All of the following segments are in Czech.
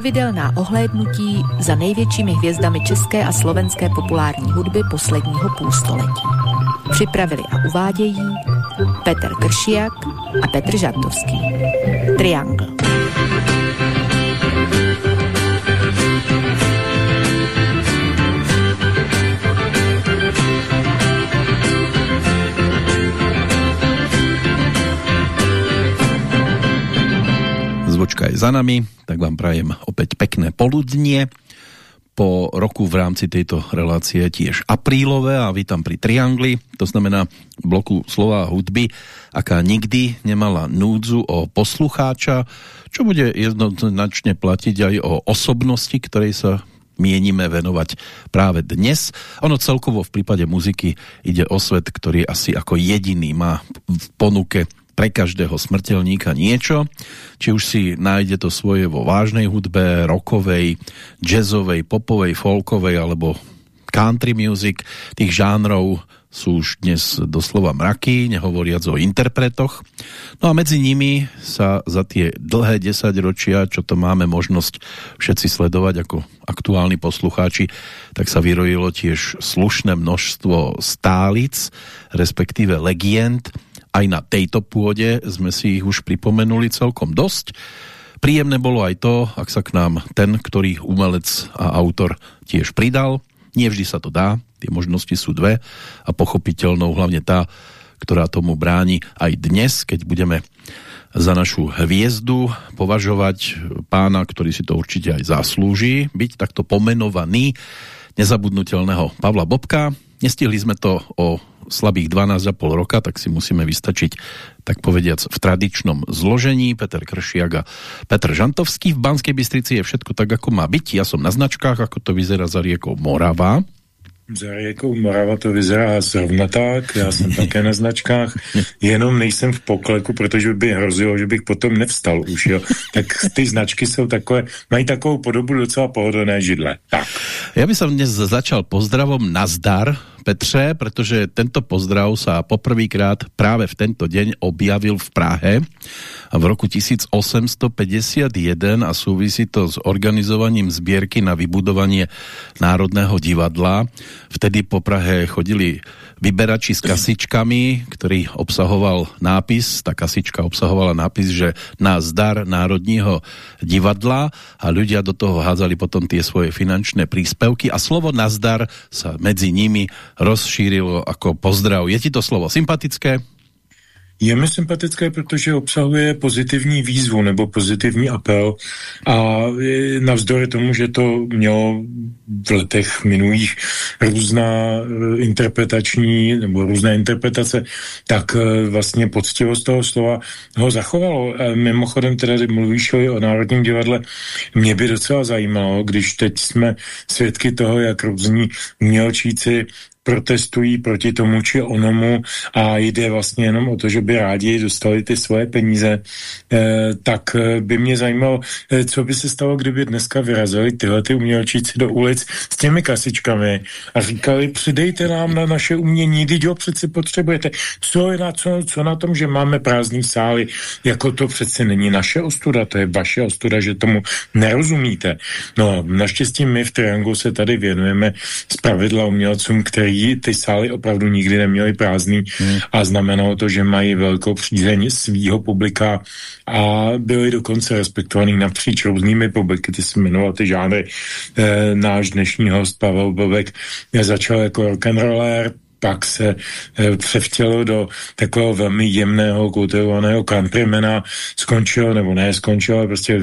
Pravidelná ohlédnutí za největšími hvězdami české a slovenské populární hudby posledního půlstoletí. Připravili a uvádějí Petr Kršiak a Petr Žantovský. Triangle. Zvočka je za nami, tak vám prajem opäť pekné poludnie. Po roku v rámci tejto relácie tiež aprílové a vítam pri Triangli, to znamená bloku slova hudby, aká nikdy nemala núdzu o poslucháča, čo bude jednoznačne platiť aj o osobnosti, ktorej sa mienime venovať práve dnes. Ono celkovo v prípade muziky ide o svet, ktorý asi ako jediný má v ponuke pre každého smrteľníka niečo, či už si nájde to svoje vo vážnej hudbe, rockovej, jazzovej, popovej, folkovej alebo country music. Tých žánrov sú už dnes doslova mraky, nehovoriac o interpretoch. No a medzi nimi sa za tie dlhé desaťročia, čo to máme možnosť všetci sledovať ako aktuálni poslucháči, tak sa vyrojilo tiež slušné množstvo stálic, respektíve legend, aj na tejto pôde sme si ich už pripomenuli celkom dosť. Príjemné bolo aj to, ak sa k nám ten, ktorý umelec a autor tiež pridal. Nie vždy sa to dá, tie možnosti sú dve a pochopiteľnou hlavne tá, ktorá tomu bráni aj dnes, keď budeme za našu hviezdu považovať pána, ktorý si to určite aj zaslúži, byť takto pomenovaný nezabudnutelného Pavla Bobka. Nestihli sme to o slabých 12,5 roka, tak si musíme vystačiť, tak povediac, v tradičnom zložení. Peter Kršiak a Petr Žantovský. V Banskej Bystrici je všetko tak, ako má byť. Ja som na značkách, ako to vyzerá za riekou Morava. Za riekou Morava to vyzerá zrovna tak, já jsem také na značkách, jenom nejsem v pokleku, protože by hrozilo, že bych potom nevstal už, jo. Tak ty značky jsou takové, mají takovou podobu docela pohodlné židle. Tak. Já bych dnes začal pozdravom Nazdar, Petře, protože tento pozdrav sa poprvýkrát práve v tento deň objavil v Prahe v roku 1851 a súvisí to s organizovaním zbierky na vybudovanie Národného divadla. Vtedy po Prahe chodili vyberači s kasičkami, ktorý obsahoval nápis, ta kasička obsahovala nápis, že na zdar Národního divadla a ľudia do toho házali potom tie svoje finančné príspevky a slovo nazdar sa medzi nimi rozšírilo ako pozdrav. Je ti to slovo sympatické? Je mi sympatické, protože obsahuje pozitivní výzvu nebo pozitivní apel a navzdory tomu, že to mělo v letech minulých různá eh, interpretační nebo různé interpretace, tak eh, vlastně poctivost toho slova ho zachovalo. Mimochodem teda, kdy mluvíš o Národním divadle, mě by docela zajímalo, když teď jsme svědky toho, jak různí umělčíci protestují proti tomu či onomu a jde vlastně jenom o to, že by rádi dostali ty svoje peníze, eh, tak eh, by mě zajímalo, eh, co by se stalo, kdyby dneska vyrazili tyhle ty umělčíci do ulic s těmi kasičkami a říkali, přidejte nám na naše umění, teď ho přeci potřebujete. Co je na, co, co na tom, že máme prázdný sály, jako to přeci není naše ostuda, to je vaše ostuda, že tomu nerozumíte. No, naštěstí my v Triangu se tady věnujeme z pravidla umělcům, který ty sály opravdu nikdy neměly prázdný hmm. a znamenalo to, že mají velkou přízeň svýho publika a byli dokonce respektovaný napříč různými publiky, ty se jmenoval ty žánry. E, náš dnešní host Pavel Bobek začal jako rock'n'roller, pak se e, převtělo do takového velmi jemného, kultivovaného countrymana, skončil, nebo ne skončil, ale prostě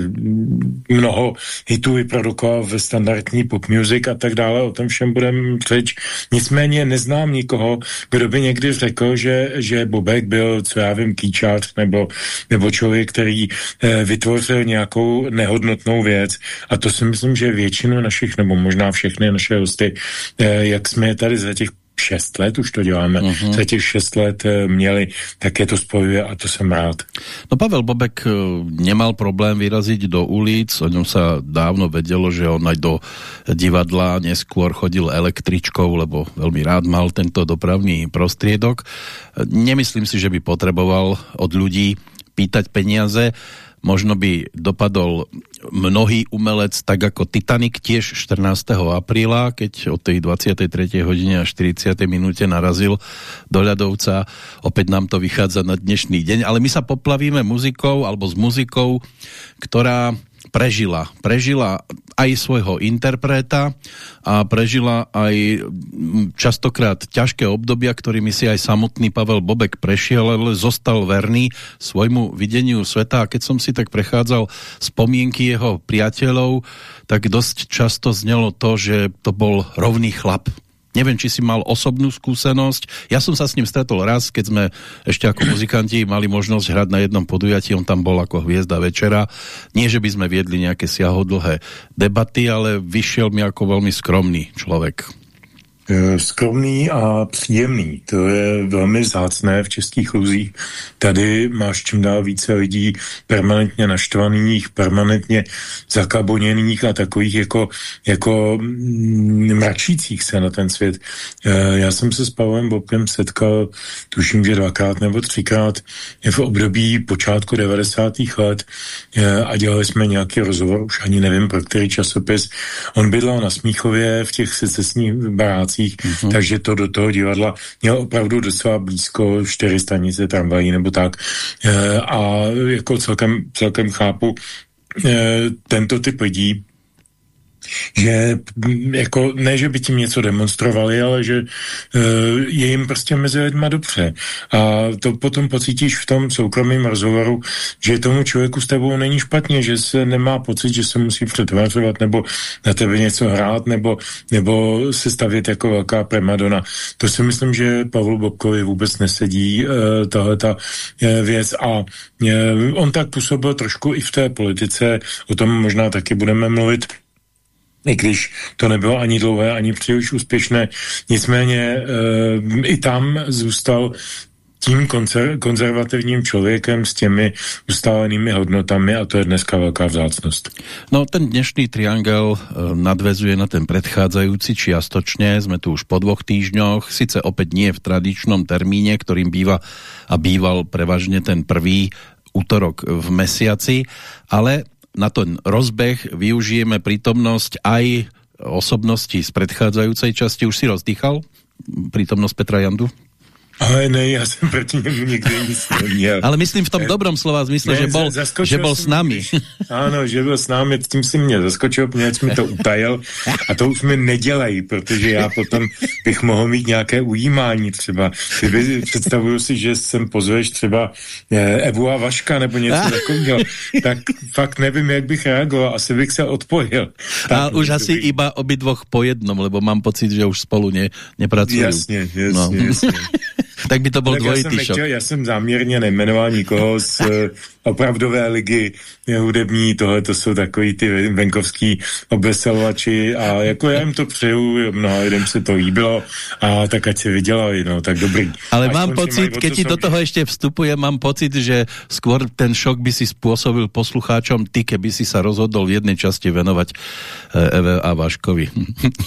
mnoho hitů vyprodukoval ve standardní pop music a tak dále, o tom všem budeme řeč. Nicméně neznám nikoho, kdo by někdy řekl, že, že Bobek byl, co já vím, kýčář nebo, nebo člověk, který e, vytvořil nějakou nehodnotnou věc. A to si myslím, že většinu našich, nebo možná všechny naše hosty, e, jak jsme je tady za těch šest let už to děláme, uh-huh. za těch šest let eh, měli, tak je to spojuje a to jsem rád. No Pavel Bobek eh, nemal problém vyrazit do ulic, o něm se dávno vedelo, že on aj do divadla neskôr chodil električkou, lebo veľmi rád mal tento dopravný prostriedok. Nemyslím si, že by potreboval od ľudí pýtať peniaze, možno by dopadol mnohý umelec tak ako Titanic tiež 14. apríla, keď od tej 23. hodine a 40. minúte narazil do ľadovca. Opäť nám to vychádza na dnešný deň, ale my sa poplavíme muzikou alebo s muzikou, ktorá prežila. Prežila aj svojho interpreta a prežila aj častokrát ťažké obdobia, ktorými si aj samotný Pavel Bobek prešiel, ale zostal verný svojmu videniu sveta a keď som si tak prechádzal spomienky jeho priateľov, tak dosť často znelo to, že to bol rovný chlap, Neviem, či si mal osobnú skúsenosť. Ja som sa s ním stretol raz, keď sme ešte ako muzikanti mali možnosť hrať na jednom podujatí. On tam bol ako hviezda večera. Nie, že by sme viedli nejaké siahodlhé debaty, ale vyšiel mi ako veľmi skromný človek. Eh, skromný a příjemný. To je velmi zácné v českých luzích. Tady máš čím dál více lidí permanentně naštvaných, permanentně zakaboněných a takových jako, jako mm, mračících se na ten svět. Eh, já jsem se s Pavlem Bobkem setkal, tuším, že dvakrát nebo třikrát v období počátku 90. let eh, a dělali jsme nějaký rozhovor, už ani nevím pro který časopis. On bydlel na Smíchově v těch secesních barácích stacích, mm-hmm. takže to do toho divadla měl opravdu docela blízko čtyři stanice tramvají nebo tak. E, a jako celkem, celkem chápu e, tento typ lidí, že jako ne, že by tím něco demonstrovali, ale že uh, je jim prostě mezi lidma dobře. A to potom pocítíš v tom soukromém rozhovoru, že tomu člověku s tebou není špatně, že se nemá pocit, že se musí přetvářovat nebo na tebe něco hrát nebo, nebo se stavět jako velká premadona. To si myslím, že Pavlu Bobkovi vůbec nesedí uh, tahle ta uh, věc a on tak působil trošku i v té politice, o tom možná taky budeme mluvit, i když to nebylo ani dlouhé, ani příliš úspěšné. Nicméně e, i tam zůstal tím konzer konzervativním člověkem s těmi ustálenými hodnotami a to je dneska velká vzácnost. No ten dnešný triangel e, nadvezuje na ten predchádzajúci čiastočne, sme tu už po dvoch týždňoch, sice opäť nie v tradičnom termíne, ktorým býva a býval prevažne ten prvý útorok v mesiaci, ale na ten rozbeh využijeme prítomnosť aj osobnosti z predchádzajúcej časti. Už si rozdýchal prítomnosť Petra Jandu? Ale ne, já jsem proti němu nikdy nic neměl. Ale myslím v tom dobrom slova zmysle, že bol, že bol s námi. Ano, že byl s námi, tím si mě zaskočil, protože mi to utajil a to už mi nedělají, protože já potom bych mohl mít nějaké ujímání třeba. Kdyby, představuju si, že sem pozveš třeba eh, Evu a Vaška nebo něco takového, tak fakt nevím, jak bych reagoval, asi bych se odpojil. Tak, a už asi iba obidvoch po jednom, lebo mám pocit, že už spolu ne, nepracují. Jasně, jasně, no. jasně. tak by to byl tak dvojitý já jsem, nechtěl, já jsem záměrně nejmenoval nikoho z opravdové ligy hudební, tohle to jsou takový ty venkovský obveselovači a jako já jim to přeju, mnoha lidem se to líbilo a tak ať si vydělali, no, tak dobrý. Ale Až mám pocit, keď ti do toho ještě vstupuje, mám pocit, že skôr ten šok by si spôsobil poslucháčom ty, keby si sa rozhodol v jednej časti venovať eh, Eve a Vaškovi.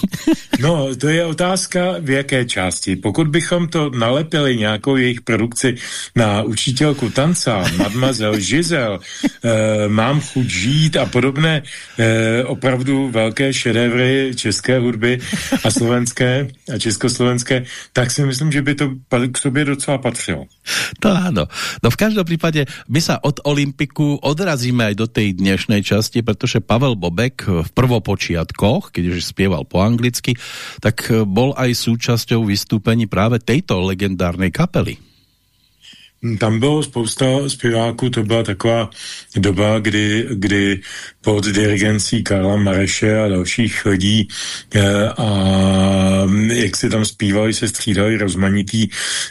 no, to je otázka v jaké části. Pokud bychom to nalepili nějakou jejich produkci na učitelku tanca, mademoiselle Žizel, e, Mám chuť žít a podobné e, opravdu velké šedévry české hudby a slovenské a československé, tak si myslím, že by to k sobě docela patřilo. To áno. No v každom prípade my sa od Olympiku odrazíme aj do tej dnešnej časti, pretože Pavel Bobek v prvopočiatkoch, keď už po anglicky, tak bol aj súčasťou vystúpení práve tejto legendárnej kapely. Tam bylo spousta zpěváků, to byla taková doba, kdy, kdy pod dirigencí Karla Mareše a dalších lidí eh, a jak si tam zpívali, se střídali rozmanitý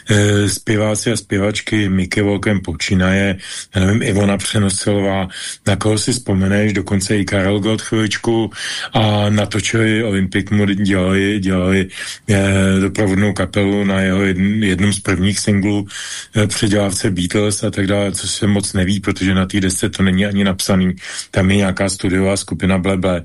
eh, zpěváci a zpěvačky Miky Volkem počínaje, já nevím, Ivona Přenoselová, na koho si vzpomeneš, dokonce i Karel Gott chviličku a natočili Olympik mu dělali, dělali eh, doprovodnou kapelu na jeho jedn, jednom z prvních singlů předělali předělávce Beatles a tak dále, co se moc neví, protože na té desce to není ani napsaný. Tam je nějaká studiová skupina Bleble.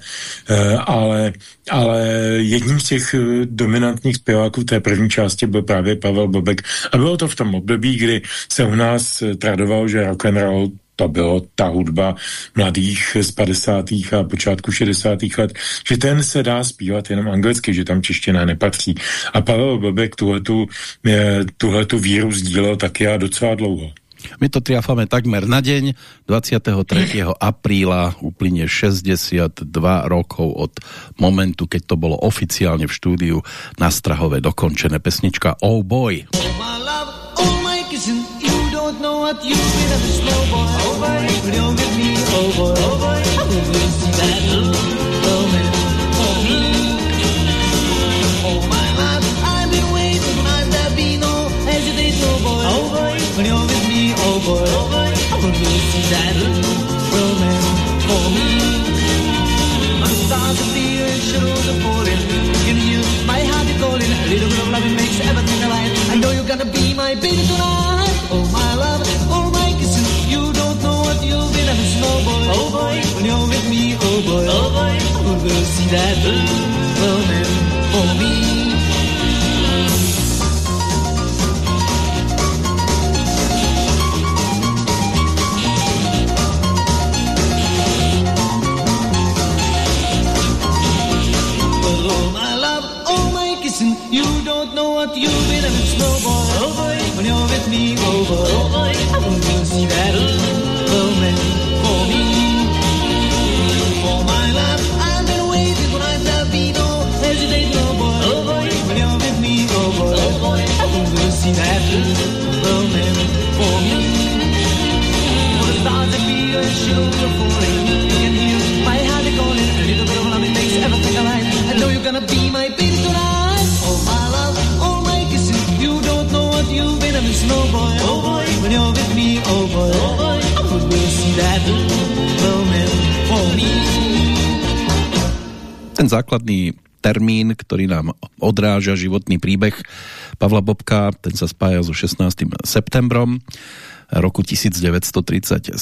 E, ale, ale jedním z těch eh, dominantních zpěváků té první části byl právě Pavel Bobek. A bylo to v tom období, kdy se u nás eh, tradoval, že rock and roll to bylo ta hudba mladých z 50. a počátku 60. let, že ten se dá zpívat jenom anglicky, že tam čeština nepatří. A Pavel Bobek tuhletu, eh, tuhletu víru sdílel taky já docela dlouho. My to triafame takmer na deň. 23. apríla uplynie 62 rokov od momentu, keď to bolo oficiálne v štúdiu na Strahove dokončené pesnička Oh Boy. Oh my love, oh my kissing, you don't know what you've been a slow boy. Oh boy, you're boy, oh boy, I will see that romance for me. You don't know what you've been and it's no boy. Oh boy, when you're with me, oh boy, oh boy, Ten základný termín, ktorý nám odráža životný príbeh Pavla Bobka, ten sa spája so 16. septembrom roku 1937.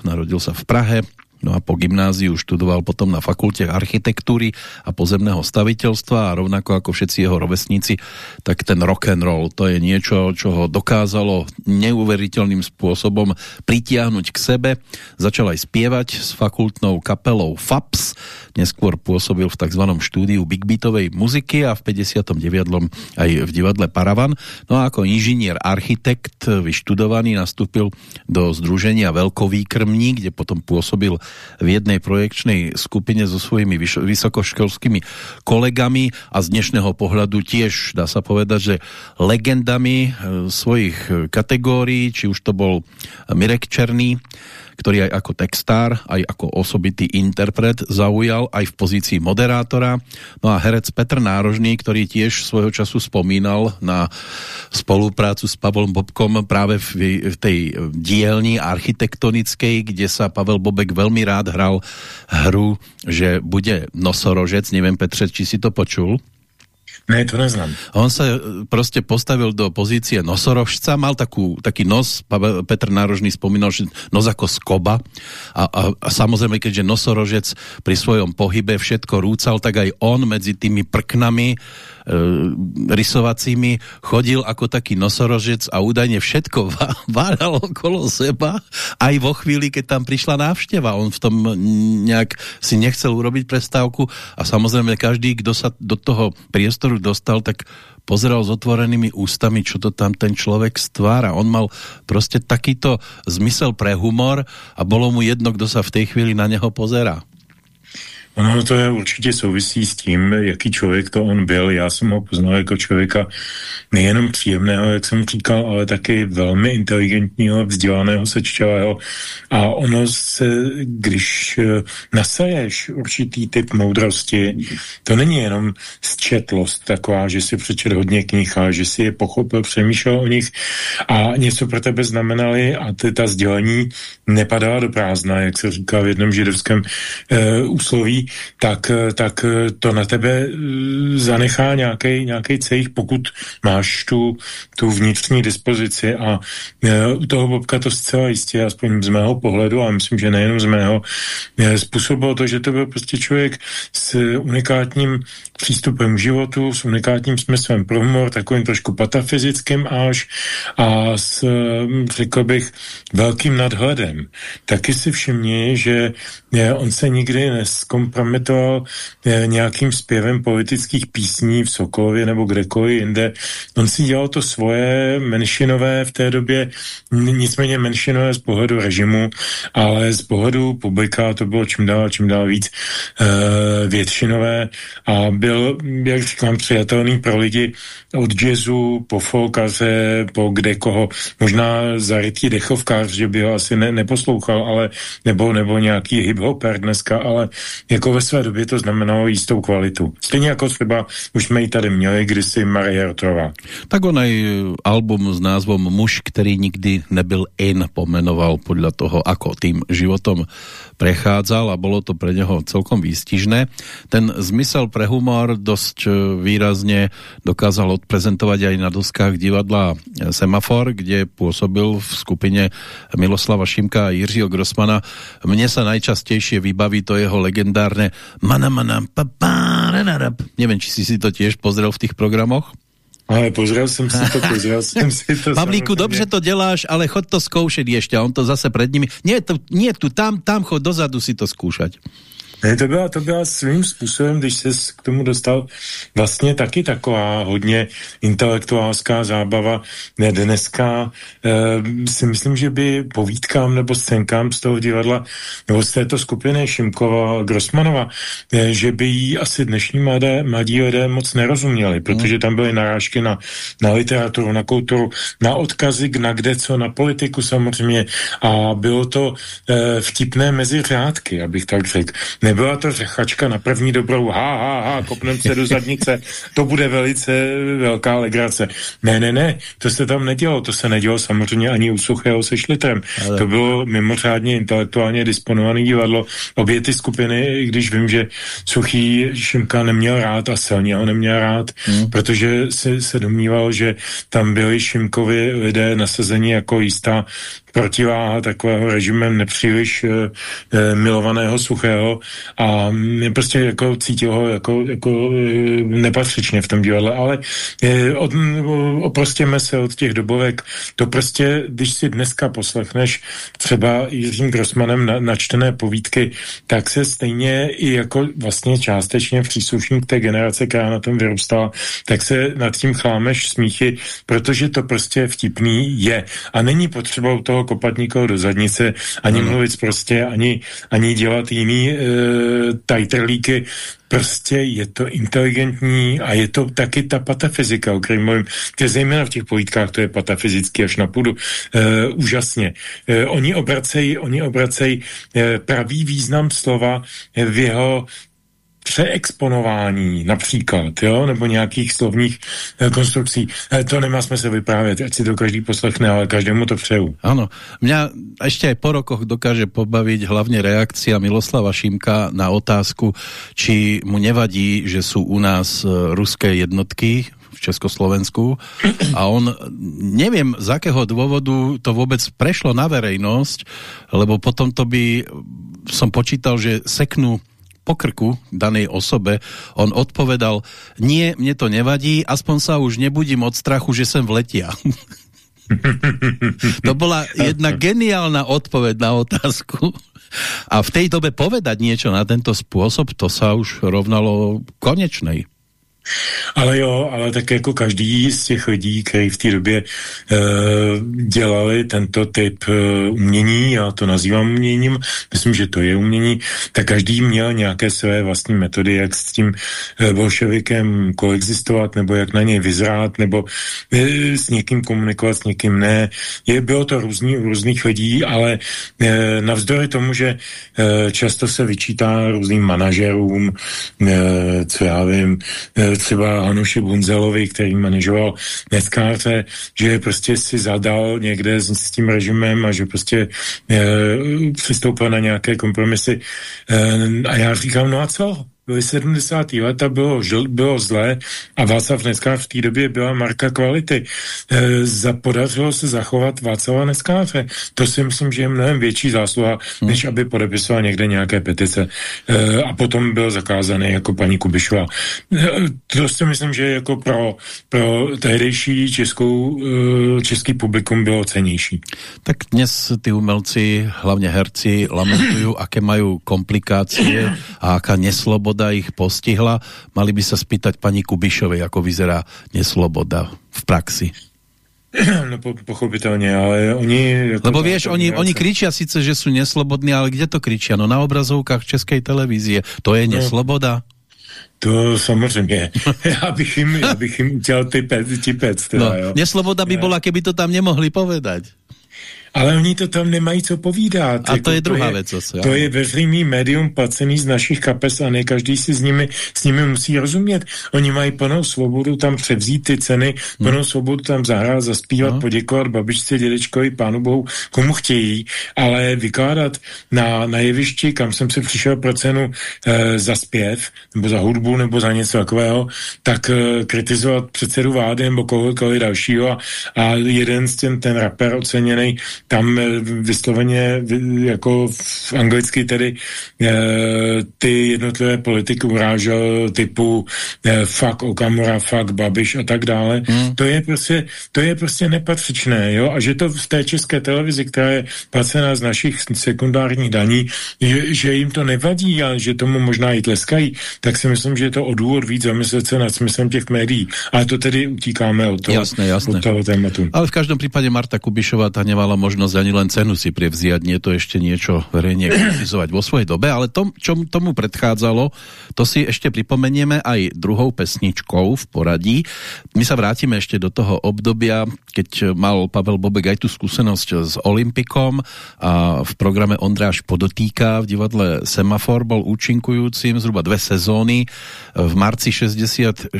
Narodil sa v Prahe, No a po gymnáziu študoval potom na fakulte architektúry a pozemného staviteľstva a rovnako ako všetci jeho rovesníci, tak ten rock and roll to je niečo, čo ho dokázalo neuveriteľným spôsobom pritiahnuť k sebe. Začal aj spievať s fakultnou kapelou FAPS, neskôr pôsobil v tzv. štúdiu Big Beatovej muziky a v 59. aj v divadle Paravan. No a ako inžinier architekt vyštudovaný nastúpil do združenia Veľkový krmní, kde potom pôsobil v jednej projekčnej skupine so svojimi vysokoškolskými kolegami a z dnešného pohľadu tiež dá sa povedať, že legendami e, svojich kategórií, či už to bol Mirek Černý, ktorý aj ako textár, aj ako osobitý interpret zaujal aj v pozícii moderátora. No a herec Petr Nárožný, ktorý tiež svojho času spomínal na spoluprácu s Pavlom Bobkom práve v tej dielni architektonickej, kde sa Pavel Bobek veľmi rád hral hru, že bude nosorožec, neviem Petře, či si to počul? Ne, to neznám. On sa e, prostě postavil do pozície nosorožca, mal takú, taký nos, Petr Nárožný spomínal, že nos ako skoba a, a, a samozrejme, keďže nosorožec pri svojom pohybe všetko rúcal, tak aj on medzi tými prknami rysovacími chodil ako taký nosorožec a údajne všetko váľal okolo seba aj vo chvíli, keď tam prišla návšteva. On v tom nejak si nechcel urobiť prestávku a samozrejme každý, kdo sa do toho priestoru dostal, tak pozeral s otvorenými ústami, čo to tam ten človek stvára. On mal prostě takýto zmysel pre humor a bolo mu jedno, kdo sa v tej chvíli na neho pozerá. Ono to je určitě souvisí s tím, jaký člověk to on byl. Já jsem ho poznal jako člověka nejenom příjemného, jak jsem říkal, ale taky velmi inteligentního, vzdělaného, sečtělého. A ono se, když eh, nasaješ určitý typ moudrosti, to není jenom zčetlost taková, že si přečet hodně knih a že si je pochopil, přemýšlel o nich a něco pro tebe znamenali a ty, ta sdělení nepadala do prázdna, jak se říká v jednom židovském e, úsloví, tak, tak to na tebe zanechá nějaký cejch, pokud máš tu, tu vnitřní dispozici a u toho Bobka to zcela jistě, aspoň z mého pohledu, a myslím, že nejenom z mého, způsobilo to, že to byl prostě člověk s unikátním přístupem k životu, s unikátním smyslem pro humor, takovým trošku patafyzickým až a s, řekl bych, velkým nadhledem. Taky si všimni, že on se nikdy neskompromitoval nějakým zpěvem politických písní v Sokolově nebo kdekoliv jinde. On si dělal to svoje menšinové v té době, nicméně menšinové z pohledu režimu, ale z pohledu publika to bylo čím dál čím dál víc uh, většinové a byl, jak říkám, přijatelný pro lidi od jazzu po folkaře, po kde koho, možná zarytý dechovkář, že by ho asi ne, neposlouchal, ale nebo, nebo nějaký hip-hopper dneska, ale jako ve své době to znamenalo jistou kvalitu. Stejně jako třeba už jsme ji tady měli kdysi Marie Rotrová. Tak on aj album s názvom Muž, který nikdy nebyl in pomenoval podle toho, ako tým životom prechádzal a bolo to pre neho celkom výstižné. Ten zmysel pre humor dosť e, výrazne dokázal odprezentovať aj na doskách divadla Semafor, kde pôsobil v skupine Miloslava Šimka a Jiřího Grossmana. Mne sa najčastejšie vybaví to jeho legendárne mana mana pa, pa, Neviem, či si si to tiež pozrel v tých programoch? Ale pozrel jsem si to, pozrel jsem si to. Pavlíku, dobře to děláš, ale chod to zkoušet ještě. A on to zase před nimi. Nie, to, nie tu, tam, tam chod dozadu si to zkoušet. Ne, to byla, to byla svým způsobem, když se k tomu dostal, vlastně taky taková hodně intelektuálská zábava. Ne, dneska e, si myslím, že by povídkám nebo scénkám z toho divadla, nebo z této skupiny Šimkova Grossmanova, e, že by jí asi dnešní mladé, mladí lidé moc nerozuměli, protože tam byly narážky na, na literaturu, na kulturu, na odkazy na kde co, na politiku samozřejmě a bylo to e, vtipné mezi řádky, abych tak řekl. Ne, Nebyla to řechačka na první dobrou, ha, ha, ha, kopnem se do zadnice, to bude velice velká legrace. Ne, ne, ne, to se tam nedělo, to se nedělo samozřejmě ani u Suchého se Šlitrem. Ale... To bylo mimořádně intelektuálně disponované divadlo. Obě ty skupiny, když vím, že Suchý Šimka neměl rád a silně ho neměl rád, hmm. protože se, se domníval, že tam byli Šimkovi lidé nasazení jako jistá protiváha takového režimem nepříliš e, milovaného Suchého a prostě jako cítil ho jako, jako e, nepatřičně v tom divadle, ale e, od, oprostěme se od těch dobovek, to prostě, když si dneska poslechneš třeba Jiřím Grossmanem na, načtené povídky, tak se stejně i jako vlastně částečně příslušník té generace, která na tom vyrůstala, tak se nad tím chlámeš smíchy, protože to prostě vtipný je. A není potřeba u kopat nikoho do zadnice, ani hmm. mluvit prostě, ani, ani dělat jiný e, tajtrlíky. Prostě je to inteligentní a je to taky ta patafyzika, o kterém mluvím. To je zejména v těch povídkách, to je patafyzicky až na půdu. E, úžasně. E, oni obracejí oni obracej, e, pravý význam slova v jeho přeexponování například, jo, nebo nějakých slovních e, konstrukcí. E, to nemá smysl vyprávět, ať si to každý poslechne, ale každému to přeju. Ano, mě ještě po rokoch dokáže pobavit hlavně reakcia Miloslava Šimka na otázku, či mu nevadí, že jsou u nás e, ruské jednotky v Československu a on, nevím z jakého důvodu to vůbec prešlo na verejnosť, lebo potom to by som počítal, že seknu po krku danej osobe, on odpovedal, nie, mne to nevadí, aspoň sa už nebudím od strachu, že sem vletia. to bola jedna geniálna odpoveď na otázku. A v tej dobe povedať niečo na tento spôsob, to sa už rovnalo konečnej. Ale jo, ale tak jako každý z těch lidí, kteří v té době e, dělali tento typ e, umění, já to nazývám uměním, myslím, že to je umění, tak každý měl nějaké své vlastní metody, jak s tím e, bolševikem koexistovat, nebo jak na něj vyzrát, nebo e, s někým komunikovat, s někým ne. Je, bylo to různý, různých lidí, ale e, navzdory tomu, že e, často se vyčítá různým manažerům, e, co já vím, e, třeba Hanuši Bunzelovi, který manažoval Neskáře, že prostě si zadal někde s, s tím režimem a že prostě e, přistoupil na nějaké kompromisy. E, a já říkám, no a co? Byly 70. leta, bylo, žl, bylo zlé a Václav dneska v té době byla marka kvality. E, za, podařilo se zachovat Václava Neskáře. To si myslím, že je mnohem větší zásluha, hmm. než aby podepisoval někde nějaké petice. E, a potom byl zakázaný jako paní Kubišová. E, to si myslím, že jako pro, pro tehdejší českou, e, český publikum bylo cenější. Tak dnes ty umelci, hlavně herci, lamentují, aké mají komplikácie a aká nesloboda nesloboda ich postihla. Mali by sa spýtať pani Kubišovej, ako vyzerá nesloboda v praxi. No po, pochopitelně, ale oni... Jako Lebo vieš, oni, oni kričia sice, že sú neslobodní, ale kde to kričia? No na obrazovkách Českej televízie. To je no. nesloboda? To samozřejmě. já bych jim, já bych jim udělal ty pec, ty pec teda, no, jo. Nesloboda by bola, keby to tam nemohli povedať. Ale oni to tam nemají co povídat. A jako, to je druhá to věc. Je, to je veřejný médium placený z našich kapes a ne každý si s nimi, s nimi musí rozumět. Oni mají plnou svobodu tam převzít ty ceny, hmm. plnou svobodu tam zahrát, zaspívat, hmm. poděkovat babičce, dědečkovi, pánu bohu, komu chtějí, ale vykládat na, na jevišti, kam jsem se přišel pro cenu e, za zpěv, nebo za hudbu, nebo za něco takového, tak e, kritizovat předsedu vlády nebo kohokoliv dalšího a, a jeden z těm, ten rapper oceněný tam eh, vysloveně jako v anglicky tedy eh, ty jednotlivé politiky urážel typu eh, fuck Okamura, fuck Babiš a tak dále. Hmm. To je prostě to je prostě nepatřičné, jo, a že to v té české televizi, která je placená z našich sekundárních daní, že, že jim to nevadí a že tomu možná i tleskají, tak si myslím, že je to o důvod víc zamyslet se nad smyslem těch médií. Ale to tedy utíkáme od toho, jasné, jasné. Od toho tématu. Ale v každém případě Marta Kubišová ta nevala možnost možnosť ani len cenu si prevziať, nie to ešte niečo verejne kritizovať vo svojej dobe, ale tom, čo tomu predchádzalo, to si ešte pripomenieme aj druhou pesničkou v poradí. My sa vrátime ešte do toho obdobia, keď mal Pavel Bobek aj tú skúsenosť s Olympikom a v programe Ondráš podotýka v divadle Semafor bol účinkujúcim zhruba dve sezóny. V marci 64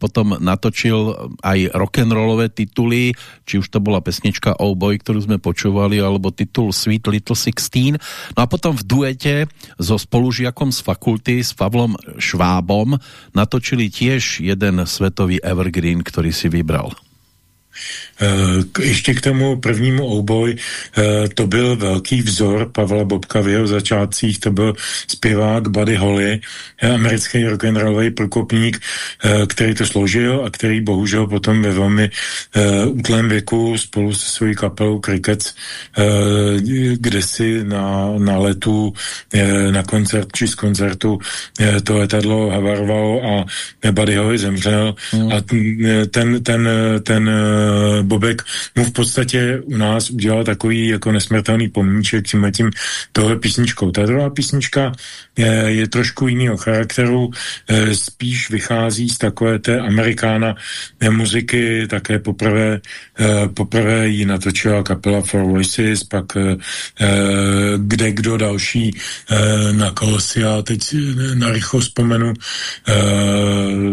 potom natočil aj rock'n'rollové tituly, či už to bola pesnička Oh Boy, ktorú sme počúvali, alebo titul Sweet Little Sixteen. No a potom v duete so spolužiakom z fakulty, s Pavlom Švábom, natočili tiež jeden svetový evergreen, ktorý si vybral. Eh, ještě k tomu prvnímu ouboj, eh, to byl velký vzor Pavla Bobka v jeho začátcích, to byl zpěvák Buddy Holly, eh, americký rock'n'rollový prokopník, který to složil a který bohužel potom ve velmi útlém věku spolu se svojí kapelou Crickets kde si na, na letu na koncert či z koncertu to letadlo havarovalo a Buddy Holly zemřel. Mm. a ten, ten, ten Bobek mu v podstatě u nás udělal takový jako nesmrtelný pomníček tím tím tohle písničkou. Ta druhá písnička je, je trošku jiného charakteru, e, spíš vychází z takové té amerikána muziky, také poprvé, poprvé ji natočila kapela For Voices, pak kde kdo další na Kolosia, teď na rychlo vzpomenu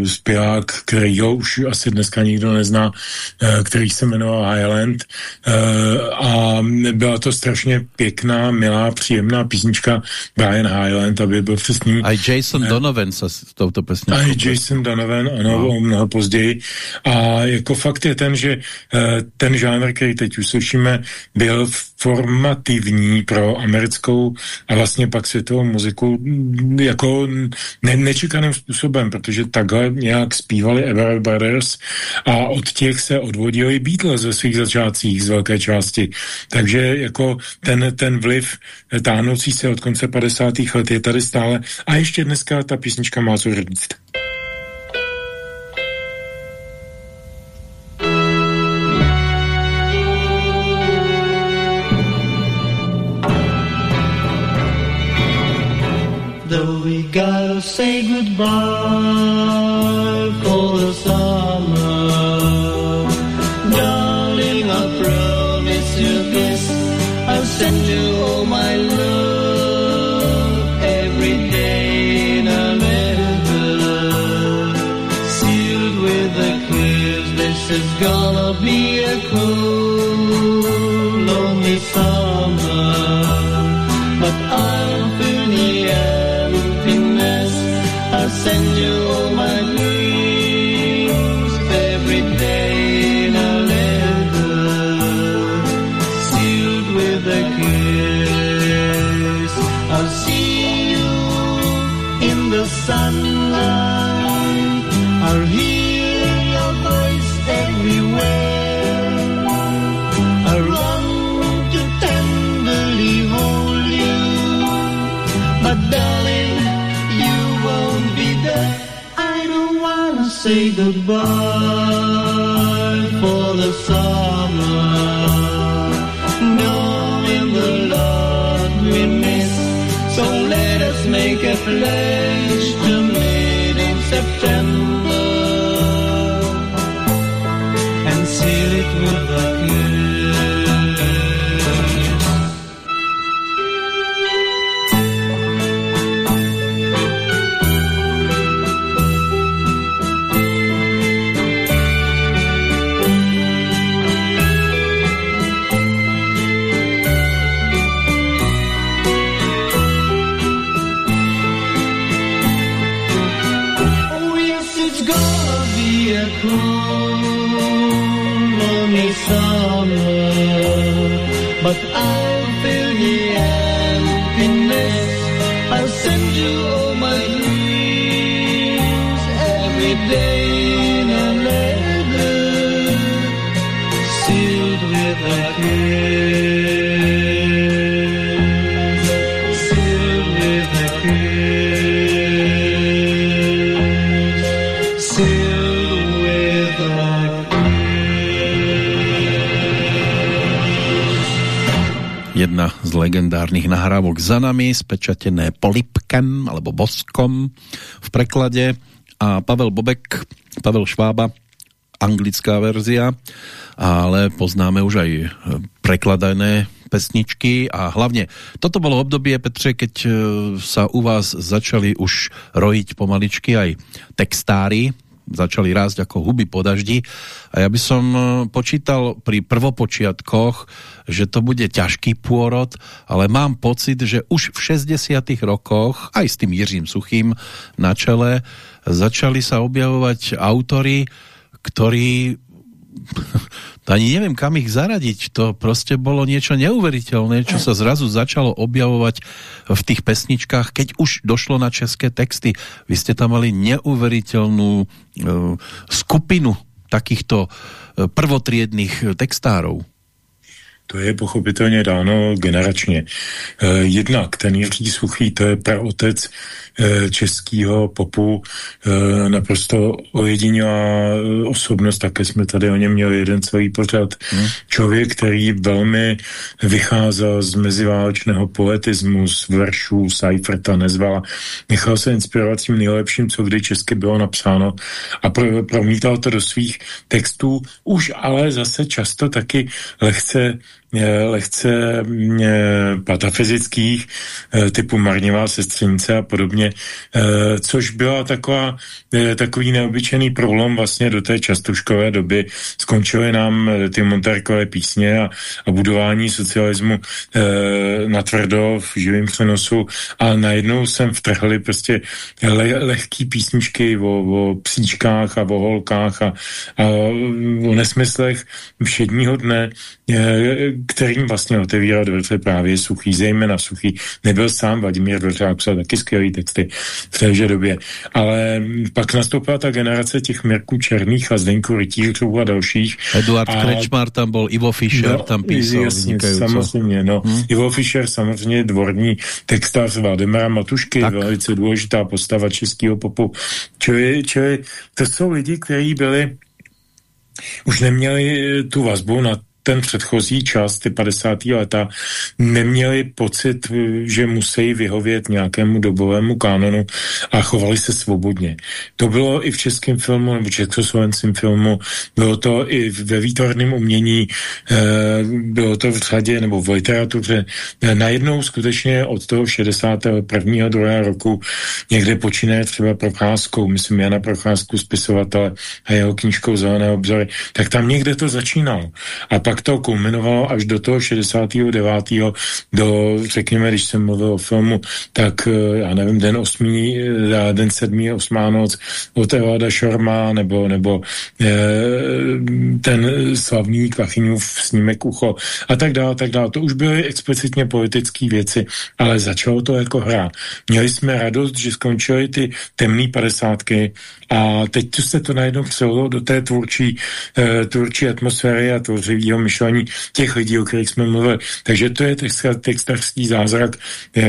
zpěvák, který ho už asi dneska nikdo nezná, který se jmenoval Highland uh, a byla to strašně pěkná, milá, příjemná písnička Brian Highland, aby byl přesný. A Jason uh, Donovan se s touto písničkou. A Jason Donovan, ano, no. mnoho později. A jako fakt je ten, že uh, ten žánr, který teď uslyšíme, byl formativní pro americkou a vlastně pak světovou muziku jako ne, nečekaným způsobem, protože takhle nějak zpívali Everett Brothers a od těch se odvodili Beatles ve svých začátcích z velké části. Takže jako ten, ten vliv táhnoucí se od konce 50. let je tady stále a ještě dneska ta písnička má co říct. Say goodbye for the summer is gone. Say goodbye for the summer. Knowing the Lord we miss. So let us make a pledge to meet in September z legendárnych nahrávok za nami, spečatené polipkem alebo boskom v preklade a Pavel Bobek, Pavel Švába, anglická verzia, ale poznáme už aj prekladané pesničky a hlavne toto bolo obdobie, Petře, keď e, sa u vás začali už rojiť pomaličky aj textári, začali rásť ako huby po daždi. A ja by som e, počítal pri prvopočiatkoch, že to bude ťažký pôrod, ale mám pocit, že už v 60 rokoch, aj s tým Jiřím Suchým na čele, začali sa objavovať autory, ktorí ani neviem, kam ich zaradiť. To proste bolo niečo neuveriteľné, čo sa zrazu začalo objavovať v tých pesničkách, keď už došlo na české texty. Vy ste tam mali neuveriteľnú e, skupinu takýchto e, prvotriedných textárov. To je pochopitelně dáno generačně. Eh, jednak ten Jiří Suchý, to je praotec eh, českého popu, eh, naprosto ojedinělá osobnost, také jsme tady o něm měli jeden celý pořad. Hmm. Člověk, který velmi vycházel z meziválečného poetismu, z veršů, Seiferta nezvala, nechal se inspirovat tím nejlepším, co kdy česky bylo napsáno a pro, promítal to do svých textů, už ale zase často taky lehce lehce patafyzických typu Marnivá sestřenice a podobně, což byla taková, takový neobyčejný průlom vlastně do té častuškové doby. Skončily nám ty Montarkové písně a, a budování socialismu na tvrdo v živém přenosu a najednou jsem vtrhli prostě le, lehký písničky o, o psíčkách a o holkách a, a o nesmyslech všedního dne, kterým vlastně otevírá dveře právě Suchý, zejména Suchý. Nebyl sám, Vladimír Dvořák psal taky skvělý texty v téže době. Ale pak nastoupila ta generace těch Mirků Černých a Zdenku Rytířů a dalších. Eduard a... Krečmar tam byl, Ivo Fischer no, tam písal. Jasně, samozřejmě, no. Hmm. Ivo Fischer samozřejmě dvorní textář Valdemara Matušky, tak. velice důležitá postava českého popu. Čili, čili to jsou lidi, kteří byli už neměli tu vazbu na ten předchozí čas, ty 50. leta, neměli pocit, že musí vyhovět nějakému dobovému kánonu a chovali se svobodně. To bylo i v českém filmu, nebo československém filmu, bylo to i ve výtvarném umění, bylo to v řadě nebo v literatuře. Najednou skutečně od toho 61. 2. roku někde počínaje třeba procházkou, myslím Jana Procházku, spisovatele a jeho knížkou Zelené obzory, tak tam někde to začínalo. A pak pak to kulminovalo až do toho 69. do, řekněme, když jsem mluvil o filmu, tak eh, já nevím, den 8. Eh, den 7. 8. noc od Evada Šorma, nebo, nebo e, ten slavný Kvachyňův snímek Ucho a tak dále, tak dále. To už byly explicitně politické věci, ale začalo to jako hra. Měli jsme radost, že skončily ty temné padesátky a teď se to najednou přelilo do té tvůrčí, e, tvůrčí atmosféry a tvořivého myšlení těch lidí, o kterých jsme mluvili. Takže to je textařský zázrak, e,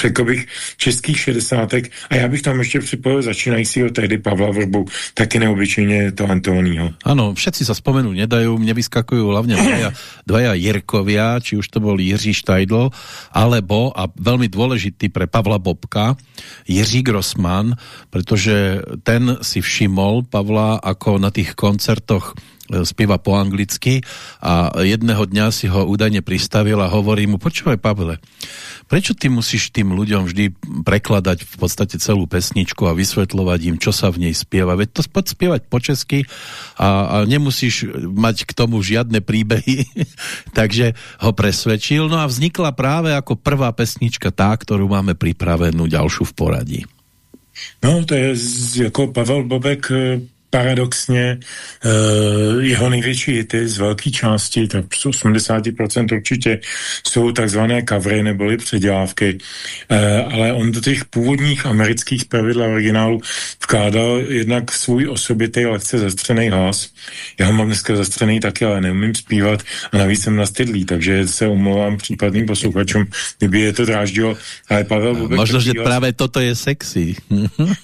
řekl bych, českých šedesátek. A já bych tam ještě připojil začínajícího tehdy Pavla Vrbu, taky neobyčejně talentovaného. Ano, všetci sa spomenúť nedajú, mne vyskakujú hlavne dvaja, dvaja Jirkovia, či už to bol Jiří Štajdl, alebo, a veľmi dôležitý pre Pavla Bobka, Jiří Grossman, pretože ten si všimol Pavla, ako na tých koncertoch e, spieva po anglicky a jedného dňa si ho údajne pristavil a hovorí mu, počúvaj Pavle, prečo ty musíš tým ľuďom vždy prekladať v podstate celú pesničku a vysvetľovať im, čo sa v nej spieva? Veď to poď spievať po česky a, a nemusíš mať k tomu žiadne príbehy. Takže ho presvedčil. No a vznikla práve ako prvá pesnička tá, ktorú máme pripravenú ďalšiu v poradí. No, to je jako Pavel Bobek paradoxně uh, jeho největší hity z velké části, tak 80% určitě jsou takzvané covery neboli předělávky, uh, ale on do těch původních amerických pravidel originálu vkládal jednak svůj osobitý lehce zastřený hlas. Já ho mám dneska zastřený taky, ale neumím zpívat a navíc jsem nastydlý, takže se omlouvám případným posluchačům, kdyby je to dráždilo, ale Pavel Bubek... Možno, že právě toto je sexy.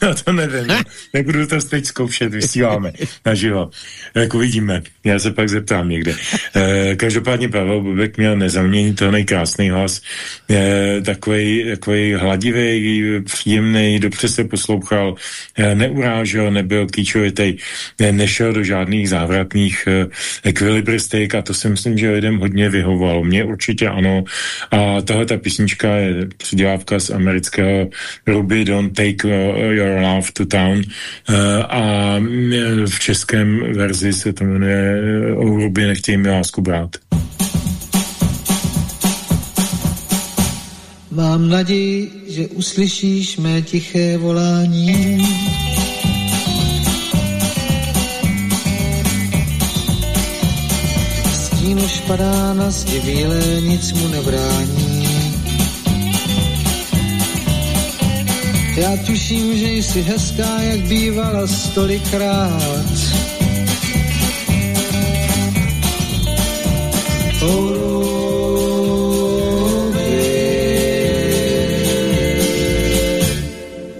no to nevím, nebudu to teď zkoušet, vysíláme naživo. Jak uvidíme, já se pak zeptám někde. E, každopádně Pavel Bobek měl nezaměnitelný krásný hlas, e, takový, takový hladivý, příjemný, dobře se poslouchal, e, neurážel, nebyl kýčovitej, e, nešel do žádných závratných e, ekvilibristik a to si myslím, že lidem hodně vyhovovalo. Mně určitě ano. A tahle ta písnička je předělávka z amerického Ruby Don't Take Your Love to Town e, a v českém verzi se to jmenuje O hrubě nechtějí mi lásku brát. Mám naději, že uslyšíš mé tiché volání. Stín už padá na zdi bílé, nic mu nebrání. Já tuším, že jsi hezká, jak bývala stolikrát.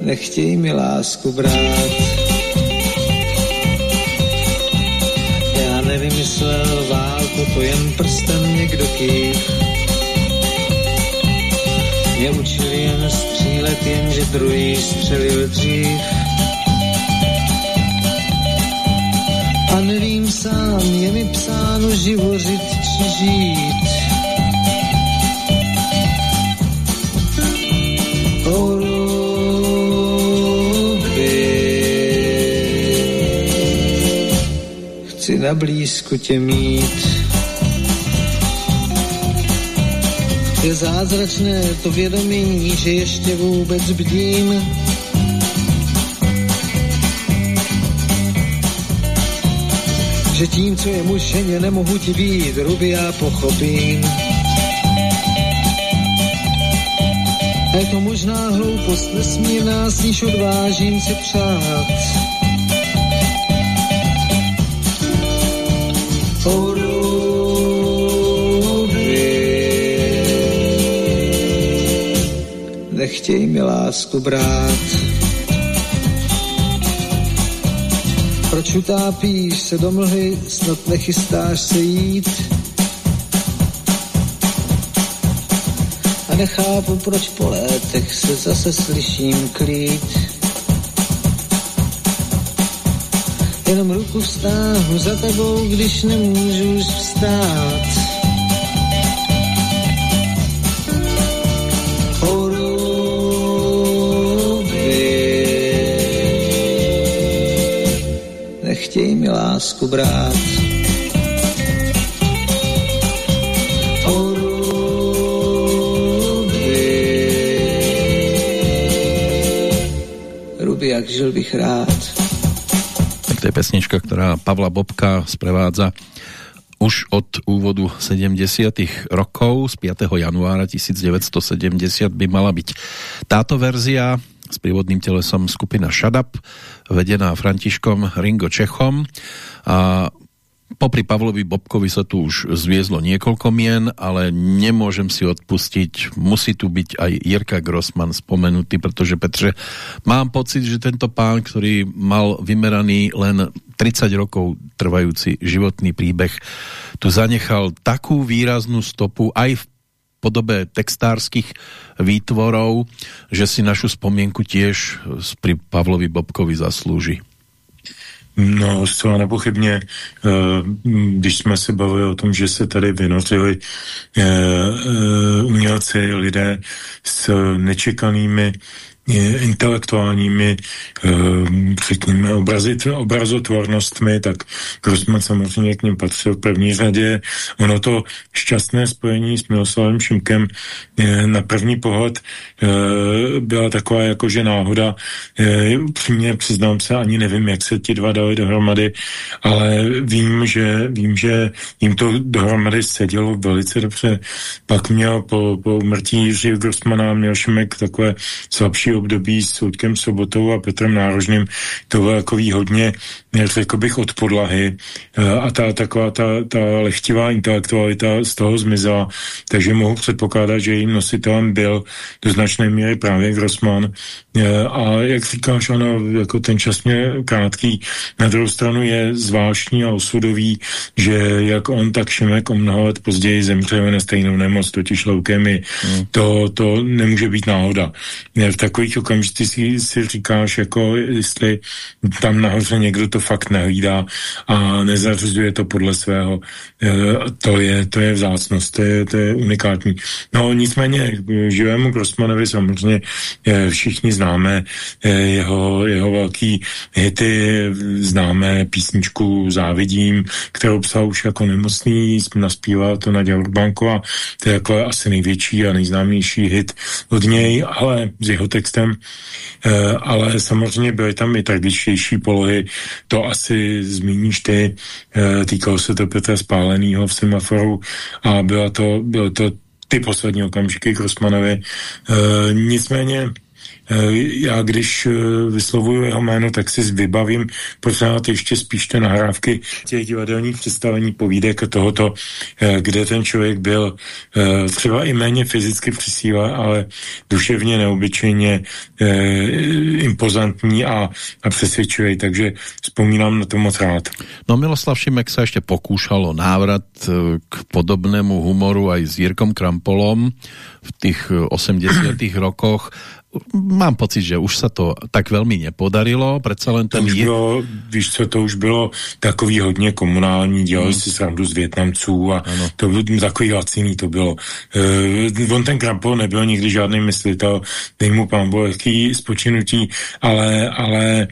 Nechtěj mi lásku brát. Já nevymyslel válku, to jen prstem někdo kýv. Mě učil jen střílet, jenže druhý střelil dřív. A nevím sám, je mi psáno živořit či žít. Chci na blízku tě mít. Je zázračné to vědomí, že ještě vůbec bdím. Že tím, co je mušeně, nemohu ti být, ruby já pochopím. A je to možná hloupost nesmírná, s níž odvážím si přát. Oh, nechtěj mi lásku brát. Proč utápíš se do mlhy, snad nechystáš se jít? A nechápu, proč po létech se zase slyším klít. Jenom ruku vztáhnu za tebou, když nemůžu už vstát. lásku brát. Ruby, jak žil bych rád. Tak to je pesnička, která Pavla Bobka sprevádza už od úvodu 70. rokov z 5. januára 1970 by mala byť táto verzia s prívodným telesom skupina Shadap, vedená Františkom Ringo Čechom a Popri Pavlovi Bobkovi sa tu už zviezlo niekoľko mien, ale nemôžem si odpustiť. Musí tu byť aj Jirka Grossman spomenutý, pretože Petře, mám pocit, že tento pán, ktorý mal vymeraný len 30 rokov trvajúci životný príbeh, tu zanechal takú výraznú stopu aj v podobe textárskych výtvorov, že si našu spomienku tiež pri Pavlovi Bobkovi zaslúži. No, zcela nepochybně, eh, když jsme se bavili o tom, že se tady vynořili eh, eh, umělci, lidé s nečekanými intelektuálními, ehm, řekněme, obrazy, obrazotvornostmi, tak Grossman samozřejmě k ním patřil v první řadě. Ono to šťastné spojení s Miloslavem Šimkem na první pohled eh, byla taková jakože náhoda. Eh, upřímně přiznám se, ani nevím, jak se ti dva dali dohromady, ale vím, že, vím, že jim to dohromady sedělo velice dobře. Pak měl po, po mrtí Jiřího Grossmana měl Šimek takové slabší období s Soudkem Sobotou a Petrem Nárožným, to bylo jako hodně, řekl bych, od podlahy eh, a ta taková ta, ta lechtivá intelektualita z toho zmizela, takže mohu předpokládat, že jejím nositelem byl do značné míry právě Grossman eh, a jak říkáš, ano, jako ten čas mě krátký, na druhou stranu je zvláštní a osudový, že jak on, tak Šimek o mnoho let později zemřel na stejnou nemoc, totiž leukemii. Hmm. To, to nemůže být náhoda. V takový takových okamžitých si, si říkáš, jako jestli tam nahoře někdo to fakt nehlídá a nezařizuje to podle svého. E, to je, to je vzácnost, to je, to je unikátní. No nicméně živému Grossmanovi samozřejmě e, všichni známe jeho, jeho velký hity, známe písničku Závidím, kterou psal už jako nemocný, naspíval to Naděja Urbánková, to je jako asi největší a nejznámější hit od něj, ale z jeho textu textem, eh, ale samozřejmě byly tam i tragičtější polohy, to asi zmíníš ty, eh, týkalo se to Petra Spálenýho v semaforu a bylo to, bylo to ty poslední okamžiky Grossmanovi. Eh, nicméně já když eh, vyslovuju jeho jméno, tak si vybavím pořád ještě spíš ty nahrávky těch divadelních představení povídek tohoto, eh, kde ten člověk byl třeba i méně fyzicky přisíle, ale duševně neobyčejně impozantní a, a přesvědčivý, takže vzpomínám na to moc rád. No Miloslav Šimek se ještě pokúšal o návrat k podobnému humoru aj s Jirkom Krampolom v těch 80 rokoch mám pocit, že už sa to tak velmi nepodarilo, přece len ten... To už bylo, víš co, to už bylo takový hodně komunální, dělali hmm. si srandu z Větnamců a ano. to bylo takový laciný to bylo. Uh, on ten Krampo nebyl nikdy žádný myslitel, dej mu pán jaký spočinutí, ale, ale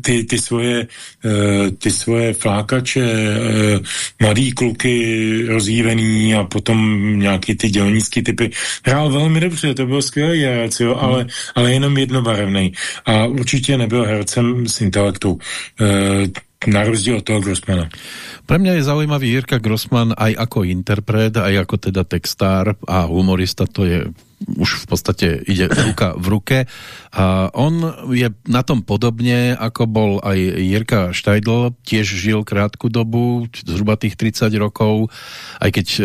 ty, ty, svoje, eh, ty svoje flákače, eh, mladý kluky rozjívený a potom nějaký ty dělnický typy. Hrál velmi dobře, to byl skvělý herec, jo, ale, ale jenom jednobarevný. A určitě nebyl hercem s intelektu. Eh, na rozdíl od toho Grossmana. Pre mňa je zaujímavý Jirka Grossman aj ako interpret, aj ako teda textár a humorista, to je už v podstate ide ruka v ruke a on je na tom podobne, ako bol aj Jirka Štajdl, tiež žil krátku dobu, zhruba tých 30 rokov, aj keď e,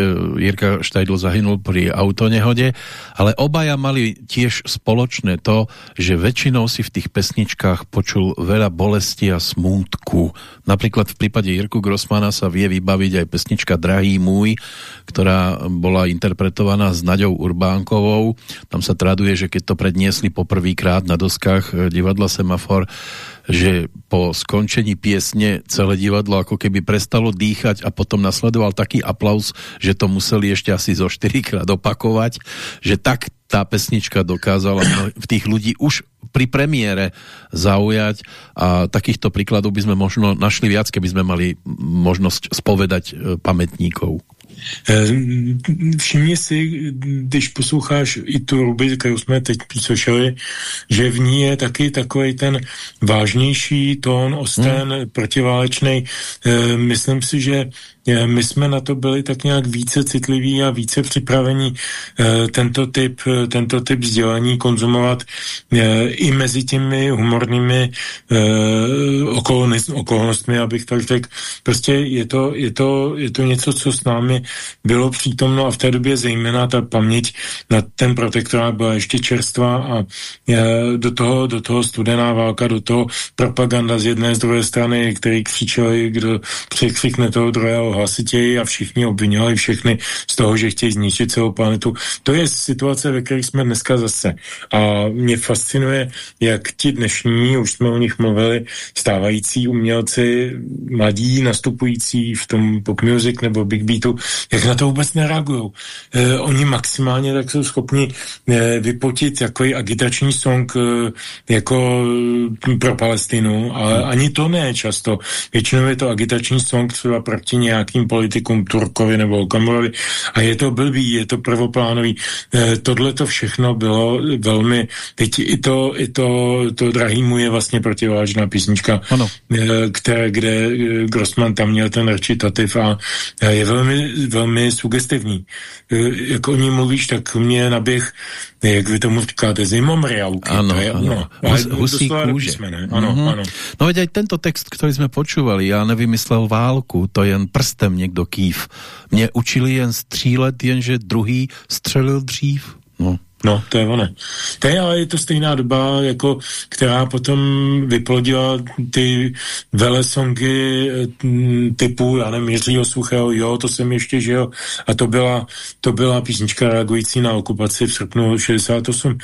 Jirka Štajdl zahynul pri autonehode, ale obaja mali tiež spoločné to, že väčšinou si v tých pesničkách počul veľa bolesti a smútku. Napríklad v prípade Jirku Grossmana sa vie vybaviť aj pesnička Drahý môj, ktorá bola interpretovaná s Naďou Urbánkovou. Tam sa traduje, že keď to predniesli poprvýkrát na doskách eh, divadla Semafor, že po skončení piesne celé divadlo ako keby prestalo dýchať a potom nasledoval taký aplaus, že to museli ešte asi zo 4 krát opakovať, že tak tá pesnička dokázala v tých ľudí už pri premiére zaujať a takýchto príkladov by sme možno našli viac, keby sme mali možnosť spovedať eh, pamätníkov. Eh, všimni si, když posloucháš i tu ruby, kterou jsme teď slyšeli, že v ní je taky takový ten vážnější tón, osten, hmm. protiválečný. Eh, myslím si, že my jsme na to byli tak nějak více citliví a více připravení eh, tento typ, eh, tento typ vzdělání konzumovat eh, i mezi těmi humornými okolnostmi, abych tak řekl. Prostě je to, je, to, je to něco, co s námi bylo přítomno a v té době zejména ta paměť na ten protektorát byla ještě čerstvá a do toho, do toho studená válka, do toho propaganda z jedné z druhé strany, který křičeli, kdo překřikne toho druhého hlasitěji a všichni obvinovali všechny z toho, že chtějí zničit celou planetu. To je situace, ve které jsme dneska zase. A mě fascinuje, jak ti dnešní, už jsme o nich mluvili, stávající umělci, mladí, nastupující v tom pop music nebo big beatu, jak na to vůbec nereagují. Eh, oni maximálně tak jsou schopni eh, vypotit takový agitační song eh, jako pro Palestinu, ale ani to ne často. Většinou je to agitační song třeba proti nějak nějakým politikům Turkovi nebo Okamurovi a je to blbý, je to prvoplánový. E, Tohle to všechno bylo velmi, teď i to, i to, to drahý mu je vlastně protivážná písnička, ano. E, které, kde eh, Grossman tam měl ten recitativ a je velmi, velmi sugestivní. E, jak o ní mluvíš, tak mě naběh jak vy tomu říkáte, zimomriavky. Ano, to je, ano. Hus, husí kůže. Písmene. Ano, mm -hmm. ano. No veď aj tento text, který jsme počúvali, já nevymyslel válku, to jen prstem někdo kýv. Mě učili jen střílet, jenže druhý střelil dřív. No. No, to je ono. To je ale je to stejná doba, jako, která potom vyplodila ty velesongy mm, typu, já nevím, Jiřího Suchého, jo, to jsem ještě žil, a to byla, to byla písnička reagující na okupaci v srpnu 68.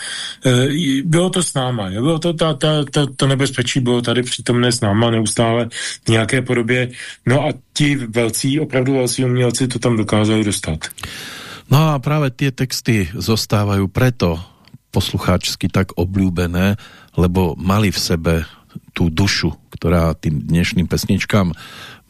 E, bylo to s náma, jo? bylo to, ta, ta, ta, to nebezpečí bylo tady přítomné s náma neustále v nějaké podobě, no a ti velcí, opravdu velcí umělci to tam dokázali dostat. No a práve tie texty zostávajú preto poslucháčsky tak obľúbené, lebo mali v sebe tú dušu, ktorá tým dnešným pesničkám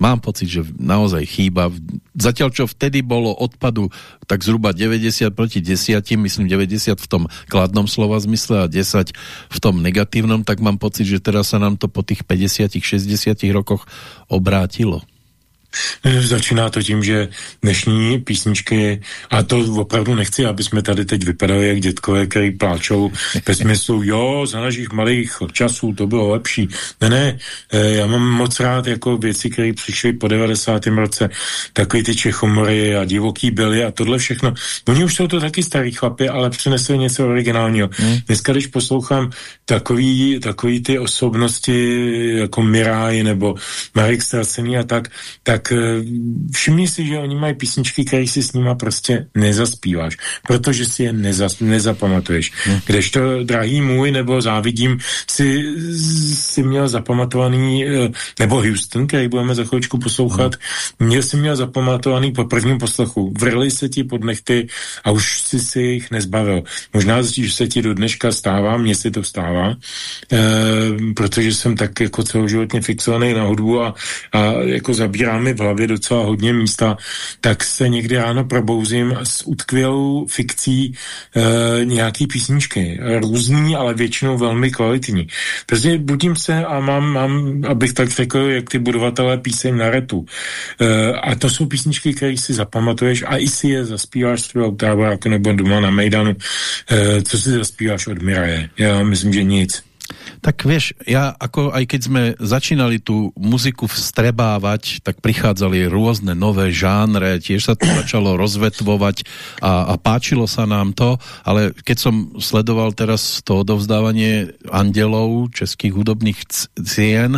mám pocit, že naozaj chýba. Zatiaľ, čo vtedy bolo odpadu tak zhruba 90 proti 10, myslím 90 v tom kladnom slova zmysle a 10 v tom negatívnom, tak mám pocit, že teraz sa nám to po tých 50-60 rokoch obrátilo. Začíná to tím, že dnešní písničky, a to opravdu nechci, aby jsme tady teď vypadali jak dětkové, který pláčou ve smyslu, jo, za našich malých časů to bylo lepší. Ne, ne, eh, já mám moc rád jako věci, které přišly po 90. roce, takový ty Čechomory a divoký byly a tohle všechno. Oni už jsou to taky starý chlapy, ale přinesli něco originálního. Hmm. Dneska, když poslouchám takový, takový ty osobnosti jako Miráj nebo Marek Stracený a tak, tak tak eh, všimni si, že oni mají písničky, které si s nima prostě nezaspíváš, protože si je nezas, nezapamatuješ. Hmm. Kdežto, drahý můj, nebo závidím, si, si měl zapamatovaný, eh, nebo Houston, který budeme za chvíličku poslouchat, hmm. měl si měl zapamatovaný po prvním poslechu. Vrli se ti pod nechty a už si si jich nezbavil. Možná, že se ti do dneška stává, mně se to stává, e, protože jsem tak jako celoživotně fixovaný na hudbu a, a jako zabírám mi v hlavě docela hodně místa, tak se někdy ráno probouzím s utkvělou fikcí e, nějaký písničky. Různý, ale většinou velmi kvalitní. Prostě budím se a mám, mám abych tak řekl, jak ty budovatelé píseň na retu. E, a to jsou písničky, které si zapamatuješ a i si je zaspíváš třeba u táboráku nebo doma na Mejdanu. E, co si zaspíváš od Miraje? Já myslím, že nic. Tak vieš, ja ako aj keď sme začínali tú muziku vstrebávať, tak prichádzali rôzne nové žánre, tiež sa to začalo rozvetvovať a, a páčilo sa nám to, ale keď som sledoval teraz to odovzdávanie andelov českých hudobných cien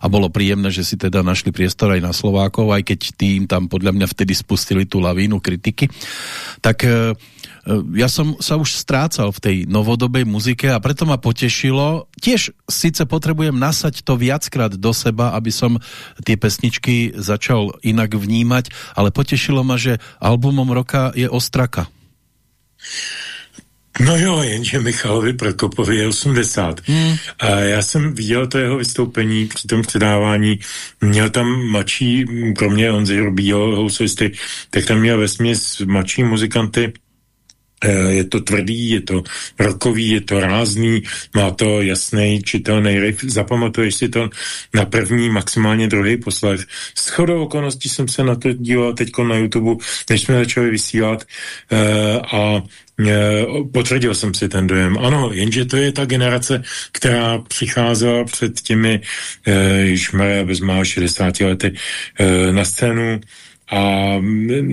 a bolo príjemné, že si teda našli priestor aj na Slovákov, aj keď tým tam podľa mňa vtedy spustili tú lavínu kritiky, tak e, ja som sa už strácal v tej novodobej muzike a preto ma potešilo. Tiež síce potrebujem nasať to viackrát do seba, aby som tie pesničky začal inak vnímať, ale potešilo ma, že albumom roka je Ostraka. No jo, jenže Michalovi Prokopovi je 80. Hmm. A já jsem viděl to jeho vystoupení při tom předávání. Měl tam mladší, kromě Honzy Rubího, houslisty, tak tam měl vesměs mladší muzikanty, Eh, je to tvrdý, je to rokový, je to rázný, má to jasný, čitelný riff, zapamatuješ si to na první, maximálně druhý poslech. S chodou okolností jsem se na to díval teď na YouTube, než jsme začali vysílat eh, a eh, potvrdil jsem si ten dojem. Ano, jenže to je ta generace, která přicházela před těmi, již bez málo 60 lety na scénu, a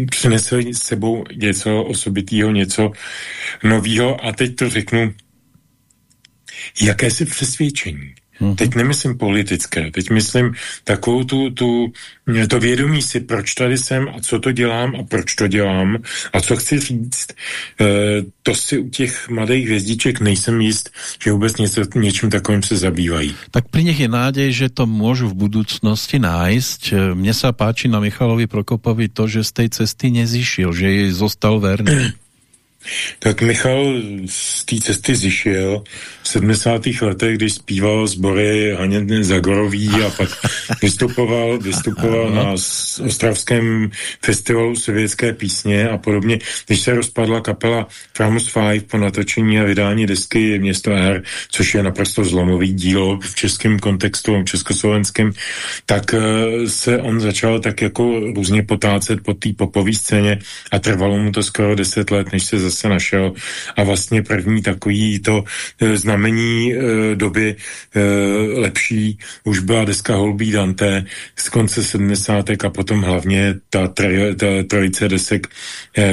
přinesl s sebou něco osobitého, něco nového a teď to řeknu, jaké si přesvědčení. Mm-hmm. Teď nemyslím politické, teď myslím takovou tu, tu, to vědomí si, proč tady jsem a co to dělám a proč to dělám a co chci říct. E, to si u těch mladých hvězdiček nejsem jist, že vůbec něco, něčím takovým se zabývají. Tak pri nich je nádej, že to můžu v budoucnosti nájsť. Mně se páči na Michalovi Prokopovi to, že z té cesty nezišil, že jej zostal verný. Tak Michal z té cesty zišel v 70. letech, když zpíval sbory Haně Zagorový a pak vystupoval, vystupoval na Ostravském festivalu sovětské písně a podobně. Když se rozpadla kapela Framus 5 po natočení a vydání desky Město R, což je naprosto zlomový dílo v českém kontextu, v československém, tak eh, se on začal tak jako různě potácet po té popové scéně a trvalo mu to skoro 10 let, než se zase našel a vlastně první takový to e, znamení e, doby e, lepší už byla deska Holbí Dante z konce 70. a potom hlavně ta, tri, ta trojice desek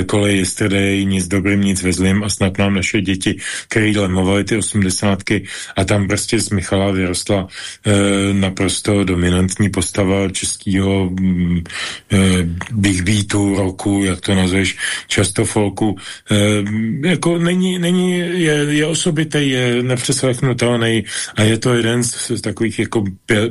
Kolej Yesterday, nic dobrým, nic vezlým a snad nám naše děti, který lemovaly ty osmdesátky a tam prostě z Michala vyrostla naprosto dominantní postava českého mm, big beatu, roku, jak to nazveš, často folku, jako není, není je, je osobitý, je nepřeslechnutelný a je to jeden z, z takových jako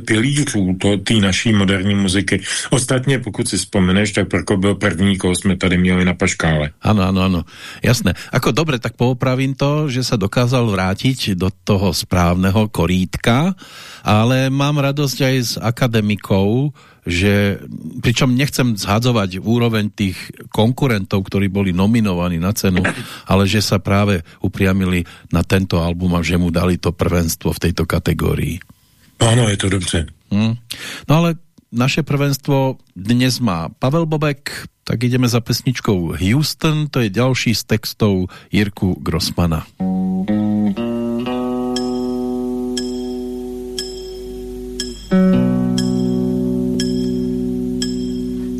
pilířů té naší moderní muziky. Ostatně, pokud si vzpomeneš, tak Prko byl první, koho jsme tady měli na paškále. Ano, ano, ano. Jasné. Ako dobre, tak poopravím to, že se dokázal vrátit do toho správného korítka, ale mám radost aj s akademikou, že pričom nechcem zhadzovať úroveň tých konkurentov, ktorí boli nominovaní na cenu, ale že sa práve upriamili na tento album a že mu dali to prvenstvo v tejto kategórii. Ano, je to dobře. Hmm. No ale naše prvenstvo dnes má Pavel Bobek, tak ideme za pesničkou Houston, to je ďalší z textov Jirku Grossmana.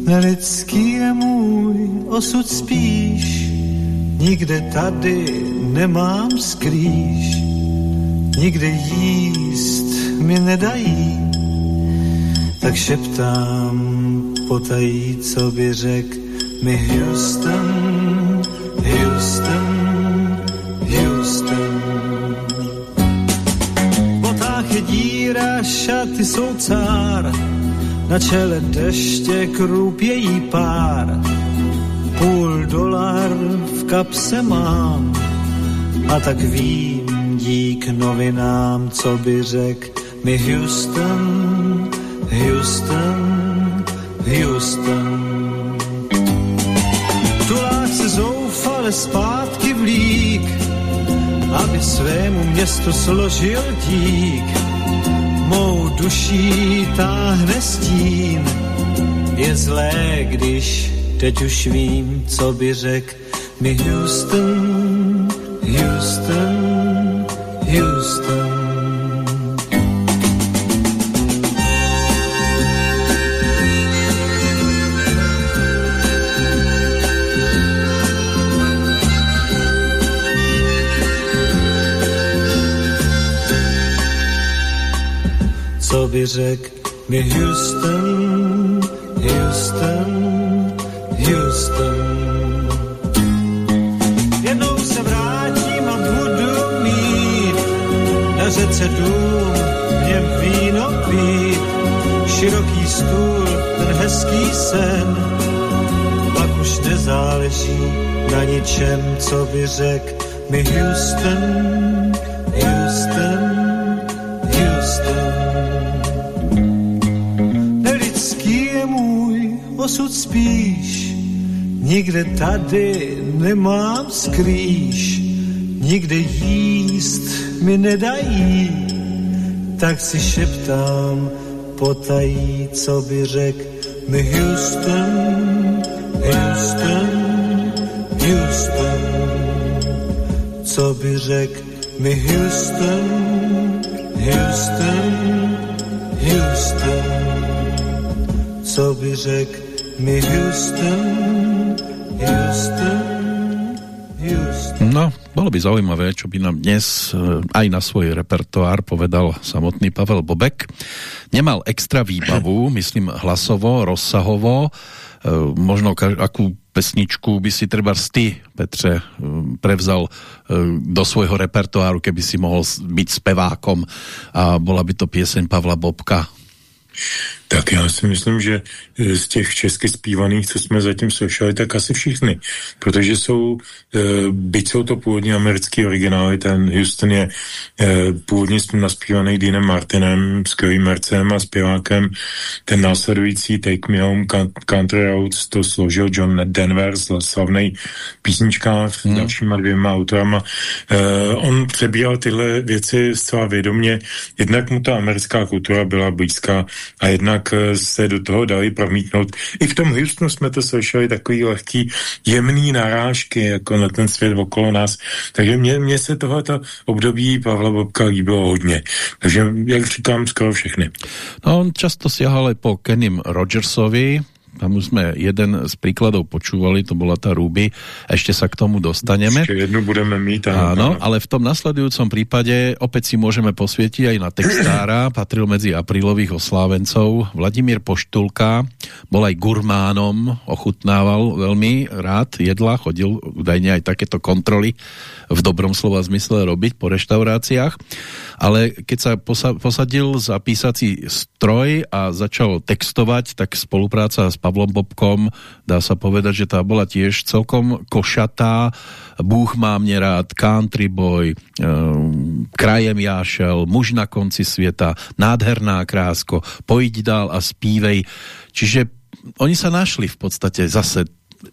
Nelidský je můj osud spíš, nikde tady nemám skrýš, nikde jíst mi nedají, tak šeptám potají, co by řek mi Houston, Houston, Houston. Šaty jsou cár, na čele deště krůpějí pár, půl dolar v kapse mám. A tak vím dík novinám, co by řek mi Houston, Houston, Houston. Tulák se zoufale zpátky vlík, aby svému městu složil dík mou duší táhne stín. Je zlé, když teď už vím, co by řek mi Houston, Houston, Houston. By řek mi Houston, Houston, Houston. Jednou se vrátím a budu mít na řece dům, mě víno pít, široký stůl, ten hezký sen, pak už nezáleží na ničem, co by řek mi Houston, můj osud spíš, nikde tady nemám skrýš, nikde jíst mi nedají, tak si šeptám potají, co by řek. Mi Houston, Houston, Houston, co by řek? Mi Houston, Houston, Houston, co by řek mi Houston, Houston, Houston. No, bolo by zaujímavé, čo by nám dnes eh, aj na svoj repertoár povedal samotný Pavel Bobek. Nemal extra výbavu, myslím hlasovo, rozsahovo, eh, možno akú pesničku by si treba ty, Petře, eh, prevzal do svojho repertoáru, keby si mohol byť spevákom a bola by to pieseň Pavla Bobka. Tak já si myslím, že e, z těch česky zpívaných, co jsme zatím slyšeli, tak asi všichni. Protože jsou, e, byť jsou to původně americký originály, ten Houston je e, původně naspívaný Deanem Martinem, skvělým mercem a zpěvákem. Ten následující Take Me Home Country Roads to složil John Denver, slavný písničkář s hmm. dalšíma dvěma autorama. On přebíral tyhle věci zcela vědomě. Jednak mu ta americká kultura byla blízká a jednak eh, se do toho dali promítnout. I v tom Houstonu jsme to slyšeli takový lehký, jemný narážky jako na ten svět okolo nás. Takže mně, mně se tohoto období Pavla Bobka líbilo hodně. Takže, jak říkám, skoro všechny. No, on často siahal po Kenim Rogersovi, tam už jsme jeden z príkladov počúvali, to bola tá Ruby, ešte sa k tomu dostaneme. Ešte jednu budeme mít. Áno, áno, ale v tom nasledujúcom prípade opäť si môžeme posvietiť aj na textára, patril medzi aprílových oslávencov. Vladimír Poštulka bol aj gurmánom, ochutnával veľmi rád jedla, chodil údajne aj takéto kontroly v dobrom slova zmysle robiť po reštauráciách ale keď sa posadil za písací stroj a začal textovať, tak spolupráca s Pavlom Bobkom, dá sa povedať, že tá bola tiež celkom košatá. Bůh má mne rád, Country Boy, um, Krajem jášel, Muž na konci sveta, Nádherná krásko, Pojď dál a spívej. Čiže oni sa našli v podstate zase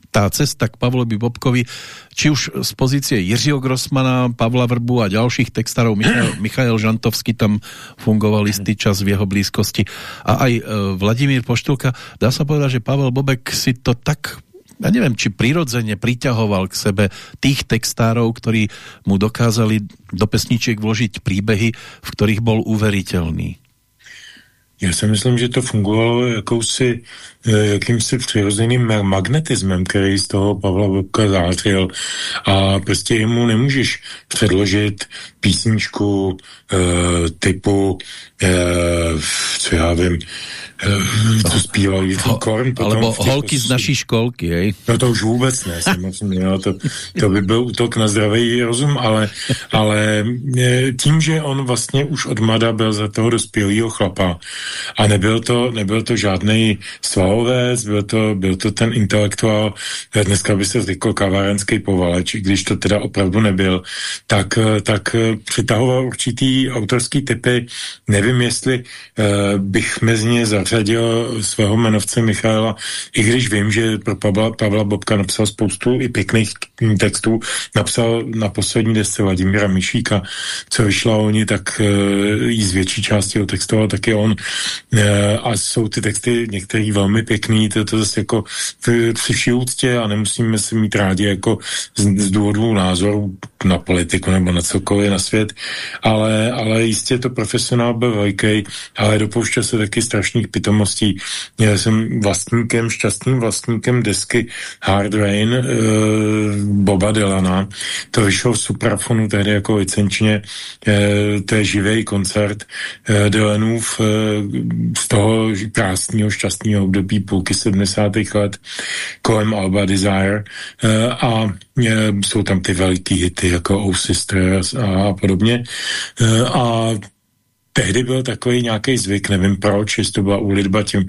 tá cesta k Pavlovi Bobkovi, či už z pozície Jiřího Grossmana, Pavla Vrbu a ďalších textárov, Michael, Michael Žantovský tam fungoval istý čas v jeho blízkosti a aj e, Vladimír Poštulka. Dá sa povedať, že Pavel Bobek si to tak ja neviem, či prirodzene priťahoval k sebe tých textárov, ktorí mu dokázali do pesničiek vložiť príbehy, v ktorých bol uveriteľný. Já si myslím, že to fungovalo jakousi, jakýmsi přirozeným magnetismem, který z toho Pavla Bobka zářil a prostě jemu nemůžeš předložit písničku e, typu, e, co já vím, co zpíval Jiří Korn. Alebo holky z naší školky, jej? No to už vůbec ne, samozřejmě, no, to, to by byl útok na zdravý rozum, ale, ale tím, že on vlastně už od mada byl za toho dospělého chlapa a nebyl to, nebyl to žádný svalovec, byl to, byl to ten intelektuál, dneska by se řekl kavárenský povaleč, když to teda opravdu nebyl, tak, tak přitahoval určitý autorský typy, nevím, jestli uh, bych mezi ně zařadil svého jmenovce Michaela, i když vím, že pro Pavla, Pavla Bobka napsal spoustu i pěkných textů, napsal na poslední desce Vladimíra Mišíka, co vyšla oni, tak jí z větší části otextoval taky on uh, a jsou ty texty některý velmi pěkný, to, to zase jako při vší úctě a nemusíme si mít rádi jako z, z důvodu názoru na politiku nebo na celkově na svět, ale, ale jistě to profesionál byl velký, ale dopouštěl se taky strašných pitomostí. Já jsem vlastníkem, šťastným vlastníkem desky Hard Rain uh, Boba Dylana. To vyšlo v Suprafonu tehdy jako licenčně. Uh, to je živý koncert uh, Dylanův uh, z toho krásného, šťastného období půlky 70. let kolem Alba Desire uh, a uh, jsou tam ty veliký hity jako Oh Sister a, a podobně. A tehdy byl takový nějaký zvyk, nevím proč, jestli to byla úlitba těm,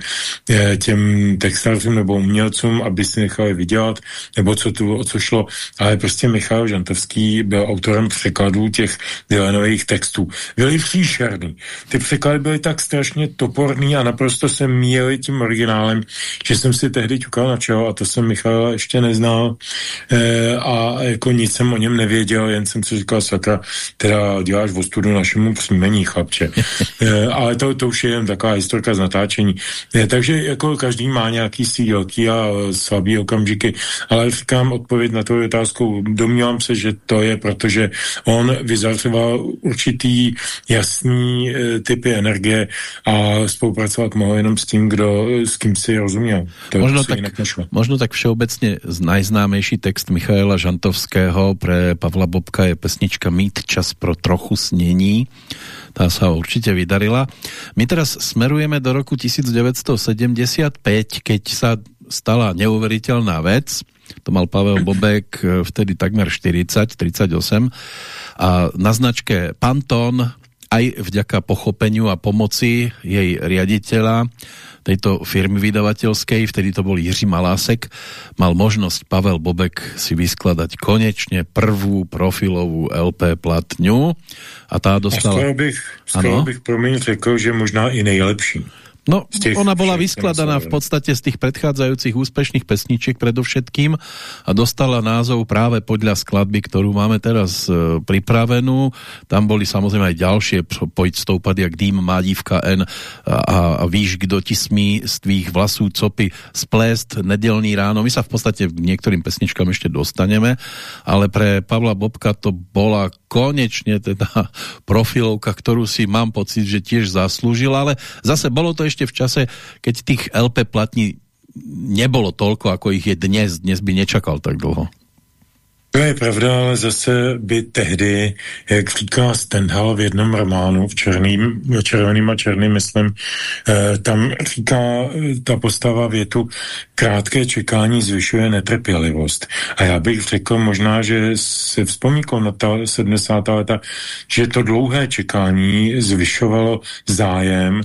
eh, těm textářům nebo umělcům, aby si nechali vydělat, nebo co tu, o co šlo, ale prostě Michal Žantovský byl autorem překladů těch Dylanových textů. Byli příšerný. Ty překlady byly tak strašně toporný a naprosto se míjeli tím originálem, že jsem si tehdy ťukal na čelo a to jsem Michala ještě neznal e, a jako nic jsem o něm nevěděl, jen jsem si říkal, sakra, teda děláš v ostudu našemu příjmení, chlapče. e, ale to, to už je jen taková historka z natáčení. E, takže jako každý má nějaký svý velký a slabý okamžiky, ale říkám odpověď na tu otázku. Domnívám se, že to je, protože on vyzařoval určitý jasný typy energie a spolupracovat mohl jenom s tím, kdo, s kým si rozuměl. To možno, tak, možno tak všeobecně najznámější text Michaela Žantovského pre Pavla Bobka je pesnička Mít čas pro trochu snění tá sa určite vydarila. My teraz smerujeme do roku 1975, keď sa stala neuveriteľná vec. To mal Pavel Bobek eh, vtedy takmer 40, 38 a na značke Pantone aj vďaka pochopeniu a pomoci jej riaditeľa tejto firmy vydavateľskej, vtedy to bol Jiří Malásek, mal možnosť Pavel Bobek si vyskladať konečne prvú profilovú LP platňu a tá dostala... A skoro bych, skoro bych promiň řekl, že možná i nejlepší. No, ona bola vyskladaná v podstate z tých predchádzajúcich úspešných pesničiek predovšetkým a dostala názov práve podľa skladby, ktorú máme teraz e, pripravenú. Tam boli samozrejme aj ďalšie, pojď stoupať jak dým, má dívka N a, a víš, kdo ti smí z tvých vlasů copy splést nedelný ráno. My sa v podstate k niektorým pesničkám ešte dostaneme, ale pre Pavla Bobka to bola konečne teda profilovka, ktorú si mám pocit, že tiež zaslúžila, ale zase bolo to ešte ešte v čase, keď tých LP platní nebolo toľko, ako ich je dnes. Dnes by nečakal tak dlho. To je pravda, ale zase by tehdy, jak říká Stendhal v jednom románu, v černým, červeným a černým, myslím, eh, tam říká eh, ta postava větu, krátké čekání zvyšuje netrpělivost. A já bych řekl možná, že se vzpomínkou na ta 70. leta, že to dlouhé čekání zvyšovalo zájem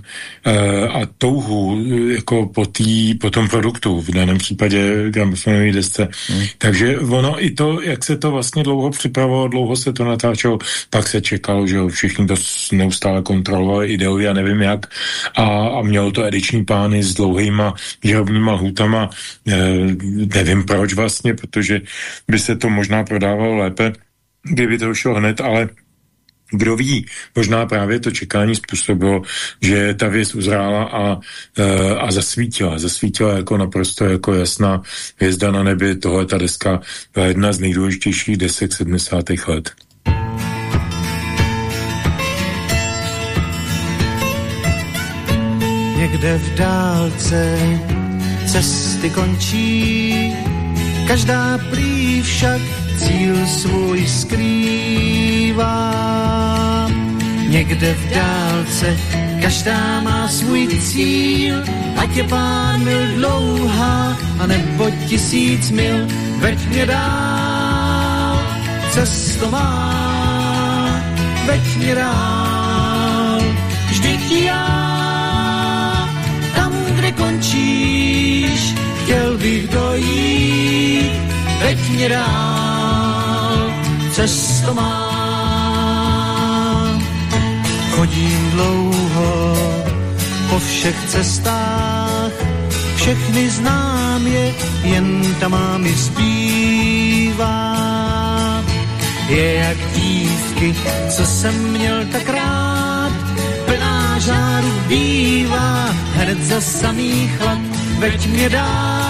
eh, a touhu eh, jako po, tý, po tom produktu, v daném případě gramofonové desce. Hmm. Takže ono i to, jak se to vlastně dlouho připravovalo, dlouho se to natáčelo, pak se čekalo, že všichni to neustále kontrolovali ideově a nevím jak. A, a mělo to ediční pány s dlouhýma výrobnýma lhůtama. E, nevím proč vlastně, protože by se to možná prodávalo lépe, kdyby to šlo hned, ale kdo ví, možná právě to čekání způsobilo, že ta věc uzrála a, e, a zasvítila. Zasvítila jako naprosto jako jasná hvězda na nebi. Tohle ta deska byla jedna z nejdůležitějších desek 70. let. Někde v dálce cesty končí, každá prý však cíl svůj skrývá. Někde v dálce každá má svůj cíl, ať je pán mil dlouhá, a nebo tisíc mil, veď mě dál, cesto má, veď mě dál, vždyť já, tam, kde končíš, bych dojít, veď mě dál, cesto mám. Chodím dlouho po všech cestách, všechny znám je, jen ta má mi zbývá. Je jak dívky, co jsem měl tak rád, plná žáru bývá, hned za samý chlad, veď mě dál,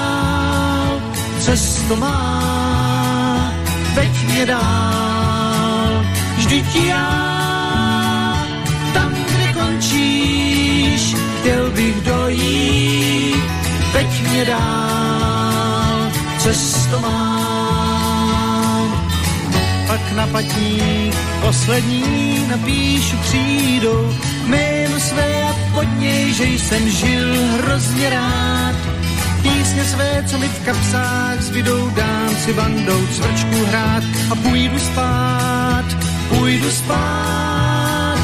cesto má veď mě dál. Vždyť já tam, kde končíš, chtěl bych dojít, veď mě dál, cesto mám. Pak na patník poslední napíšu přijdou jméno své a pod něj, že jsem žil hrozně rád Písně své, co mi v kapsách zbydou, dám si bandou cvrčku hrát a půjdu spát, půjdu spát.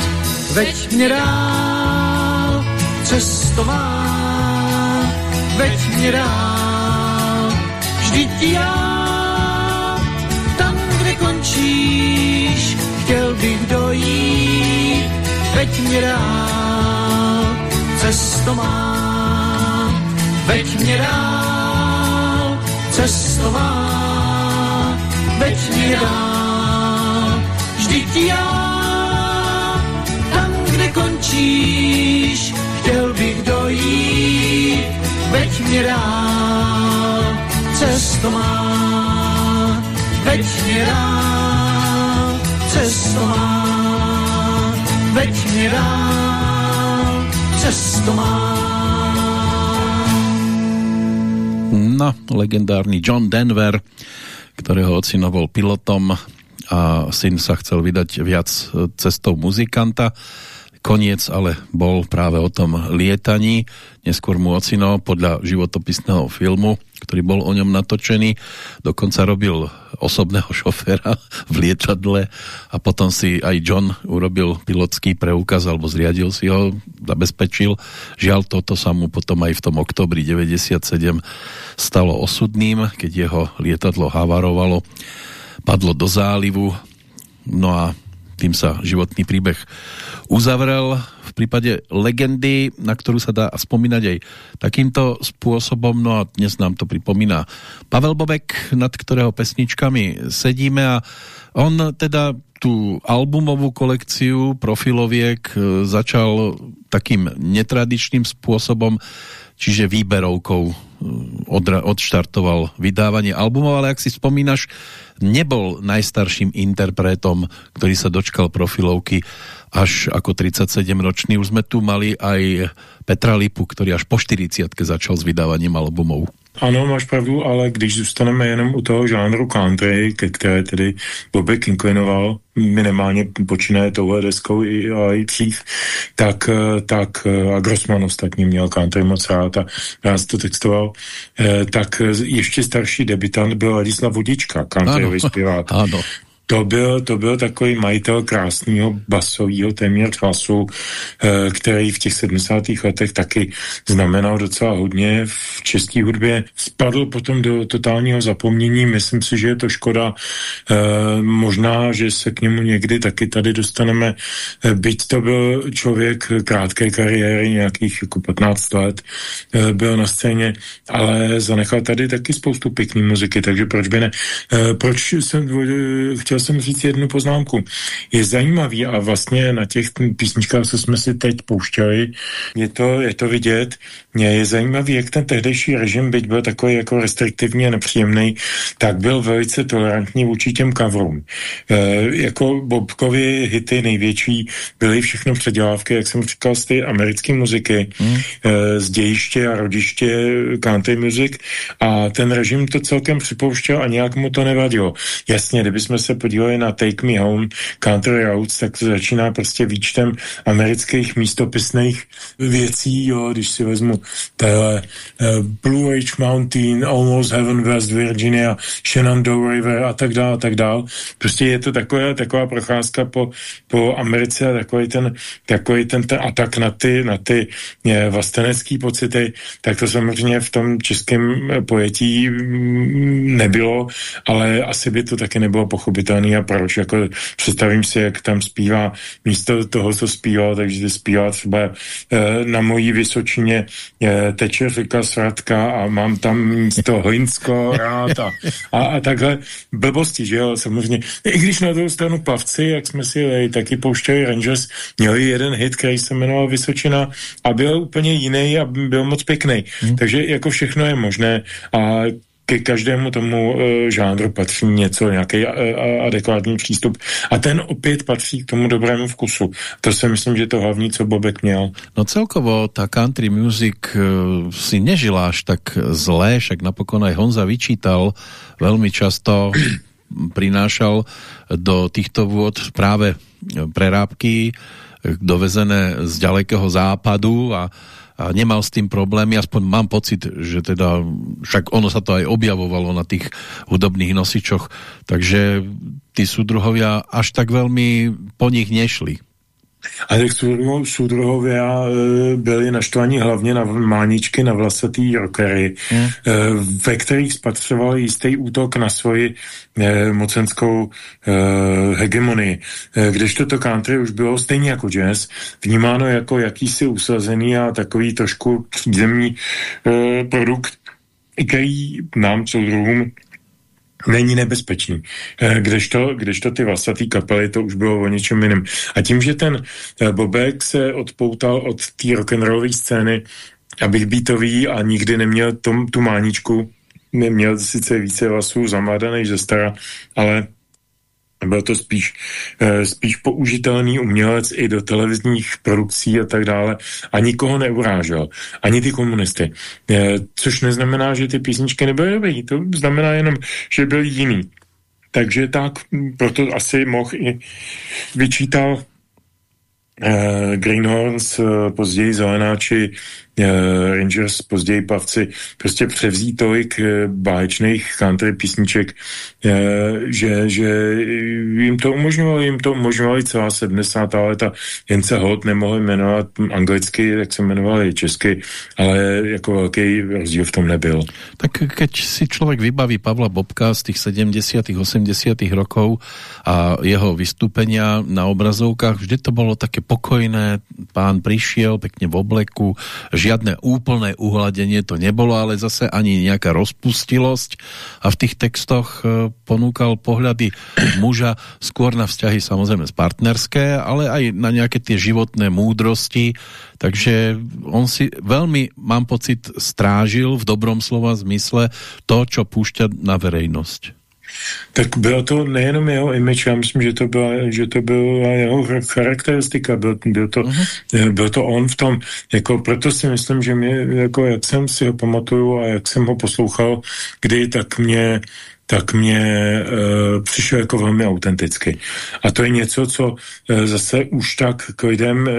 veď mě dál, cesto má, veď mě dál, vždyť já, tam, kde končíš, chtěl bych dojít, veď mě dál, cesto má, veď mě dál, cesto má, veď mě dál, vždyť já, tam, kde končíš, chtěl bych dojít, veď mě dál, cesto má, veď mě dál, cesto má, veď mě dál, cesto má. No, legendárny John Denver, ktorého ocino bol pilotom a syn sa chcel vydať viac cestou muzikanta. Koniec ale bol práve o tom lietaní. Neskôr mu ocino podľa životopisného filmu, ktorý bol o ňom natočený, dokonca robil osobného šoféra v lietadle a potom si aj John urobil pilotský preukaz alebo zriadil si ho, zabezpečil. Žiaľ, toto sa mu potom aj v tom oktobri 97 stalo osudným, keď jeho lietadlo havarovalo, padlo do zálivu, no a tým sa životný príbeh uzavrel v prípade legendy, na ktorú sa dá spomínať aj takýmto spôsobom. No a dnes nám to pripomína Pavel Bobek, nad ktorého pesničkami sedíme a on teda tú albumovú kolekciu profiloviek e, začal takým netradičným spôsobom, čiže výberovkou e, odštartoval vydávanie albumov, ale ak si spomínaš, nebol najstarším interpretom, ktorý sa dočkal profilovky až ako 37-ročný. Už sme tu mali aj Petra Lipu, ktorý až po 40 začal s vydávaním albumov. Ano, máš pravdu, ale když zůstaneme jenom u toho žánru country, ke které tedy Bobek inklinoval, minimálně počínaje touhle deskou i, a i dřív, tak, eh, tak eh, a Grossman ostatně měl country moc rád a rád to textoval, eh, tak ještě starší debitant byl Ladislav Vodička, countryový zpěvák. Ano to byl, to byl takový majitel krásného basového téměř hlasu, eh, který v těch 70. letech taky znamenal docela hodně v české hudbě. Spadl potom do totálního zapomnění, myslím si, že je to škoda. Eh, možná, že se k němu někdy taky tady dostaneme. Eh, byť to byl člověk krátké kariéry, nějakých jako 15 let, byl na scéně, ale zanechal tady taky spoustu pěkné muziky, takže proč by ne? Proč jsem chtěl chtěl jsem říct jednu poznámku. Je zajímavý a vlastně na těch písničkách, co jsme si teď pouštěli, je to, je to vidět, je zajímavý, jak ten tehdejší režim, byť byl takový jako restriktivní a nepříjemný, tak byl velice tolerantní vůči těm coverům. E, jako Bobkovi hity největší byly všechno předělávky, jak jsem říkal, z té americké muziky, hmm. e, z dějiště a rodiště country music a ten režim to celkem připouštěl a nějak mu to nevadilo. Jasně, kdybychom se podívali na Take Me Home, Country Roads, tak to začíná prostě výčtem amerických místopisných věcí, jo, když si vezmu téhle uh, Blue Ridge Mountain, Almost Heaven, West Virginia, Shenandoah River a tak dále, a tak dále. Prostě je to taková, taková procházka po, po Americe a takový ten, takový ten, ten atak na ty, na ty je, vlastenecký pocity, tak to samozřejmě v tom českém pojetí mm, nebylo, ale asi by to taky nebylo pochopitelné pochopitelný a proč. Jako představím si, jak tam zpívá místo toho, co zpíval, takže zpívá třeba e, na mojí Vysočině e, teče řeka Sradka a mám tam místo Hlinsko rád a, a, a takhle blbosti, že jo, samozřejmě. I když na druhou stranu plavci, jak jsme si taky pouštěli Rangers, měli jeden hit, který se jmenoval Vysočina a byl úplně jiný a byl moc pěkný. Hmm. Takže jako všechno je možné a ke každému tomu e, žánru patří něco, nějaký e, adekvátní přístup. A ten opět patří k tomu dobrému vkusu. To si myslím, že to hlavní, co Bobek měl. No celkovo ta country music e, si nežila až tak zlé, však napokon aj Honza vyčítal veľmi často prinášal do týchto vôd práve prerábky dovezené z ďalekého západu a a nemal s tým problémy, aspoň mám pocit, že teda však ono sa to aj objavovalo na tých hudobných nosičoch, takže tí súdruhovia až tak veľmi po nich nešli. A tak Sudruhově byli naštvaní hlavně na máničky, na vlasatý rockery, hmm. ve kterých spatřovali jistý útok na svoji eh, mocenskou eh, hegemonii. Eh, kdežto to country už bylo stejně jako jazz, vnímáno jako jakýsi usazený a takový trošku přízemní eh, produkt, který nám soudruhům není nebezpečný. Eh, kdežto, kdežto ty vlasatý kapely, to už bylo o něčem jiném. A tím, že ten eh, Bobek se odpoutal od té rock'n'rollové scény, abych beatový a nikdy neměl tom, tu máničku, neměl sice více vlasů za mladá ze stara, ale byl to spíš, eh, spíš použitelný umělec i do televizních produkcí a tak dále a nikoho neurážel, ani ty komunisty. Eh, což neznamená, že ty písničky nebyly dobrý, to znamená jenom, že byl jiný. Takže tak, proto asi mohl i vyčítal eh, Greenhorns, později Zelenáči, Rangers, později pavci, prostě převzít tolik eh, báječných country písniček, eh, že, že jim to umožňovali, jim to umožňovali celá 70. leta, jen se hod nemohli jmenovat anglicky, tak se jmenovali česky, ale jako velký rozdíl v tom nebyl. Tak keď si člověk vybaví Pavla Bobka z těch 70. 80. rokov a jeho vystúpenia na obrazovkách, vždy to bylo také pokojné, pán prišiel pekne v obleku, žiadne úplné uhladenie to nebolo, ale zase ani nejaká rozpustilosť a v tých textoch e, ponúkal pohľady muža skôr na vzťahy samozrejme partnerské, ale aj na nejaké tie životné múdrosti, takže on si veľmi, mám pocit, strážil v dobrom slova zmysle to, čo púšťa na verejnosť. Tak bylo to nejenom jeho image, já myslím, že to byla, že to byla jeho charakteristika, byl, byl, to, uh-huh. byl to on v tom, jako proto si myslím, že mě, jako jak jsem si ho pamatuju a jak jsem ho poslouchal, kdy tak mě tak mě e, přišel jako velmi autenticky. A to je něco, co e, zase už tak k lidem e,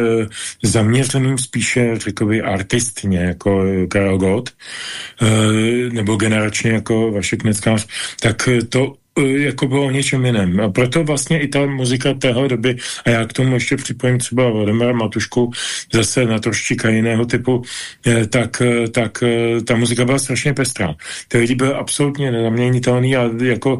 zaměřeným spíše, řekl by, artistně, jako Karel Gott, e, nebo generačně jako Vašek Neckář, tak to jako bylo o něčem jiném. A proto vlastně i ta muzika téhle doby, a já k tomu ještě připojím třeba Vladimira Matušku, zase na trošička jiného typu, e, tak, e, tak ta muzika byla strašně pestrá. Ty lidi byly absolutně nezaměnitelný a jako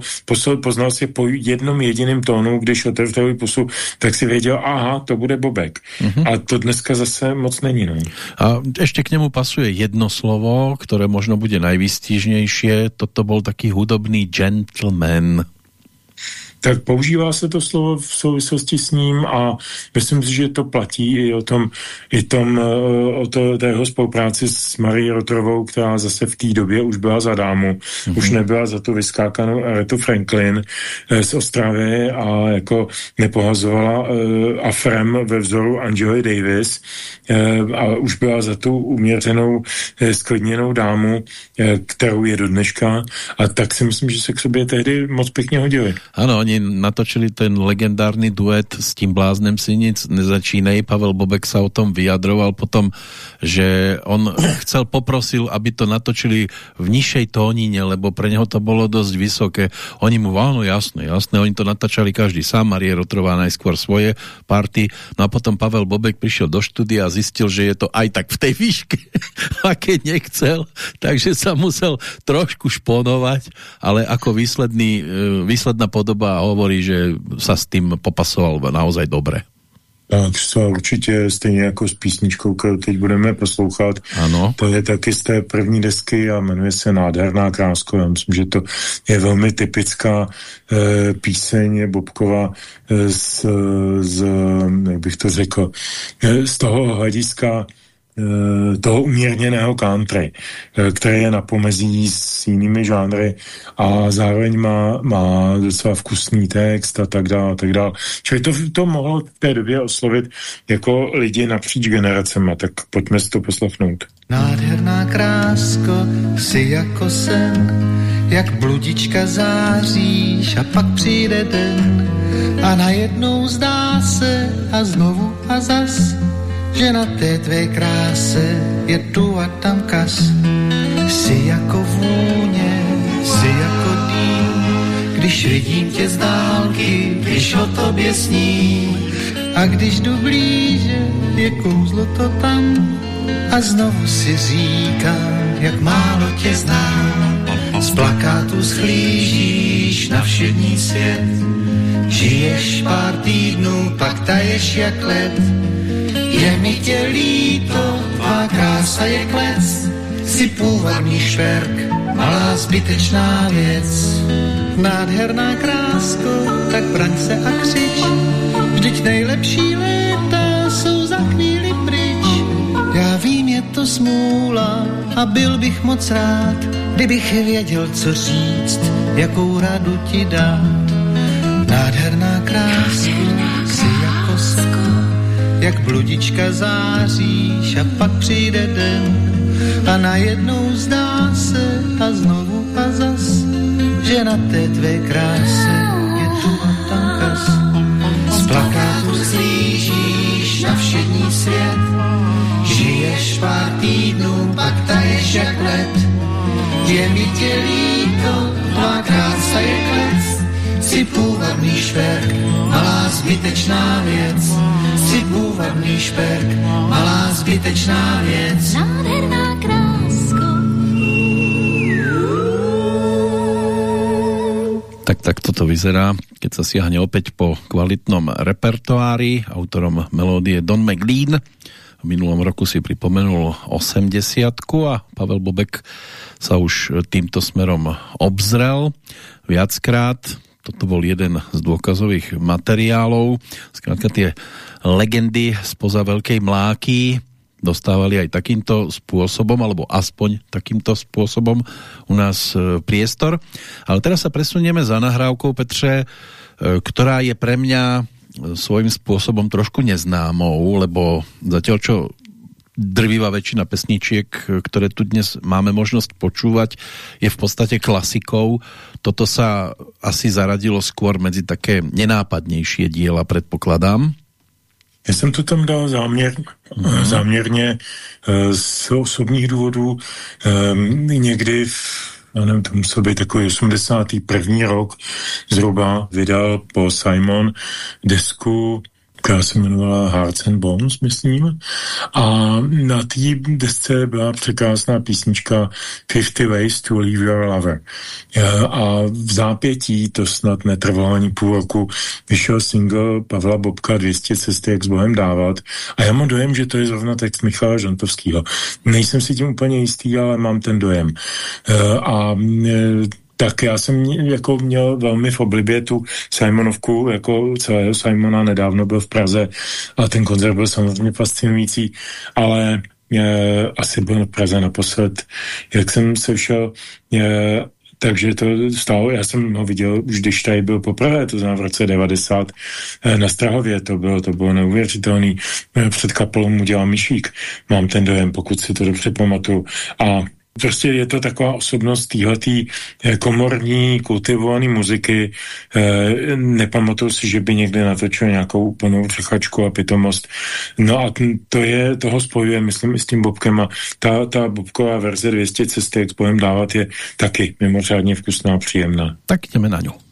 poznal si po jednom jediném tónu, když otevřeli pusu, tak si věděl, aha, to bude Bobek. Mm-hmm. A to dneska zase moc není. No. A ještě k němu pasuje jedno slovo, které možno bude nejvýstížnější. Toto byl taký hudobný gentleman Lynn. Tak používá se to slovo v souvislosti s ním a myslím si, že to platí i o tom, i tom, eh, o to, té jeho spolupráci s Marí Rotrovou, která zase v té době už byla za dámu, mm-hmm. už nebyla za to vyskákanou Aretu Franklin eh, z Ostravy a jako nepohazovala uh, afrem ve vzoru Angely Davis a už byla za tu uměřenou, sklidněnou dámu, kterou je do dneška a tak si myslím, že se k sobě tehdy moc pěkně hodili. Ano, oni natočili ten legendárny duet s tím bláznem si nic nezačínej. Pavel Bobek sa o tom vyjadroval potom, že on chcel, poprosil, aby to natočili v nižšej tónine, lebo pre neho to bolo dosť vysoké. Oni mu, áno, jasné, jasné, oni to natáčali každý sám, Marie Rotrová najskôr svoje party, no a potom Pavel Bobek prišiel do štúdia a zistil, že je to aj tak v tej výške, aké nechcel, takže sa musel trošku šponovať, ale ako výsledný, e, výsledná podoba a hovorí, že sa s tým popasoval naozaj dobre. Tak se určitě stejně jako s písničkou, kterou teď budeme poslouchat. Ano. To je taky z té první desky a jmenuje se Nádherná krásko. Já myslím, že to je velmi typická e, píseň Bobkova e, z, z, jak bych to řekl, e, z toho hlediska Eh, toho umírněného country, eh, které je na pomezí s jinými žánry a zároveň má, má docela vkusný text a tak dále, a tak dále. Čili to, to mohlo v té době oslovit jako lidi napříč generacemi, tak pojďme si to poslechnout. Nádherná krásko, si jako sen, jak bludička záříš a pak přijde den a najednou zdá se a znovu a zas že na té tvé kráse je tu a tam kas. Jsi jako vůně, jsi jako dým, když vidím tě z dálky, když o tobě sním. A když jdu blíže, je kouzlo to tam a znovu si říkám, jak málo tě znám. Z plakátu schlížíš na všední svět, žiješ pár týdnů, pak taješ jak led. Je mi tě líto, tvá krása je klec, si půvabný šperk, malá zbytečná věc. Nádherná krásko, tak braň se a křič, vždyť nejlepší léta jsou za chvíli pryč. Já vím, je to smůla a byl bych moc rád, kdybych věděl, co říct, jakou radu ti dát. Nádherná krásko, si jako sko, jak bludička záříš a pak přijde den a najednou zdá se a znovu a zas, že na té tvé kráse je tu a tam kas. Z plakátu slížíš na všední svět, žiješ pár týdnů, pak taješ jak let. Je mi tě líto, tvá krása je klec, si půvabný šperk, malá zbytečná věc. Si půvabný šperk, malá zbytečná věc. Nádherná krásko. Tak tak toto vyzerá, keď sa siahne opäť po kvalitnom repertoári. Autorom melódie Don McLean. V minulom roku si pripomenul 80 a Pavel Bobek sa už týmto smerom obzrel viackrát. Toto bol jeden z dôkazových materiálov. Skrátka tie legendy spoza Veľkej mláky dostávali aj takýmto spôsobom, alebo aspoň takýmto spôsobom u nás e, priestor. Ale teraz sa presunieme za nahrávkou, Petře, e, ktorá je pre mňa e, svojím spôsobom trošku neznámou, lebo zatiaľ čo drvivá väčšina pesničiek, ktoré tu dnes máme možnosť počúvať, je v podstate klasikou. Toto sa asi zaradilo skôr medzi také nenápadnejšie diela, predpokladám. Já jsem to tam dal záměr, mm. záměrně eh, z osobních důvodů. Ehm, někdy v já nevím, to musel být takový 81. rok, zhruba vydal po Simon desku která se jmenovala Hearts and Bones, myslím. A na té desce byla překrásná písnička 50 Ways to Leave Your Lover. A v zápětí, to snad netrvalo ani půl roku, vyšel single Pavla Bobka 200 cesty, jak s Bohem dávat. A já mám dojem, že to je zrovna text Michala Žantovského. Nejsem si tím úplně jistý, ale mám ten dojem. A tak já jsem jako měl velmi v oblibě tu Simonovku, jako celého Simona nedávno byl v Praze a ten koncert byl samozřejmě fascinující, ale je, asi byl v Praze naposled, jak jsem se šel, je, takže to stalo, já jsem ho viděl už když tady byl poprvé, to znamená v roce 90 eh, na Strahově, to bylo, to bylo neuvěřitelný. Eh, před kapelou mu dělal myšík, mám ten dojem, pokud si to dobře pamatuju. A Prostě je to taková osobnost téhletý eh, komorní, kultivované muziky. E, nepamatuju si, že by někdy natočil nějakou úplnou přechačku a pitomost. No a to je, toho spojuje, myslím, i s tím Bobkem a ta, ta Bobková verze 200 cesty, jak spojím dávat, je taky mimořádně vkusná a příjemná. Tak jdeme na ňu.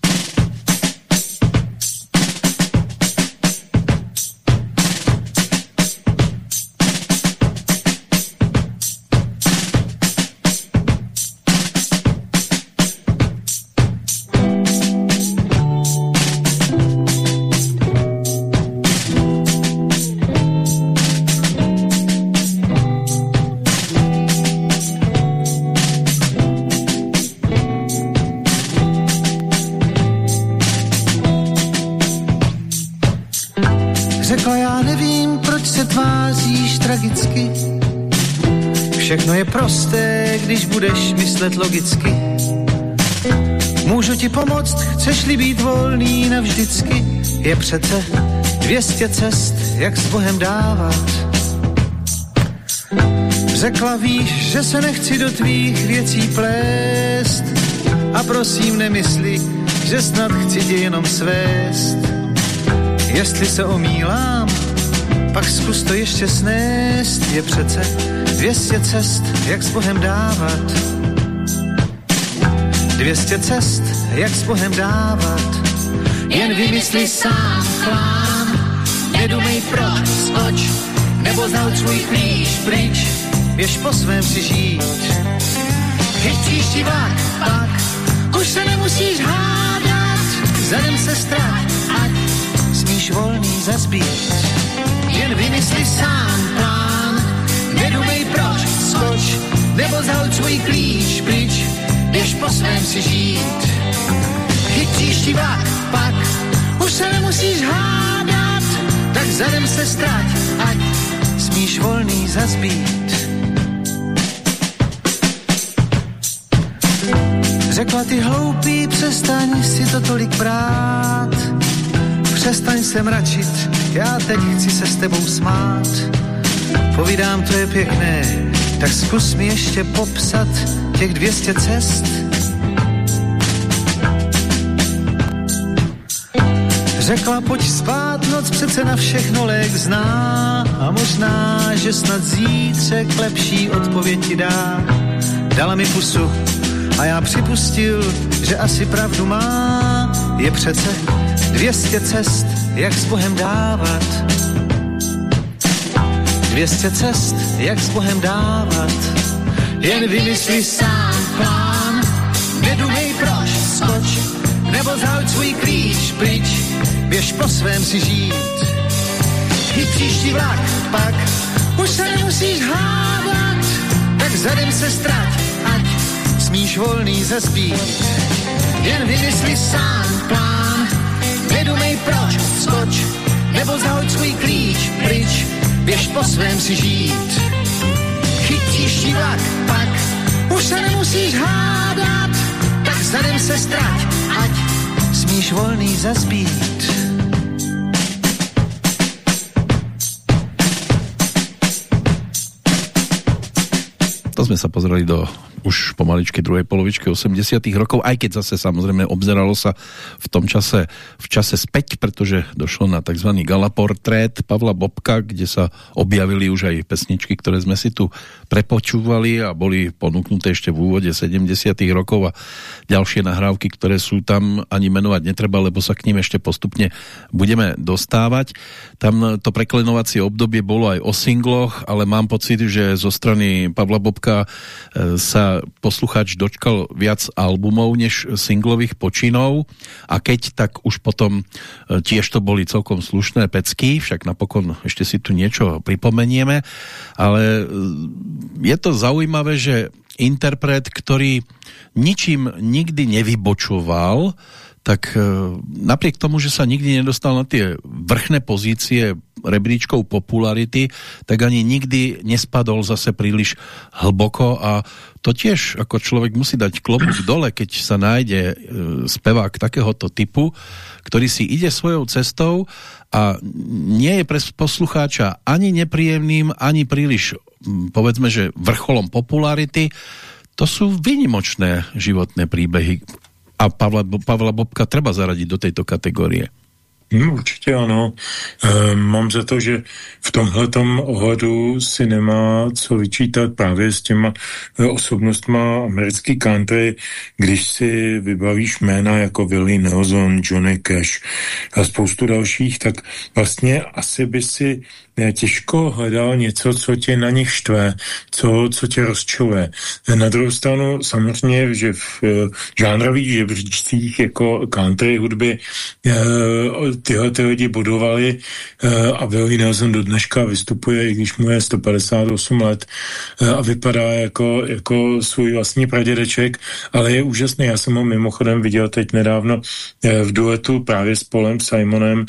Myslet logicky. Můžu ti pomoct, chceš-li být volný navždycky, je přece 200 cest, jak s Bohem dávat. Řekla víš, že se nechci do tvých věcí plést a prosím nemysli, že snad chci tě jenom svést. Jestli se omílám, pak zkus to ještě snést, je přece 200 cest, jak s Bohem dávat. 200 cest, jak s Bohem dávat. Jen vymysli sám chlám, nedumej proč, skoč, nebo zhoď svůj klíč pryč, běž po svém si žít. Chyť příští vlak, pak už se nemusíš hádat, zadem se strach, ať smíš volný zazbít. Jen vymysli sám plán, nedumej proč, skoč, nebo zhoď svůj klíč pryč, běž po svém si žít. Chyť příští vlak, pak už se nemusíš hádat, tak zadem se strať, ať smíš volný zazbít. Řekla ty hloupý, přestaň si to tolik brát. Přestaň se mračit, já teď chci se s tebou smát. Povídám, to je pěkné, tak zkus mi ještě popsat těch 200 cest. Řekla, pojď spát, noc přece na všechno lék zná a možná, že snad zítřek lepší odpověď ti dá. Dala mi pusu a já připustil, že asi pravdu má. Je přece 200 cest, jak s Bohem dávat. 200 cest, jak s Bohem dávat. Jen vymysli sám plán, nedumej proč, skoč, nebo zhoď svůj klíč pryč, běž po svém si žít. Chyť příští vlak, pak už se nemusíš hádat, tak zadem se strať, ať smíš volný zaspít. Jen vymysli sám plán, nedumej proč, skoč, nebo zahoď svůj klíč pryč, běž po svém si žít. Příští vlak, pak už se nemusíš hádat, tak zadem se strať, ať smíš volný zaspít. To sme sa pozreli do už pomaličky druhej polovičky 80 rokov, aj keď zase samozrejme obzeralo sa v tom čase v čase späť, pretože došlo na tzv. galaportrét Pavla Bobka, kde sa objavili už aj pesničky, ktoré sme si tu prepočúvali a boli ponúknuté ešte v úvode 70 rokov a ďalšie nahrávky, ktoré sú tam ani menovať netreba, lebo sa k ním ešte postupne budeme dostávať. Tam to preklenovacie obdobie bolo aj o singloch, ale mám pocit, že zo strany Pavla Bobka e, posluchač dočkal viac albumov než singlových počinov a keď, tak už potom e, tiež to boli celkom slušné pecky, však napokon ešte si tu niečo pripomenieme, ale e, je to zaujímavé, že interpret, ktorý ničím nikdy nevybočoval, tak e, napriek tomu, že sa nikdy nedostal na tie vrchné pozície rebríčkou popularity, tak ani nikdy nespadol zase príliš hlboko a to tiež ako človek musí dať klobúk dole, keď sa nájde e, spevák takéhoto typu, ktorý si ide svojou cestou a nie je pre poslucháča ani nepríjemným, ani príliš povedzme, že vrcholom popularity, to sú vynimočné životné príbehy, a Pavla, Pavla Bobka treba zaradiť do tejto kategórie. No, určitě ano. E, mám za to, že v tomhletom ohledu si nemá co vyčítat právě s těma e, osobnostma americký country, když si vybavíš jména jako Willie Nelson, Johnny Cash a spoustu dalších, tak vlastně asi by si těžko hledal něco, co tě na nich štve, co, co tě rozčiluje. Na druhou stranu samozřejmě, že v žánrových žebříčcích jako country hudby uh, tyhle ty lidi budovali uh, a Willie Nelson do dneška vystupuje, i když mu je 158 let uh, a vypadá jako, jako svůj vlastní pradědeček, ale je úžasný. Já jsem ho mimochodem viděl teď nedávno uh, v duetu právě s Polem Simonem,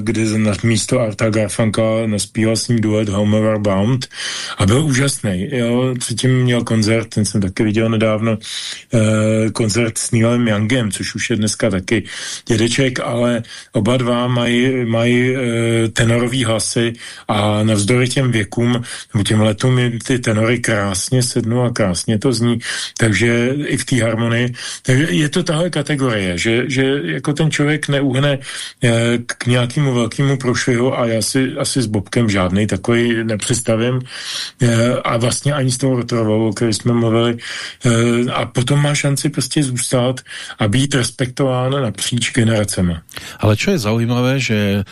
kde na místo Arta Garfunkel Franka naspíval s ním duet Homeward Bound a byl úžasný. Jo. Předtím měl koncert, ten jsem taky viděl nedávno, eh, koncert s Neilem Youngem, což už je dneska taky dědeček, ale oba dva mají, mají eh, tenorový hlasy a navzdory těm věkům, nebo těm letům ty tenory krásně sednou a krásně to zní, takže i v té harmonii. Takže je to tahle kategorie, že, že jako ten člověk neuhne eh, k nějakému velkému prošvihu a já si asi s Bobkem žádný takový nepředstavím eh, a vlastně ani s tou Rotorovou, o které jsme mluvili a potom má šanci prostě zůstat a být respektován napříč generacemi. Ale čo je zaujímavé, že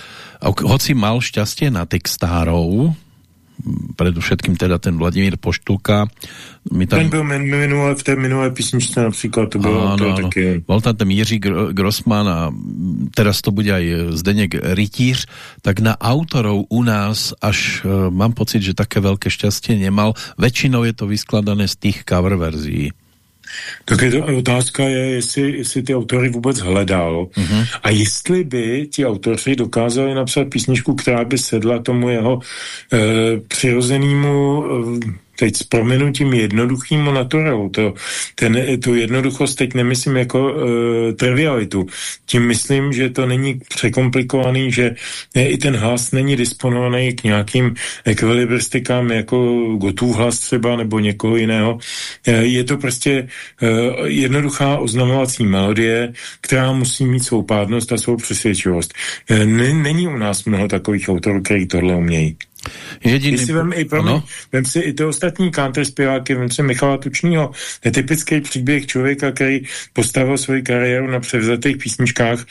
hoci mal šťastie na textárov, predovšetkým teda ten Vladimír Poštulka. My tam... Ten byl minulé, v té minulé písničce například, to bylo ano, to ano. taky. Bol tam ten Jiří Grossman a teraz to bude aj Zdeněk Rytíř, tak na autorov u nás až e, mám pocit, že také veľké šťastie nemal. Väčšinou je to vyskladané z tých cover verzií. Tak je to otázka je, jestli, jestli ty autory vůbec hledal uh-huh. a jestli by ti autoři dokázali napsat písničku, která by sedla tomu jeho e, přirozenému e, teď s proměnutím jednoduchým naturelu. To, ten, tu jednoduchost teď nemyslím jako uh, trivialitu. Tím myslím, že to není překomplikovaný, že ne, i ten hlas není disponovaný k nějakým ekvilibristikám jako Gotův hlas třeba nebo někoho jiného. Uh, je to prostě uh, jednoduchá oznamovací melodie, která musí mít svou pádnost a svou přesvědčivost. Uh, není u nás mnoho takových autorů, kteří tohle umějí. Jediný... si vem, i, promiň, vem si i ty ostatní country zpěváky, vem si Michala Tučního, netypický příběh člověka, který postavil svoji kariéru na převzatých písničkách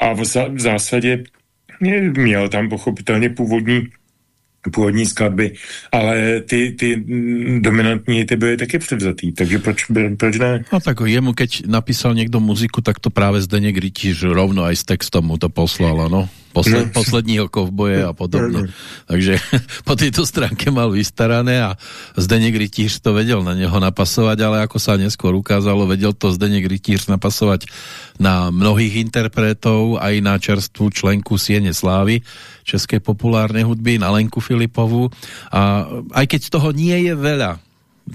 a v, v zásadě měl tam pochopitelně původní původní skladby, ale ty, ty dominantní ty byly taky převzatý, takže proč, proč ne? No tak jemu, keď napísal někdo muziku, tak to právě Zdeněk Rytíř rovno aj s textom mu to poslal, no. Posle, no. posledního kovboje a podobně. No, no. Takže po této stránke mal vystarané a Zdeněk Rytíř to vedel na něho napasovat, ale jako sa neskôr ukázalo, vedel to Zdeněk Rytíř napasovat na mnohých interpretov, aj na čerstvú členku Siene Slávy české populárnej hudby, na Lenku Filipovu. A aj keď toho nie je veľa,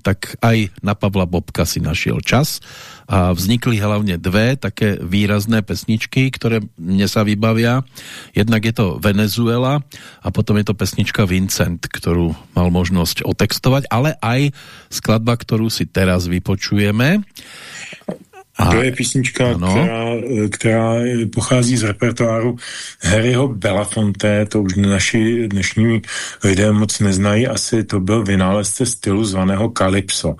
tak aj na Pavla Bobka si našiel čas a vznikly hlavně dve také výrazné pesničky, které mne sa vybavia. Jednak je to Venezuela a potom je to pesnička Vincent, kterou mal možnosť otextovať, ale aj skladba, kterou si teraz vypočujeme. A to je písnička, která, která pochází z repertoáru Harryho Belafonte, to už naši dnešní lidé moc neznají, asi to byl vynálezce stylu zvaného Calypso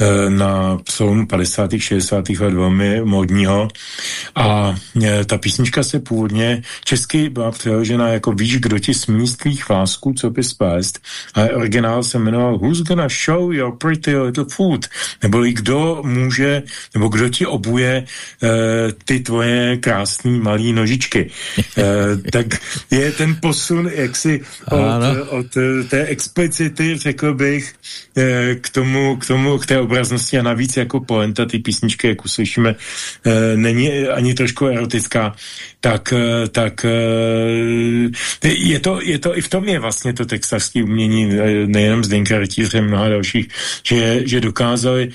eh, na psalmu 50. 60. let velmi modního a eh, ta písnička se původně česky byla přeložena jako víš, kdo ti smí z tvých vlásků, co by spést a originál se jmenoval Who's gonna show your pretty little food neboli kdo může, nebo kdo ti obuje uh, ty tvoje krásné malé nožičky. Uh, tak je ten posun jaksi od, od eh, té explicity, řekl bych, uh, k tomu, k tomu, k té obraznosti a navíc jako poenta ty písničky, jak uslyšíme, uh, není ani trošku erotická, tak, tak je to, je to i v tom je vlastně to textařské umění, nejenom Zdenka Rytíře, mnoha dalších, že, že dokázali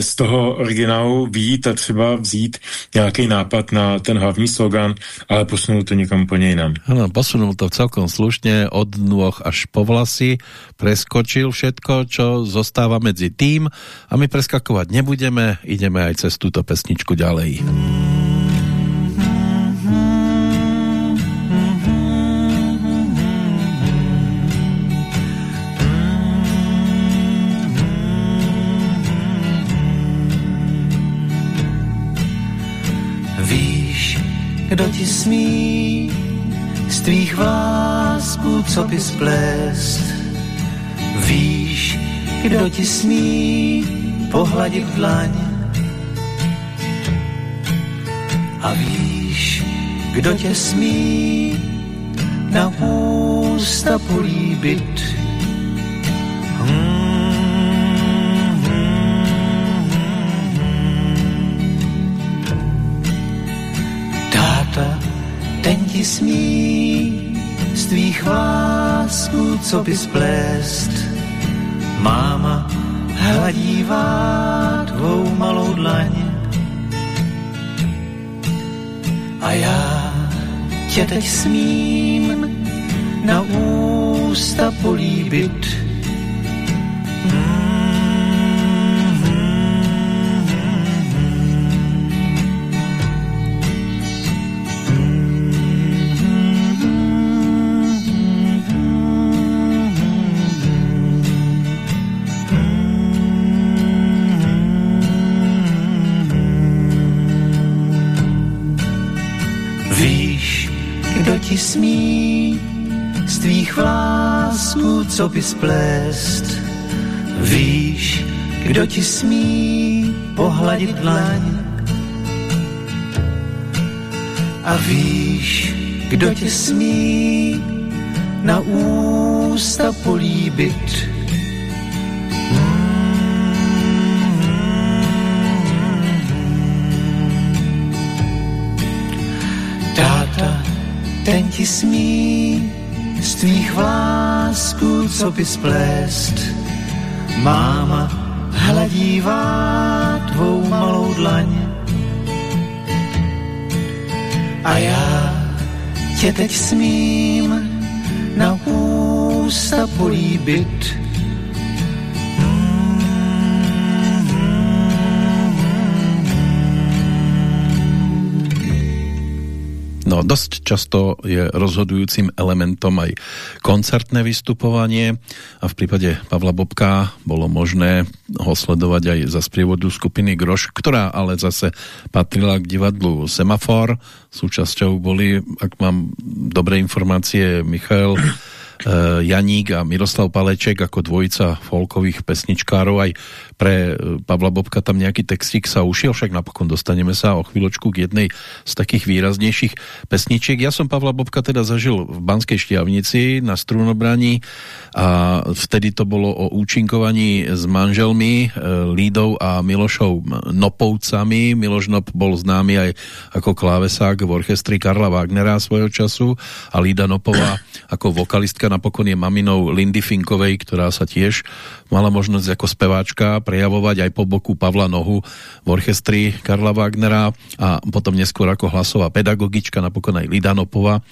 z toho originálu výjít a třeba vzít nějaký nápad na ten hlavní slogan, ale posunul to někam úplně jinam. Ano, posunul to celkom slušně od nůh až po vlasy, preskočil všetko, čo zostáva medzi tým a my preskakovat nebudeme, ideme aj cez túto pesničku ďalej. Kdo ti smí z tvých vlásků, co by splést. Víš, kdo ti smí pohladit dlaň. A víš, kdo tě smí na ústa políbit. Ten ti smí z tvých vlásků, co by splést. Máma hladívá tvou malou dlaň a já tě teď smím na ústa políbit. Hmm. Co by splést. Víš, kdo ti smí pohladit dlaň. A víš, kdo tě smí na ústa políbit. Táta, ten ti smí z tvých vlásků, co by splést. Máma hladívá tvou malou dlaň. A já tě teď smím na ústa políbit. Dosť často je rozhodujúcim elementom aj koncertné vystupovanie a v prípade Pavla Bobka bolo možné ho sledovať aj za sprievodu skupiny Groš, ktorá ale zase patrila k divadlu Semafor. Súčasťou boli, ak mám dobré informácie, Michal Janík a Miroslav Paleček ako dvojica folkových pesničkárov. Aj pre eh, Pavla Bobka tam nejaký textík sa ušiel, však napokon dostaneme sa o chvíľočku k jednej z takých výraznejších pesničiek. Ja som Pavla Bobka teda zažil v Banskej Štiavnici na strunobraní a vtedy to bolo o účinkovaní s manželmi eh, Lídou a Milošou Nopovcami. Miloš Nop bol známy aj ako klávesák v orchestri Karla Wagnera svojho času a Lída Nopová ako vokalistka napokon je maminou Lindy Finkovej, ktorá sa tiež mala možnosť ako speváčka prejavovať aj po boku Pavla Nohu v orchestri Karla Wagnera a potom neskôr ako hlasová pedagogička, napokon aj Lida Nopova e,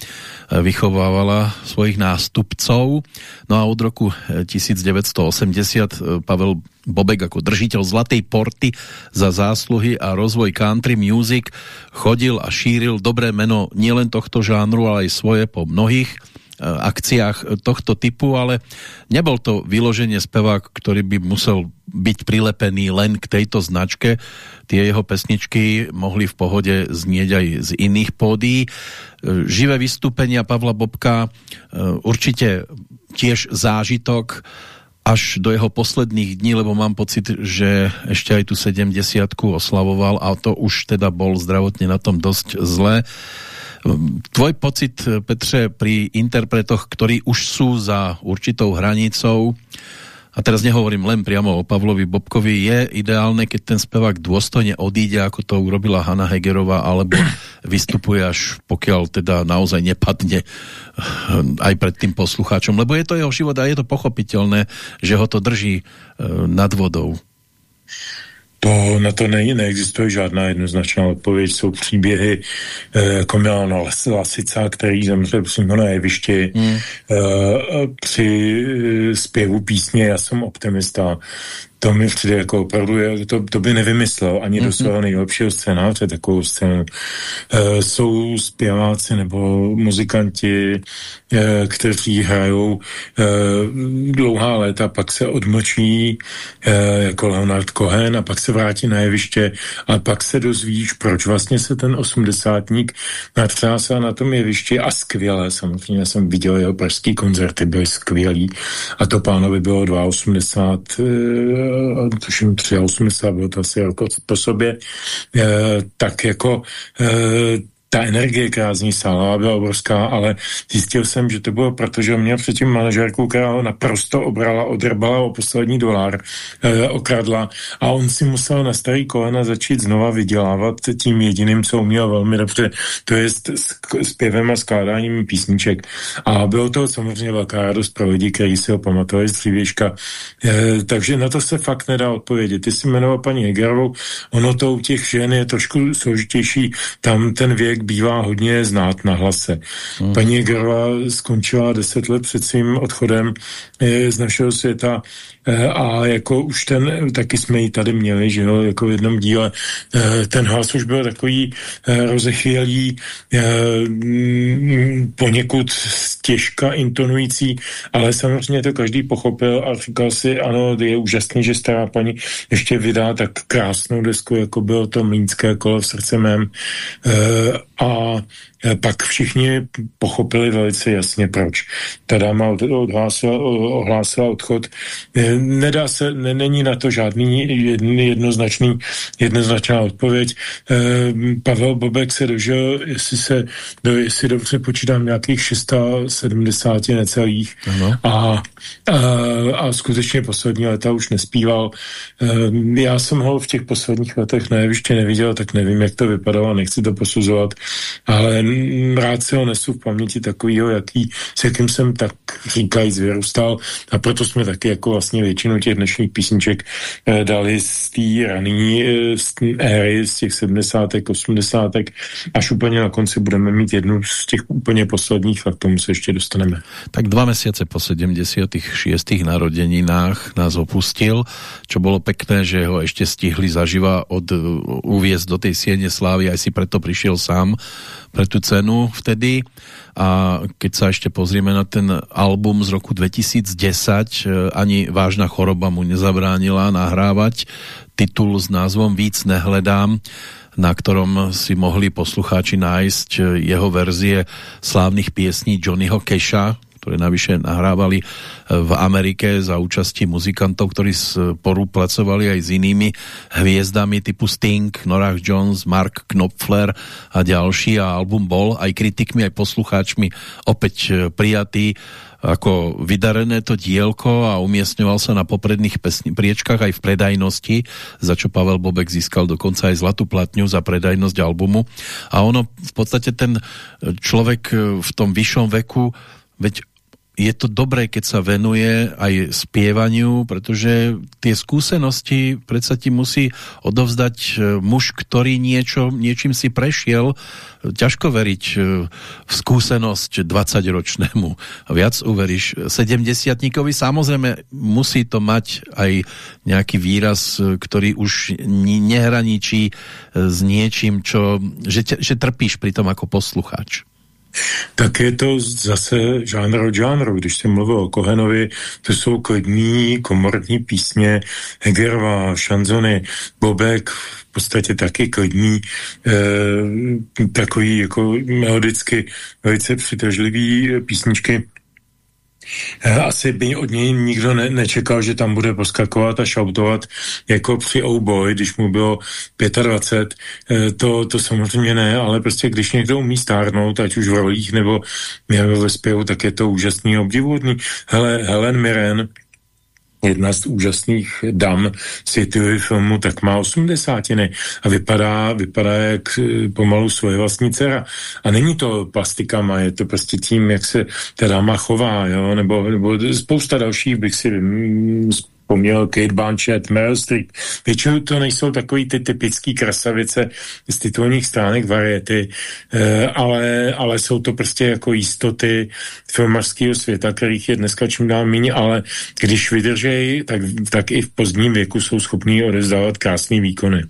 vychovávala svojich nástupcov. No a od roku 1980 e, Pavel Bobek ako držiteľ Zlatej porty za zásluhy a rozvoj country music chodil a šíril dobré meno nielen tohto žánru, ale aj svoje po mnohých Eh, akciách tohto typu, ale nebol to vyloženie spevák, ktorý by musel byť prilepený len k tejto značke. Tie jeho pesničky mohli v pohode znieť aj z iných pódií. Eh, živé vystúpenia Pavla Bobka eh, určite tiež zážitok až do jeho posledných dní, lebo mám pocit, že ešte aj tu 70 oslavoval a to už teda bol zdravotne na tom dosť zle. Tvoj pocit, Petře, pri interpretoch, ktorí už sú za určitou hranicou, a teraz nehovorím len priamo o Pavlovi Bobkovi, je ideálne, keď ten spevák dôstojne odíde, ako to urobila Hanna Hegerová, alebo vystupuje až pokiaľ teda naozaj nepadne aj pred tým poslucháčom, lebo je to jeho život a je to pochopiteľné, že ho to drží eh, nad vodou. To na to ne, neexistuje žádná jednoznačná odpověď. Jsou příběhy e, jako Milana Lasica, který zemřel přímo na jevišti. E, při zpěvu písně Já jsem optimista to mi přijde jako opravdu, je, to, to by nevymyslel ani mm-hmm. do mhm. svého nejlepšího scénáře takovou scénu. E, jsou zpěváci nebo muzikanti, e, kteří hrajou e, dlouhá léta, pak se odmlčí e, jako Leonard Cohen a pak se vrátí na jeviště a pak se dozvíš, proč vlastně se ten osmdesátník natřásá na tom jevišti a skvěle, samozřejmě jsem viděl jeho pražský koncerty, byly skvělý a to pánovi bylo 82 e, tuším 83, bylo to asi jako po sobě, eh, tak jako eh, ta energie, která z ní stála, byla obrovská, ale zjistil jsem, že to bylo proto, že měl předtím manažerku, která ho naprosto obrala, odrbala o poslední dolar, eh, okradla a on si musel na starý kolena začít znova vydělávat tím jediným, co uměl velmi dobře, to je zpěvem a skládáním písniček. A bylo to samozřejmě velká radost pro lidi, kteří si ho pamatovali z dřívějška. Eh, takže na to se fakt nedá odpovědět. Ty jsi jmenoval paní Hegerovou, ono to u těch žen je trošku složitější, tam ten věk člověk bývá hodně znát na hlase. Hmm. Paní Gerla skončila deset let před svým odchodem z našeho světa Eh, a jako už ten, taky jsme ji tady měli, že jo, jako v jednom díle, eh, ten hlas už byl takový eh, rozechvělý, mm, poněkud těžka intonující, ale samozřejmě to každý pochopil a říkal si, ano, je úžasný, že stará paní ještě vydá tak krásnou desku, jako bylo to Mlínské kolo v srdce mém a Eh, pak všichni pochopili velice jasně, proč. Ta dáma odhlásila, ohlásila odchod. Eh, nedá se, ne, není na to žádný jednoznačný, jednoznačná odpověď. Eh, Pavel Bobek se dožil, jestli se, do, jestli dobře počítám, nějakých 670 necelých a, a, a skutečně poslední leta už nespíval. Já jsem ho v těch posledních letech ještě neviděl, tak nevím, jak to vypadalo, nechci to posuzovat, ale rád se ho nesu v paměti takovýho, jaký, s jakým jsem tak říkajíc vyrůstal a proto jsme taky jako vlastně většinu těch dnešních písniček eh, dali z té raný eh, éry, z těch 70. 80. až úplně na konci budeme mít jednu z těch úplně posledních a k tomu se ještě dostaneme. Tak dva měsíce po 76. narozeninách nás opustil, čo bylo pekné, že ho ještě stihli zaživa od uviezť do tej siene slávy, aj si preto prišiel sám pre tú cenu vtedy. A keď sa ešte pozrieme na ten album z roku 2010, e, ani vážna choroba mu nezabránila nahrávať titul s názvom Víc nehledám, na ktorom si mohli poslucháči nájsť e, jeho verzie slávnych piesní Johnnyho Keša, ktoré navyše nahrávali e, v Amerike za účasti muzikantov, ktorí spolupracovali aj s inými hviezdami typu Sting, Norah Jones, Mark Knopfler a ďalší a album bol aj kritikmi, aj poslucháčmi opäť e, prijatý ako vydarené to dielko a umiestňoval sa na popredných priečkách aj v predajnosti, za čo Pavel Bobek získal dokonca aj zlatú platňu za predajnosť albumu. A ono v podstate ten človek v tom vyššom veku, veď je to dobré, keď sa venuje aj spievaniu, pretože tie skúsenosti predsa ti musí odovzdať e, muž, ktorý niečo, niečím si prešiel. Ťažko veriť e, v skúsenosť 20-ročnému. Viac uveríš 70-tníkovi. Samozrejme musí to mať aj nejaký výraz, e, ktorý už nehraničí s niečím, čo, že, že trpíš pri tom ako poslucháč tak je to zase žánr od žánru. Když jsem mluvil o Kohenovi, to jsou klidní komorní písně, Hegerová, šanzony, Bobek, v podstatě taky klidní, eh, takový jako melodicky velice přitažlivý písničky asi by od něj nikdo ne, nečekal, že tam bude poskakovat a šautovat jako při Boy, když mu bylo 25. Eh, to, to samozřejmě ne, ale prostě když někdo umí stárnout, ať už v rolích nebo, ve zpěvu, tak je to úžasný obdivuhodný. Hele, Helen Mirren, jedna z úžasných dam světového filmu, tak má osmdesátiny a vypadá, vypadá jak eh, pomalu svoje vlastní dcera. A není to plastikama, je to prostě tím, jak se ta dáma chová, jo? Nebo, nebo spousta dalších bych si mm, vzpomněl Kate Blanchett, Meryl Streep. Většinou to nejsou takový ty typický krasavice z titulních stránek variety, eh, ale, ale jsou to prostě jako jistoty filmařského světa, kterých je dneska čím dál méně, ale když vydržej, tak, tak i v pozdním věku jsou schopní odezdávat krásné výkony.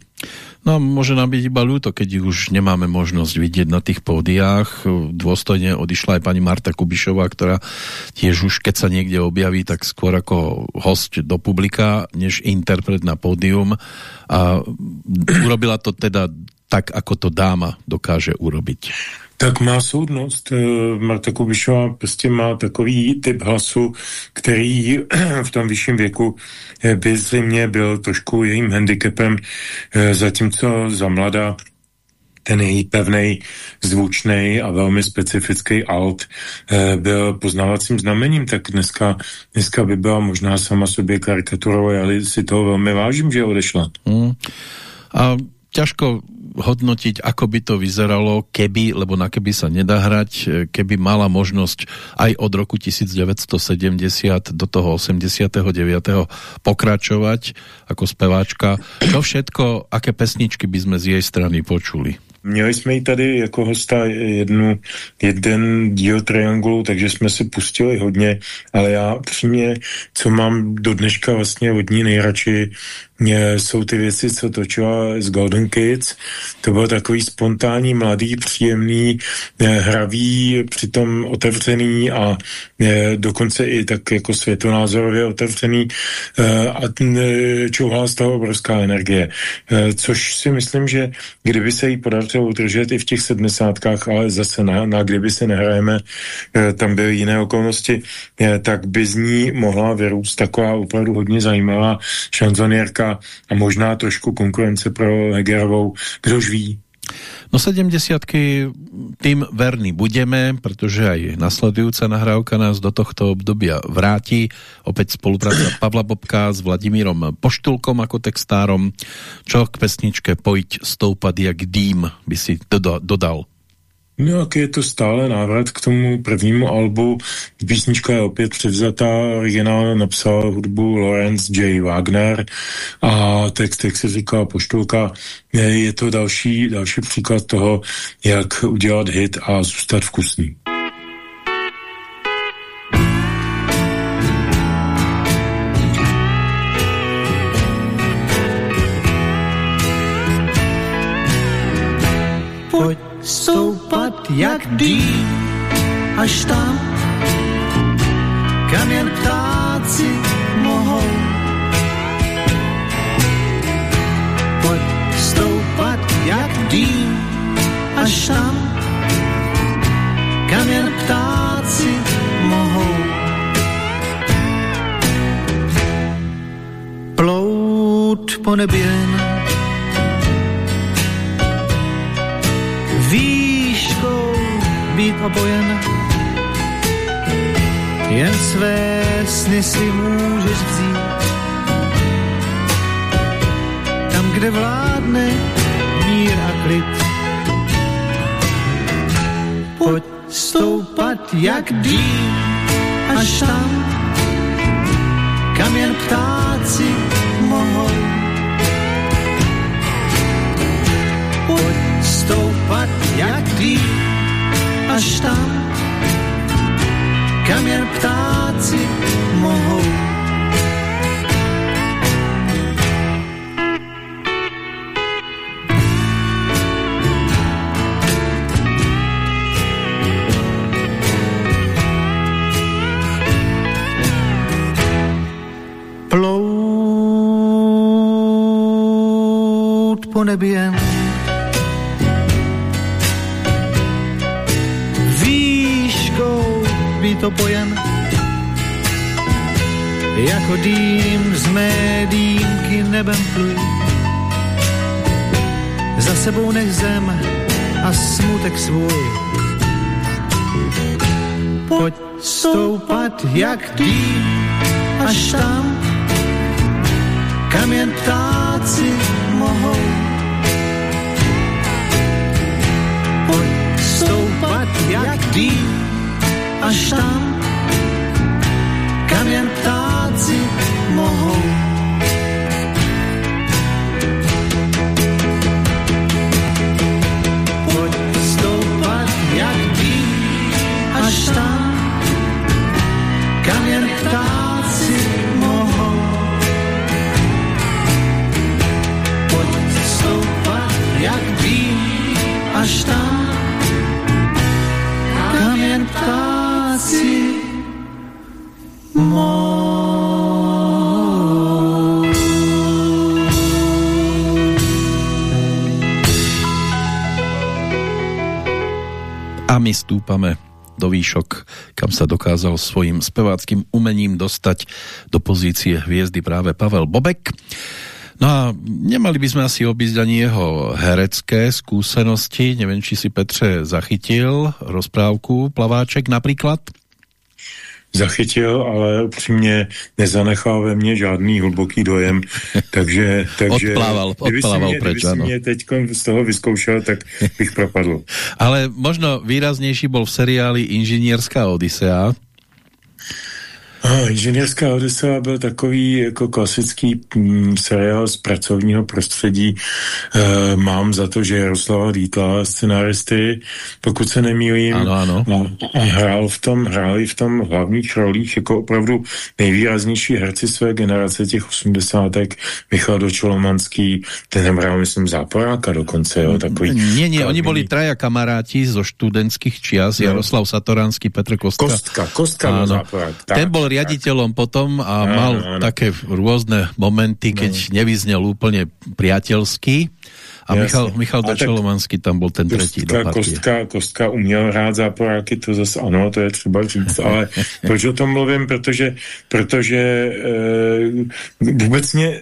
No môže nám byť iba ľúto, keď už nemáme možnosť vidieť na tých pódiách. Dôstojne odišla aj pani Marta Kubišová, ktorá tiež už keď sa niekde objaví, tak skôr ako host do publika, než interpret na pódium. A urobila to teda tak, ako to dáma dokáže urobiť. Tak má soudnost. Eh, Marta Kubišová prostě má takový typ hlasu, který v tom vyšším věku eh, by zřejmě byl trošku jejím handicapem, eh, zatímco za mladá ten její pevný, zvučný a velmi specifický alt byl poznávacím znamením, tak dneska, dneska by byla možná sama sobě karikaturou, ale si toho velmi vážím, že odešla. Mm. A ťažko hodnotiť, ako by to vyzeralo, keby, lebo na keby sa nedá hrať, keby mala možnosť aj od roku 1970 do toho 89. pokračovať ako speváčka. Čo všetko, aké pesničky by sme z jej strany počuli? Měli jsme ji tady jako hosta jednu, jeden díl Triangulu, takže jsme si pustili hodně, ale já přímě, co mám do dneška vlastně od ní nejradši, jsou ty věci, co točila z Golden Kids. To byl takový spontánní, mladý, příjemný, eh, hravý, přitom otevřený a eh, dokonce i tak jako světonázorově otevřený eh, a čouhala z toho obrovská energie. Což si myslím, že kdyby se jí podařilo udržet i v těch sedmdesátkách, ale zase na, na kdyby se nehrajeme, eh, tam byly jiné okolnosti, tak by z ní mohla vyrůst taková opravdu hodně zajímavá šanzonierka a možná trošku konkurence pro Hegerovou, kdož ví. No 70 tým verný budeme, protože aj nasledujúca nahrávka nás do tohto obdobia vráti. Opäť spolupráca Pavla Bobka s Vladimírom Poštulkom ako textárom. Čo k pesničke Pojď stoupat jak dým by si dodal? No, jak je to stále návrat k tomu prvnímu albu. Písnička je opět převzatá, originál napsal hudbu Lawrence J. Wagner a text, jak se říká poštulka, je, to další, další příklad toho, jak udělat hit a zůstat vkusný. Stoupat jak dým až tam, kam jen ptáci mohou. Pojď stoupat jak dým až tam, kam jen ptáci mohou. Plout po nebi jen výškou být obojen. Jen své sny si můžeš vzít. Tam, kde vládne mír a klid. Pojď stoupat jak dým až tam, kam jen ptáci mohou. Pojď stoupat jak dým až tam, kam jen ptáci mohou. Plout po nebi jen být opojen jako dým z mé dýmky nebem pluj. Za sebou nech zem a smutek svůj. Pojď stoupat jak dým až tam, kam jen ptáci až stúpame do výšok, kam sa dokázal svojim speváckým umením dostať do pozície hviezdy práve Pavel Bobek. No a nemali by sme asi obísť ani jeho herecké skúsenosti. Neviem, či si Petře zachytil rozprávku Plaváček napríklad? Zachytil, ale upřímně nezanechal ve mně žádný hluboký dojem, takže, takže Odplával, odplával mě, preč, ano. mě teď z toho vyzkoušel, tak bych propadl. Ale možno výraznější bol v seriáli Inžinierská Odisea. A, inženýrská Odisea byl takový jako klasický mm, seriál z pracovního prostředí. E, mám za to, že Jaroslava Dítla, scenáristy, pokud se nemýlím, Ano, ano. hrál v tom, hráli v tom hlavních rolích jako opravdu nejvýraznější herci své generace těch osmdesátek, Michal Dočolomanský, ten hrál, myslím, záporáka dokonce, jo, takový. Nie, nie, oni boli traja kamaráti zo študentských čias, No. Jaroslav Satoranský, Petr Kostka. Kostka, Kostka byl záporák. Ten tak. Riaditeľom potom a Áno, mal áno. také rôzne momenty, keď nevyznel úplne priateľsky. A Michal, Michal Dačelomanský tam byl ten třetí do Kostka, Kostka uměl hrát záporáky, to zase ano, to je třeba říct, ale proč o tom mluvím, protože, protože e, vůbec mě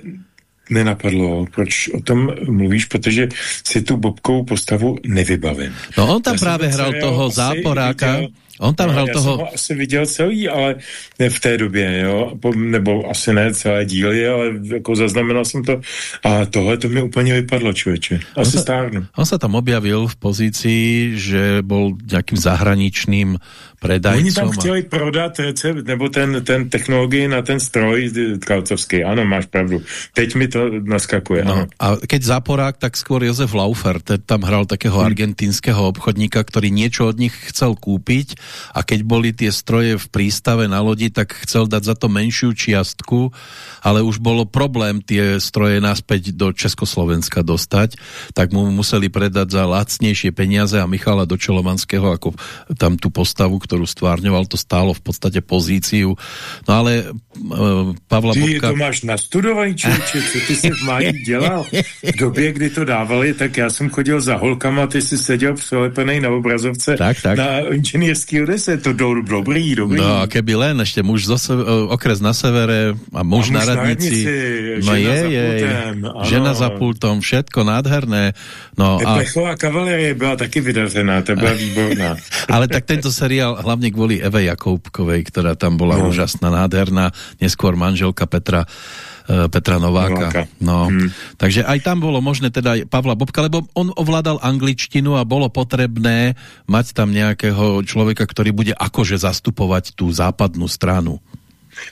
nenapadlo, proč o tom mluvíš, protože si tu Bobkou postavu nevybavím. No on tam Já právě hrál toho záporáka, viděl, On tam no, hrál já toho... jsem ho asi viděl celý, ale ne v té době, jo, nebo asi ne celé díly, ale jako zaznamenal jsem to a tohle to mi úplně vypadlo, člověče. Asi on stárnu. On se tam objavil v pozici, že byl nějakým zahraničním predajcom. Oni tam chtěli prodat recept, nebo ten, ten technologii na ten stroj kalcovský. Ano, máš pravdu. Teď mi to naskakuje. No, a keď záporák, tak skôr Josef Laufer, ten tam hral takého hmm. argentinského obchodníka, který niečo od nich chcel kúpiť a keď boli tie stroje v prístave na lodi, tak chcel dať za to menšiu čiastku, ale už bolo problém tie stroje naspäť do Československa dostať, tak mu museli predať za lacnejšie peniaze a Michala Dočelomanského ako tam tú postavu, ktorú stvárňoval, to stálo v podstate pozíciu. No ale uh, Pavla ty Bobka... to máš nastudovaný člověče, co ty jsi v mládí dělal? V době, kdy to dávali, tak já jsem chodil za holkama, ty jsi seděl přilepený na obrazovce tak, tak. na inženýrský odese, to do, dobrý, dobrý. No a keby len, ešte muž zo se, okres na severe a muž, a muž na radnici. no je, je, žena za pultom, všetko nádherné. No, a... Plechová kavalerie byla taky vydařená, to byla výborná. Ale tak tento seriál hlavně kvůli Eve Jakoubkovej, která tam byla no. úžasná, nádherná, neskôr manželka Petra eh, Petra Nováka. Nováka. No, hmm. takže aj tam bolo možné teda Pavla Bobka, lebo on ovládal angličtinu a bolo potrebné mať tam nejakého človeka, ktorý bude akože zastupovať tú západnú stranu.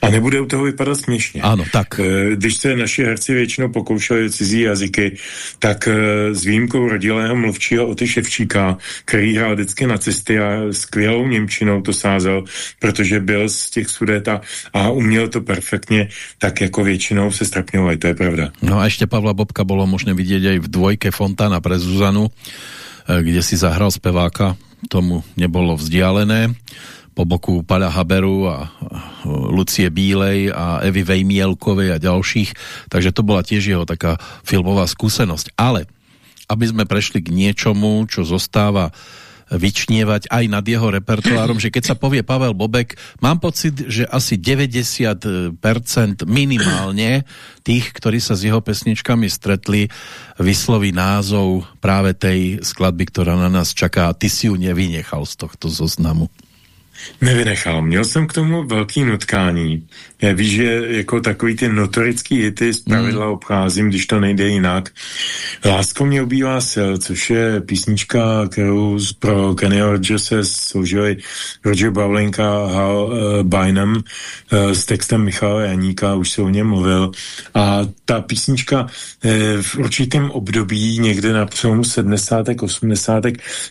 A nebude u toho vypadat směšně. Ano, tak. Eh, když se naši herci většinou pokoušeli cizí jazyky, tak eh, s výjimkou rodilého mluvčího Oty Ševčíka, který hrál vždycky nacisty a skvělou Němčinou to sázel, protože byl z těch sudeta a uměl to perfektně, tak jako většinou se strapňovali, to je pravda. No a ještě Pavla Bobka bylo možné vidět i v dvojke Fontana pre Zuzanu, eh, kde si zahral speváka, tomu nebolo vzdialené po boku Pada Haberu a Lucie Bílej a Evy Vejmielkovej a ďalších, takže to bola tiež jeho taká filmová skúsenosť. Ale aby sme prešli k niečomu, čo zostáva vyčnievať aj nad jeho repertoárom, že keď sa povie Pavel Bobek, mám pocit, že asi 90% minimálne tých, ktorí sa s jeho pesničkami stretli, vysloví názov práve tej skladby, ktorá na nás čaká. Ty si ju nevynechal z tohto zoznamu. Nevynechal. Měl jsem k tomu velký nutkání. Já víš, že jako takový ty notorický hity z pravidla mm. obcházím, když to nejde jinak. Lásko mě obývá sil, což je písnička, kterou pro Kenny se složili Roger Bavlenka a Hal uh, Bynum uh, s textem Michala Janíka, už se o něm mluvil. A ta písnička uh, v určitém období, někde na přelomu 70. 80.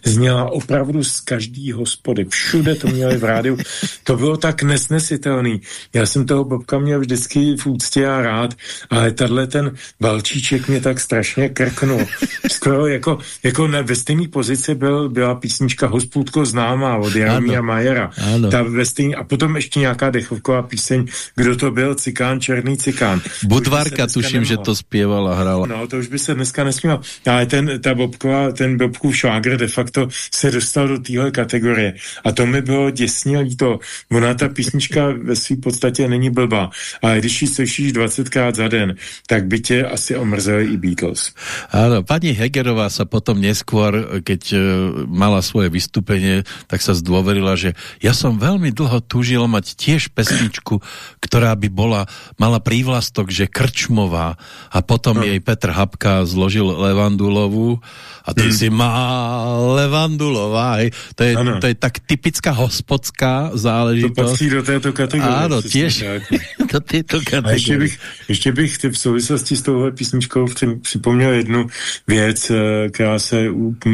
zněla opravdu z každý hospody. Všude to měli v rádiu. To bylo tak nesnesitelný. Já jsem toho Bobka měl vždycky v úctě a rád, ale tenhle ten balčíček mě tak strašně krknul. Skoro jako, jako na, ve stejné pozici byl, byla písnička Hospůdko známá od Jaromíra Majera. Ta ve stejný, a potom ještě nějaká dechovková píseň, kdo to byl, Cikán, Černý Cikán. Budvarka, tuším, že to zpěvala, hrála. No, to už by se dneska nesměl. Ale ten, ta Bobková, ten Bobkův švágr de facto se dostal do téhle kategorie. A to mi bylo děsně líto. Ona ta písnička ve své podstatě není blbá, ale když ji slyšíš 20krát za den, tak by tě asi omrzeli i Beatles. Áno, pani Hegerová sa potom neskôr, keď uh, mala svoje vystúpenie, tak sa zdôverila, že ja som veľmi dlho túžila mať tiež pesničku, ktorá by bola, mala prívlastok, že krčmová a potom no. jej Petr Habka zložil Levandulovú a ty hmm. si má Levandulová, hej. To je, to je tak typická hospodská záležitost. To patří do této kategorie. Ano, těž do této kategorie. A ještě bych, ještě bych v souvislosti s touhle písničkou připomněl jednu věc, eh, která se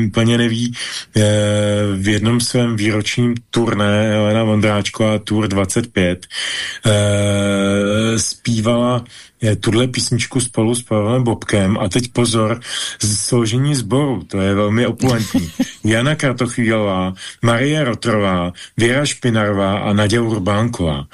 úplně neví. Eh, v jednom svém výročním turné Helena Vondráčková Tour 25 zpívala je, tuhle písničku spolu s Pavlem Bobkem a teď pozor, složení sboru, to je velmi opulentní. Jana Kratochvílová, Marie Rotrová, Věra Špinarová a Naděja Urbánková.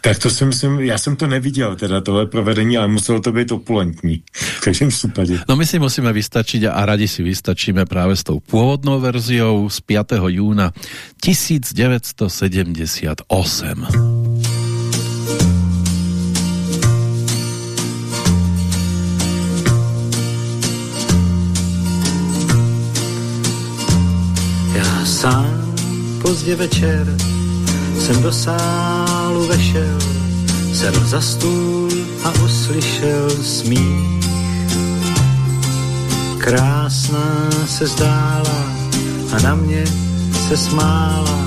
Tak to si myslím, já jsem to neviděl, teda tohle provedení, ale muselo to být opulentní. V každém případě. No my si musíme vystačiť a radi si vystačíme právě s tou původnou verziou z 5. júna 1978. sám pozdě večer jsem do sálu vešel, sedl za stůl a uslyšel smích. Krásná se zdála a na mě se smála.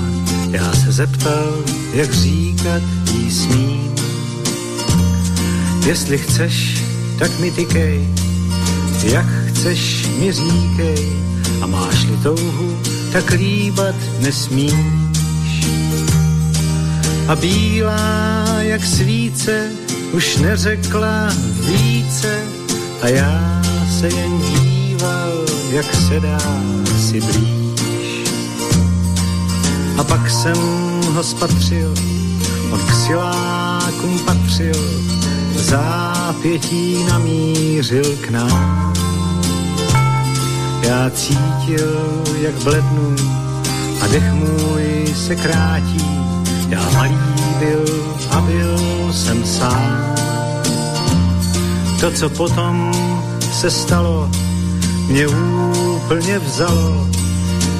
Já se zeptal, jak říkat jí smím. Jestli chceš, tak mi tykej, jak chceš mi říkej. A máš-li touhu, tak líbat nesmíš. A bílá jak svíce už neřekla více a já se jen díval, jak se dá si blíž. A pak jsem ho spatřil, on k silákům patřil, zápětí namířil k nám. Já cítil, jak blednu a dech můj se krátí. Já malý byl a byl jsem sám. To, co potom se stalo, mě úplně vzalo.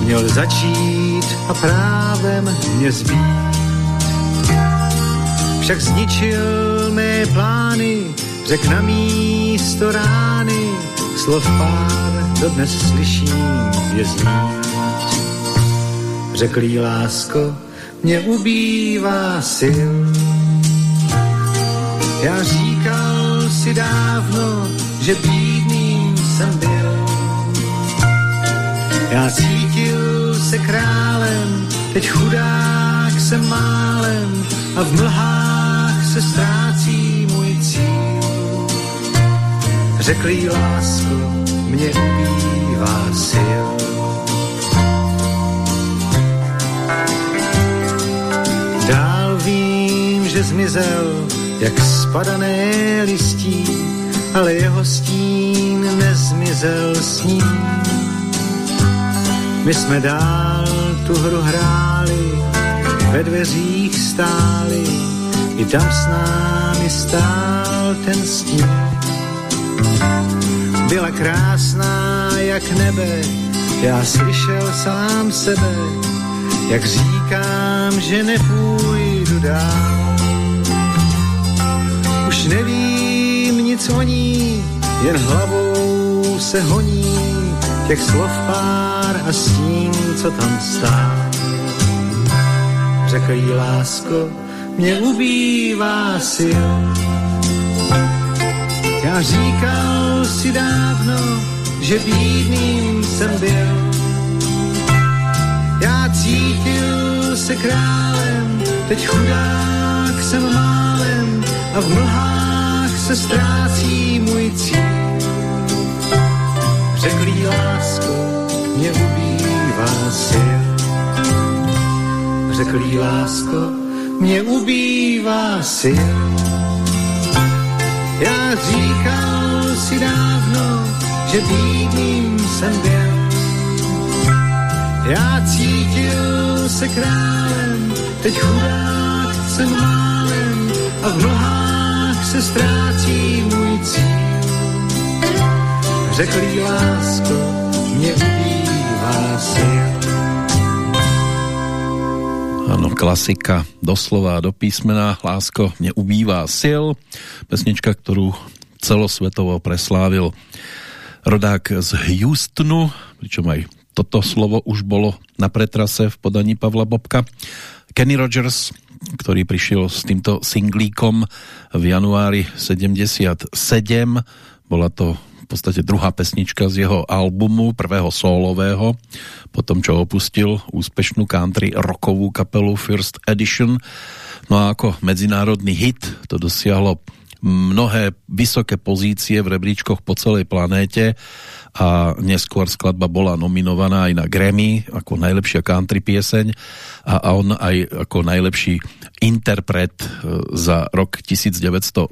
Měl začít a právem mě zbít. Však zničil mé plány, řek na místo rány, slov pár dodnes slyším je znít. Jí lásko, mě ubývá sil. Já říkal si dávno, že bídným jsem byl. Já cítil se králem, teď chudák jsem málem a v mlhách se ztrácí Řekl jí lásko, mě ubývá sil. Dál vím, že zmizel, jak spadané listí, ale jeho stín nezmizel s ním. My jsme dál tu hru hráli, ve dveřích stáli, i tam s námi stál ten stín. Byla krásná jak nebe, já slyšel sám sebe, jak říkám, že nepůjdu dál. Už nevím nic o ní, jen hlavou se honí těch slov pár a stín, co tam stál. Řekl jí lásko, mě ubývá sil. Já říkal si dávno, že bídným jsem byl. Já cítil se králem, teď chudák jsem málem a v mlhách se ztrácí můj cíl. Řekl jí lásko, mě ubývá sil. Řekl jí lásko, mě ubývá sil. Já říkal si dávno, že bídným jsem byl. Já cítil se králem, teď chudák jsem málem a v nohách se ztrácí můj cíl. Řekl jí lásko, mě ubývá sil. Ano, klasika, doslova do písmena, lásko, mě ubývá sil. Pesnička, kterou celosvetovo preslávil rodák z Houstonu, pričom aj toto slovo už bolo na pretrase v podaní Pavla Bobka. Kenny Rogers, ktorý prišiel s týmto singlíkom v januári 77, bola to v podstate druhá pesnička z jeho albumu, prvého solového, po tom, čo opustil úspešnú country rockovú kapelu First Edition. No a ako medzinárodný hit to dosiahlo mnohé vysoké pozície v rebríčkoch po celej planéte a neskôr skladba bola nominovaná aj na Grammy ako najlepšia country pieseň a, a on aj ako najlepší interpret e, za rok 1978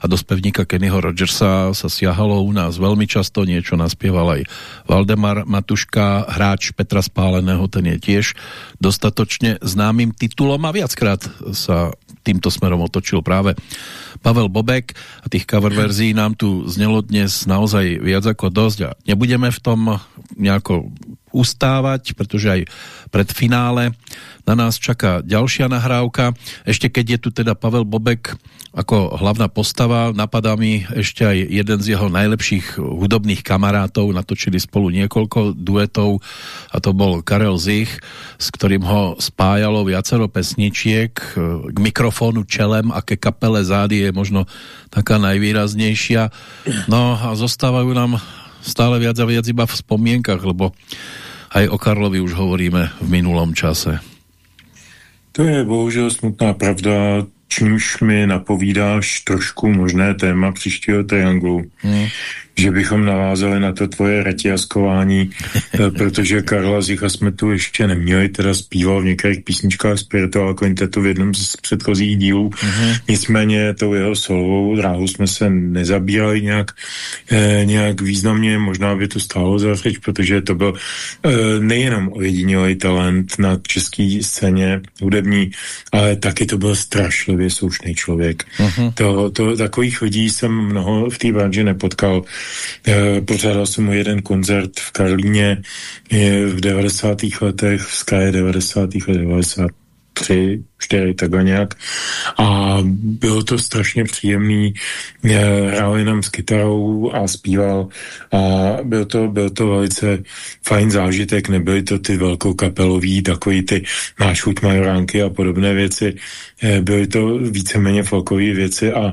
a do spevníka Kennyho Rogersa sa siahalo u nás veľmi často, niečo naspieval aj Valdemar Matuška, hráč Petra Spáleného, ten je tiež dostatočne známym titulom a viackrát sa týmto smerom otočil práve Pavel Bobek a tých cover verzií nám tu znelo dnes naozaj viac ako dosť a nebudeme v tom nejako ustávať, pretože aj pred finále na nás čaká ďalšia nahrávka. Ešte keď je tu teda Pavel Bobek ako hlavná postava, napadá mi ešte aj jeden z jeho najlepších hudobných kamarátov, natočili spolu niekoľko duetov a to bol Karel Zich, s ktorým ho spájalo viacero pesničiek k mikrofónu čelem a ke kapele zády je možno taká najvýraznejšia. No a zostávajú nám stále viac a viac iba v spomienkach, lebo aj o Karlovi už hovoríme v minulom čase. To je bohužel smutná pravda čímž mi napovídáš trošku možné téma příštího trianglu. Hmm že bychom navázali na to tvoje ratiaskování, eh, protože Karla Zicha jsme tu ještě neměli, teda zpíval v některých písničkách Spiritual Quintetu v jednom z předchozích dílů. Mm-hmm. Nicméně tou jeho solovou dráhu jsme se nezabírali nějak, eh, nějak významně, možná by to stálo za řeč, protože to byl eh, nejenom ojedinělý talent na české scéně hudební, ale taky to byl strašlivě slušný člověk. Mm-hmm. To, to, takových lidí jsem mnoho v té branži nepotkal. Eh, pořádal jsem mu jeden koncert v Karlíně v 90. letech, v Sky 90. let 90 tři, čtyři, takhle nějak. A bylo to strašně příjemný. Hrál jenom s kytarou a zpíval a byl to, byl to velice fajn zážitek. Nebyly to ty velkokapelový, takový ty náš majoránky a podobné věci. Eh, byly to víceméně folkové věci a,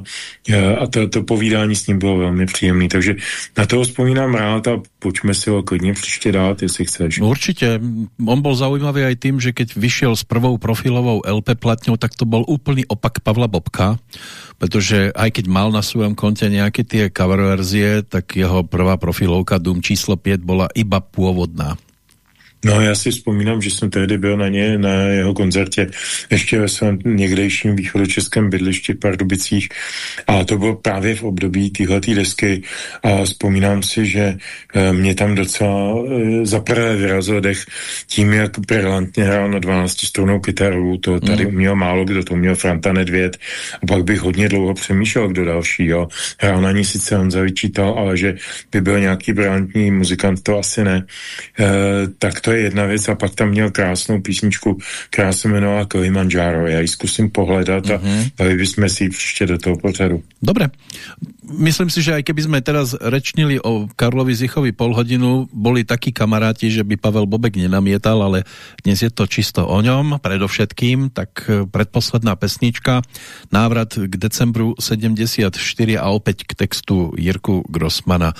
eh, a to, to povídání s ním bylo velmi příjemné. Takže na to vzpomínám rád a pojďme si ho klidně příště dát, jestli chceš. No určitě. On byl zaujímavý aj tým, že keď vyšel s prvou profilovou LP platňou, tak to byl úplný opak Pavla Bobka, protože aj keď mal na svém konte nějaké tie cover verzie, tak jeho prvá profilovka Doom číslo 5 byla iba původná. No já si vzpomínám, že jsem tehdy byl na ně, na jeho koncertě ještě ve svém někdejším východočeském bydlišti v Pardubicích a to bylo právě v období téhletý desky a vzpomínám si, že e, mě tam docela e, zaprvé vyrazil dech tím, jak brilantně hrál na 12 strunou kytaru, to tady mm. uměl málo kdo, to uměl Franta Nedvěd a pak bych hodně dlouho přemýšlel, kdo další, jo. Hrál na ní sice Honza vyčítal, ale že by byl nějaký brilantní muzikant, to asi ne. E, tak to je jedna věc a pak tam měl krásnou písničku, která se jmenovala Kilimanjaro. Já ji zkusím pohledat a mm-hmm. dali bychom si ji příště do toho pořadu. Dobre. Myslím si, že aj keby sme teraz rečnili o Karlovi Zichovi pol hodinu, boli takí kamaráti, že by Pavel Bobek nenamietal, ale dnes je to čisto o ňom, predovšetkým, tak eh, predposledná pesnička, návrat k decembru 74 a opäť k textu Jirku Grossmana.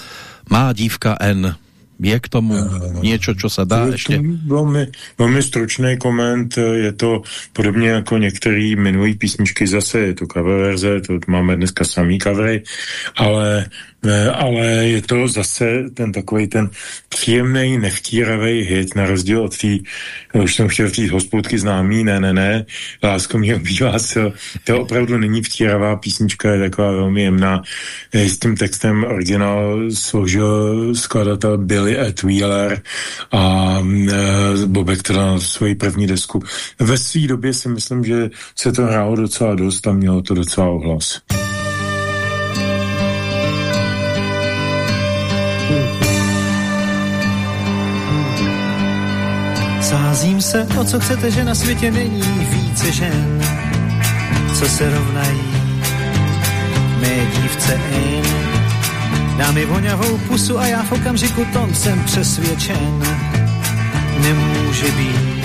Má dívka N je k tomu něco, co se dá ještě? Velmi, velmi stručný koment, je to podobně jako některé minulé písničky zase, je to cover verze, to máme dneska samý covery, ale ale je to zase ten takový ten příjemný, nevtíravý hit, na rozdíl od té, už jsem chtěl říct, hospodky známý, ne, ne, ne, lásko mě obývá se, to opravdu není vtíravá písnička, je taková velmi jemná. S tím textem originál složil skladatel Billy Ed Wheeler a e, Bobek teda na svoji první desku. Ve své době si myslím, že se to hrálo docela dost a mělo to docela ohlas. Sázím se, o co chcete, že na světě není více žen, co se rovnají mé dívce N. Dá mi voňavou pusu a já v okamžiku tom jsem přesvědčen. Nemůže být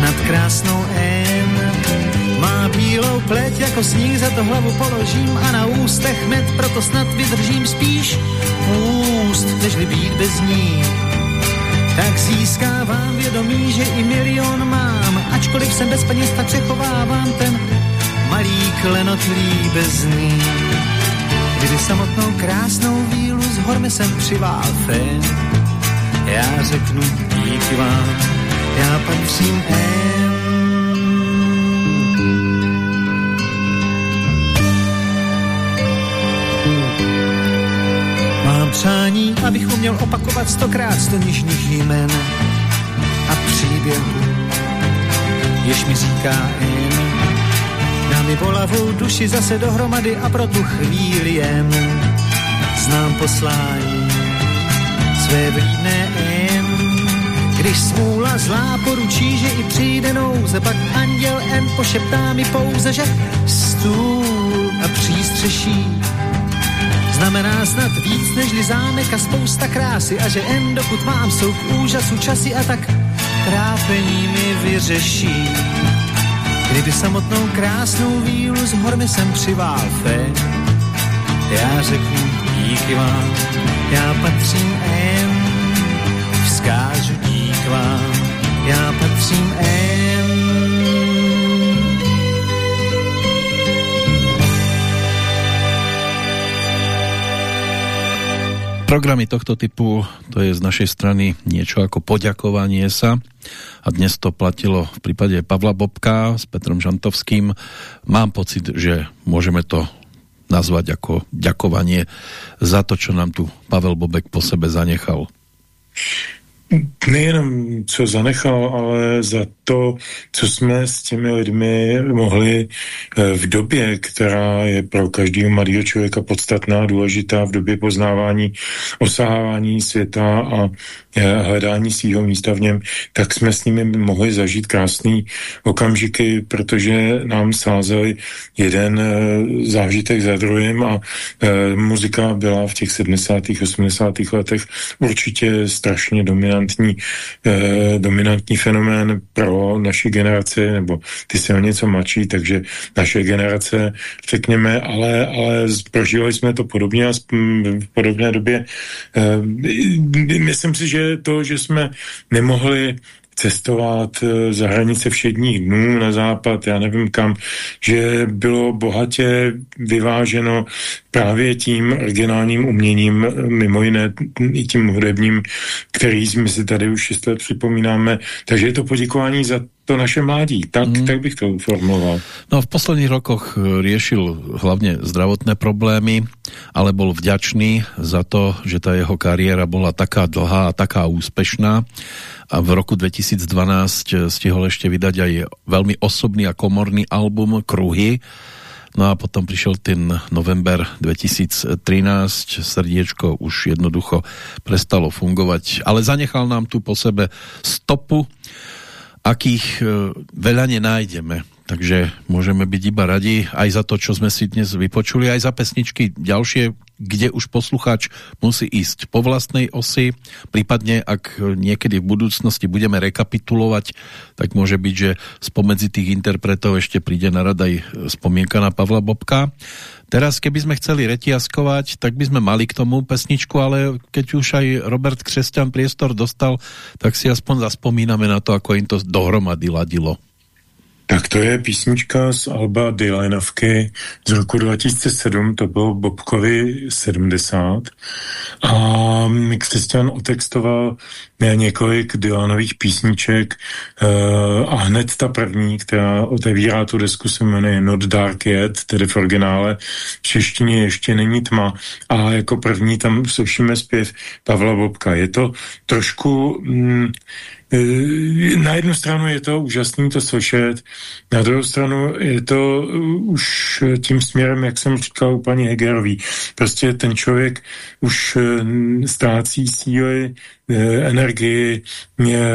nad krásnou N. Má bílou pleť jako sníh, za to hlavu položím a na ústech hned, proto snad vydržím spíš úst, nežli být bez ní tak získávám vědomí, že i milion mám. Ačkoliv jsem bez peněz, tak přechovávám ten malý klenot líbezný. Kdy samotnou krásnou vílu z hor mi sem přivál fén, já řeknu díky vám, já patřím. Mám přání, abych uměl opakovat stokrát sto nižních jmen a příběhů, jež mi říká jen. Mi bolavou duši zase dohromady a pro tu chvíli jen znám poslání své vlídné jen. Když smůla zlá poručí, že i přijde nouze, pak anděl en pošeptá mi pouze, že stůl a přístřeší znamená snad víc nežli zámek a spousta krásy a že en dokud mám jsou k úžasu časy a tak trápení mi vyřeší. Kdyby samotnou krásnou vílu z hor mi sem přivál fé, já řeknu díky vám, já patřím em, vzkážu dík vám, já patřím em. Programy tohto typu, to je z našej strany niečo ako poďakovanie sa a dnes to platilo v prípade Pavla Bobka s Petrom Žantovským. Mám pocit, že môžeme to nazvať ako ďakovanie za to, čo nám tu Pavel Bobek po sebe zanechal. Nejenom co zanechal, ale za to, co jsme s těmi lidmi mohli eh, v době, která je pro každého mladého člověka podstatná, důležitá v době poznávání, osahávání světa a eh, hledání svého místa v něm, tak jsme s nimi mohli zažít krásný okamžiky, protože nám sázeli jeden eh, zážitek za druhým a muzika byla v těch 70. 80. letech určitě strašně dominantní, dominantní fenomén pro pro naši generaci, nebo ty si o něco mladší, takže naše generace, řekněme, ale, ale prožívali jsme to podobně a v podobné době. Eh, myslím si, že to, že jsme nemohli cestovat eh, za hranice všedních dnů na západ, já nevím kam, že bylo bohatě vyváženo právě tím originálním uměním, mimo jiné i tím hudebním, který jsme si tady už 6 let připomínáme. Takže je to poděkování za to naše mládí. Tak, mm. tak bych to formoval. No v posledních rokoch eh, riešil hlavně zdravotné problémy, ale bol vďačný za to, že ta jeho kariéra bola taká dlhá a taká úspešná a v roku 2012 eh, stihol ešte vydať aj veľmi osobný a komorný album Kruhy, No a potom přišel ten november 2013, srdiečko už jednoducho prestalo fungovať, ale zanechal nám tu po sebe stopu akých e, veľa nenájdeme. Takže môžeme byť iba radi aj za to, čo sme si dnes vypočuli, aj za pesničky ďalšie, kde už poslucháč musí ísť po vlastnej osi, prípadne ak niekedy v budúcnosti budeme rekapitulovať, tak môže byť, že spomedzi tých interpretov ešte príde na rad aj spomienka na Pavla Bobka. Teraz, keby sme chceli retiaskovať, tak by sme mali k tomu pesničku, ale keď už aj Robert Křesťan priestor dostal, tak si aspoň zaspomíname na to, ako im to dohromady ladilo. Tak to je písnička z Alba Dylanovky z roku 2007, to bylo Bobkovi 70 a Křesťan otextoval několik Dylanových písniček uh, a hned ta první, která otevírá tu desku, se jmenuje Not Dark Yet, tedy v originále v češtině ještě není tma a jako první tam slyšíme zpěv Pavla Bobka. Je to trošku... Mm, Eh, na jednu stranu je to úžasný to slyšet, na druhou stranu je to eh, už tím směrem, jak jsem říkal u paní Hegerový. Prostě ten člověk už eh, ztrácí síly, Eh, energii,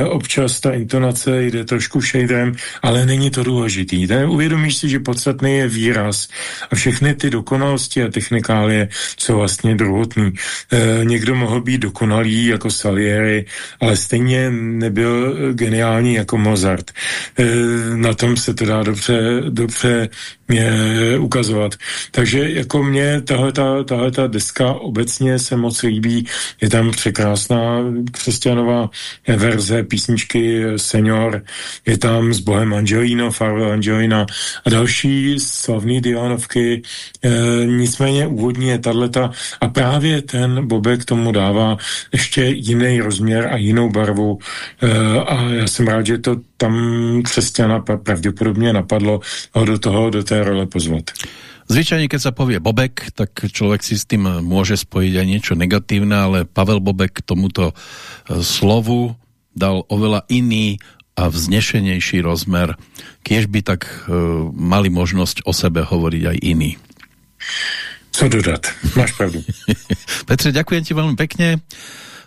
občas ta intonace jde trošku shaderem, ale není to důležitý. Ten uvědomíš si, že podstatný je výraz a všechny ty dokonalosti a technikálie jsou vlastně druhotný. E, někdo mohl být dokonalý jako Salieri, ale stejně nebyl geniální jako Mozart. E, na tom se to dá dobře, dobře ukazovat. Takže jako mě tahle ta deska obecně se moc líbí. Je tam překrásná křesťanová verze písničky Senior, je tam s Bohem Angelino, Farwell Angelina a další slavné Dianovky. E, nicméně úvodní je tato a právě ten Bobek tomu dává ještě jiný rozměr a jinou barvu e, a já jsem rád, že to tam křesťana pravděpodobně napadlo ho do toho, do té role pozvat. Zvyčajne, keď sa povie Bobek, tak človek si s tým môže spojiť aj niečo negatívne, ale Pavel Bobek tomuto e, slovu dal oveľa iný a vznešenejší rozmer. Kiež by tak uh, mali možnosť o sebe hovoriť aj iní. Co dodat? Máš pravdu. Petře, ďakujem ti veľmi pekne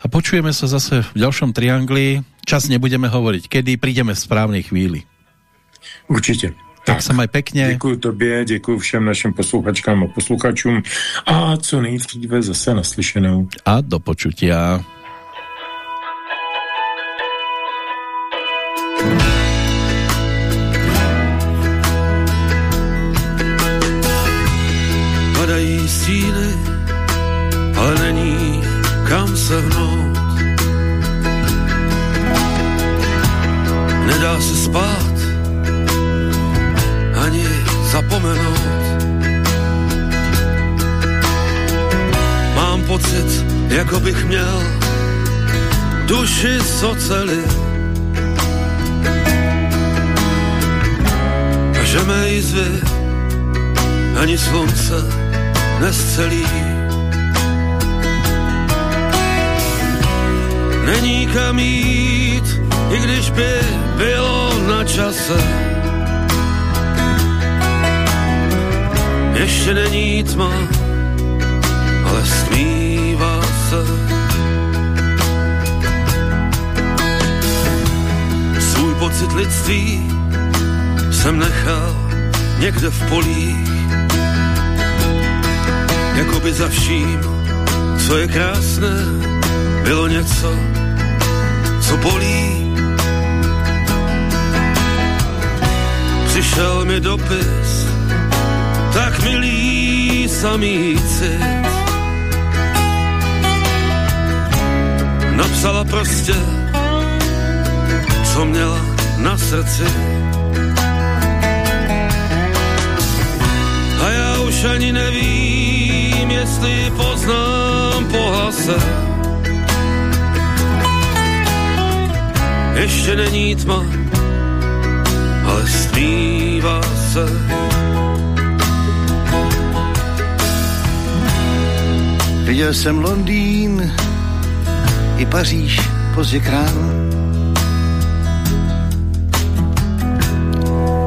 a počujeme sa zase v ďalšom triangli. Čas nebudeme hovoriť, kedy prídeme v správnej chvíli. Určitě. Tak, tak se maj pekně. Děkuji tobě, děkuji všem našim posluchačkám a posluchačům a co nejdříve zase naslyšenou. A do počutia. Padají se spát, ani zapomenout. Mám pocit, jako bych měl duši z oceli. A že mé jízvy ani slunce nescelí. Není kam jít, i když by bylo na čase Ještě není tma, ale smívá se. Svůj pocit lidství jsem nechal někde v polích. Jakoby za vším, co je krásné, bylo něco, co bolí. Přišel mi dopis tak milý samý cit. Napsala prostě, co měla na srdci. A já už ani nevím, jestli poznám pohase. Ještě není tma, ale stmívá se. Viděl jsem Londýn i Paříž pozdě krán.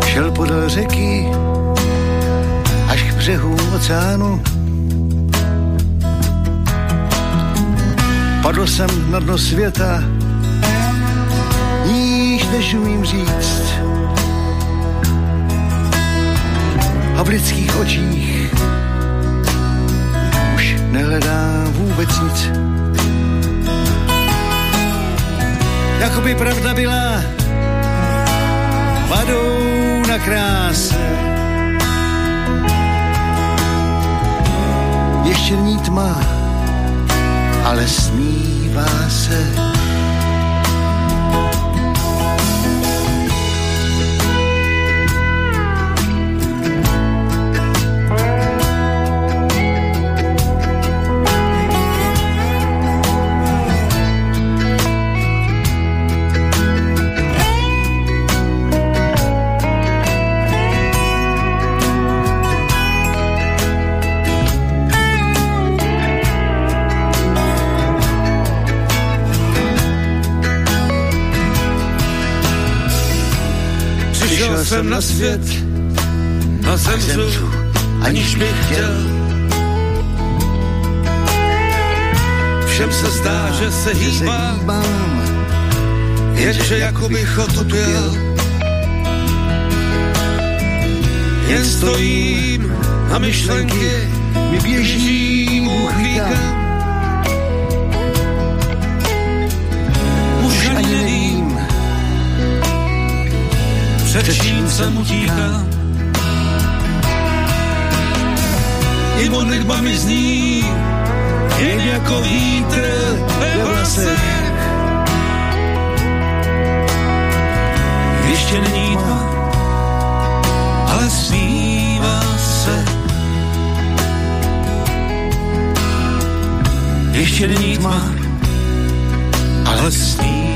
Šel podél řeky až k břehu oceánu. Padl jsem na dno světa, než umím říct. A v lidských očích nehledá vůbec nic. Jakoby pravda byla vadou na kráse. Ještě není tma, ale smívá se. Jsem na svět a zemřu, aniž bych chtěl. Všem se zdá, že se hýbám, jenže jako bych otupěl. Jen stojím a myšlenky mi běží, před čím jsem utíkal. i modlitba mi zní, jen jako vítr ve vlasech. Ještě není tma, ale smívá se. Ještě není tma, ale smívá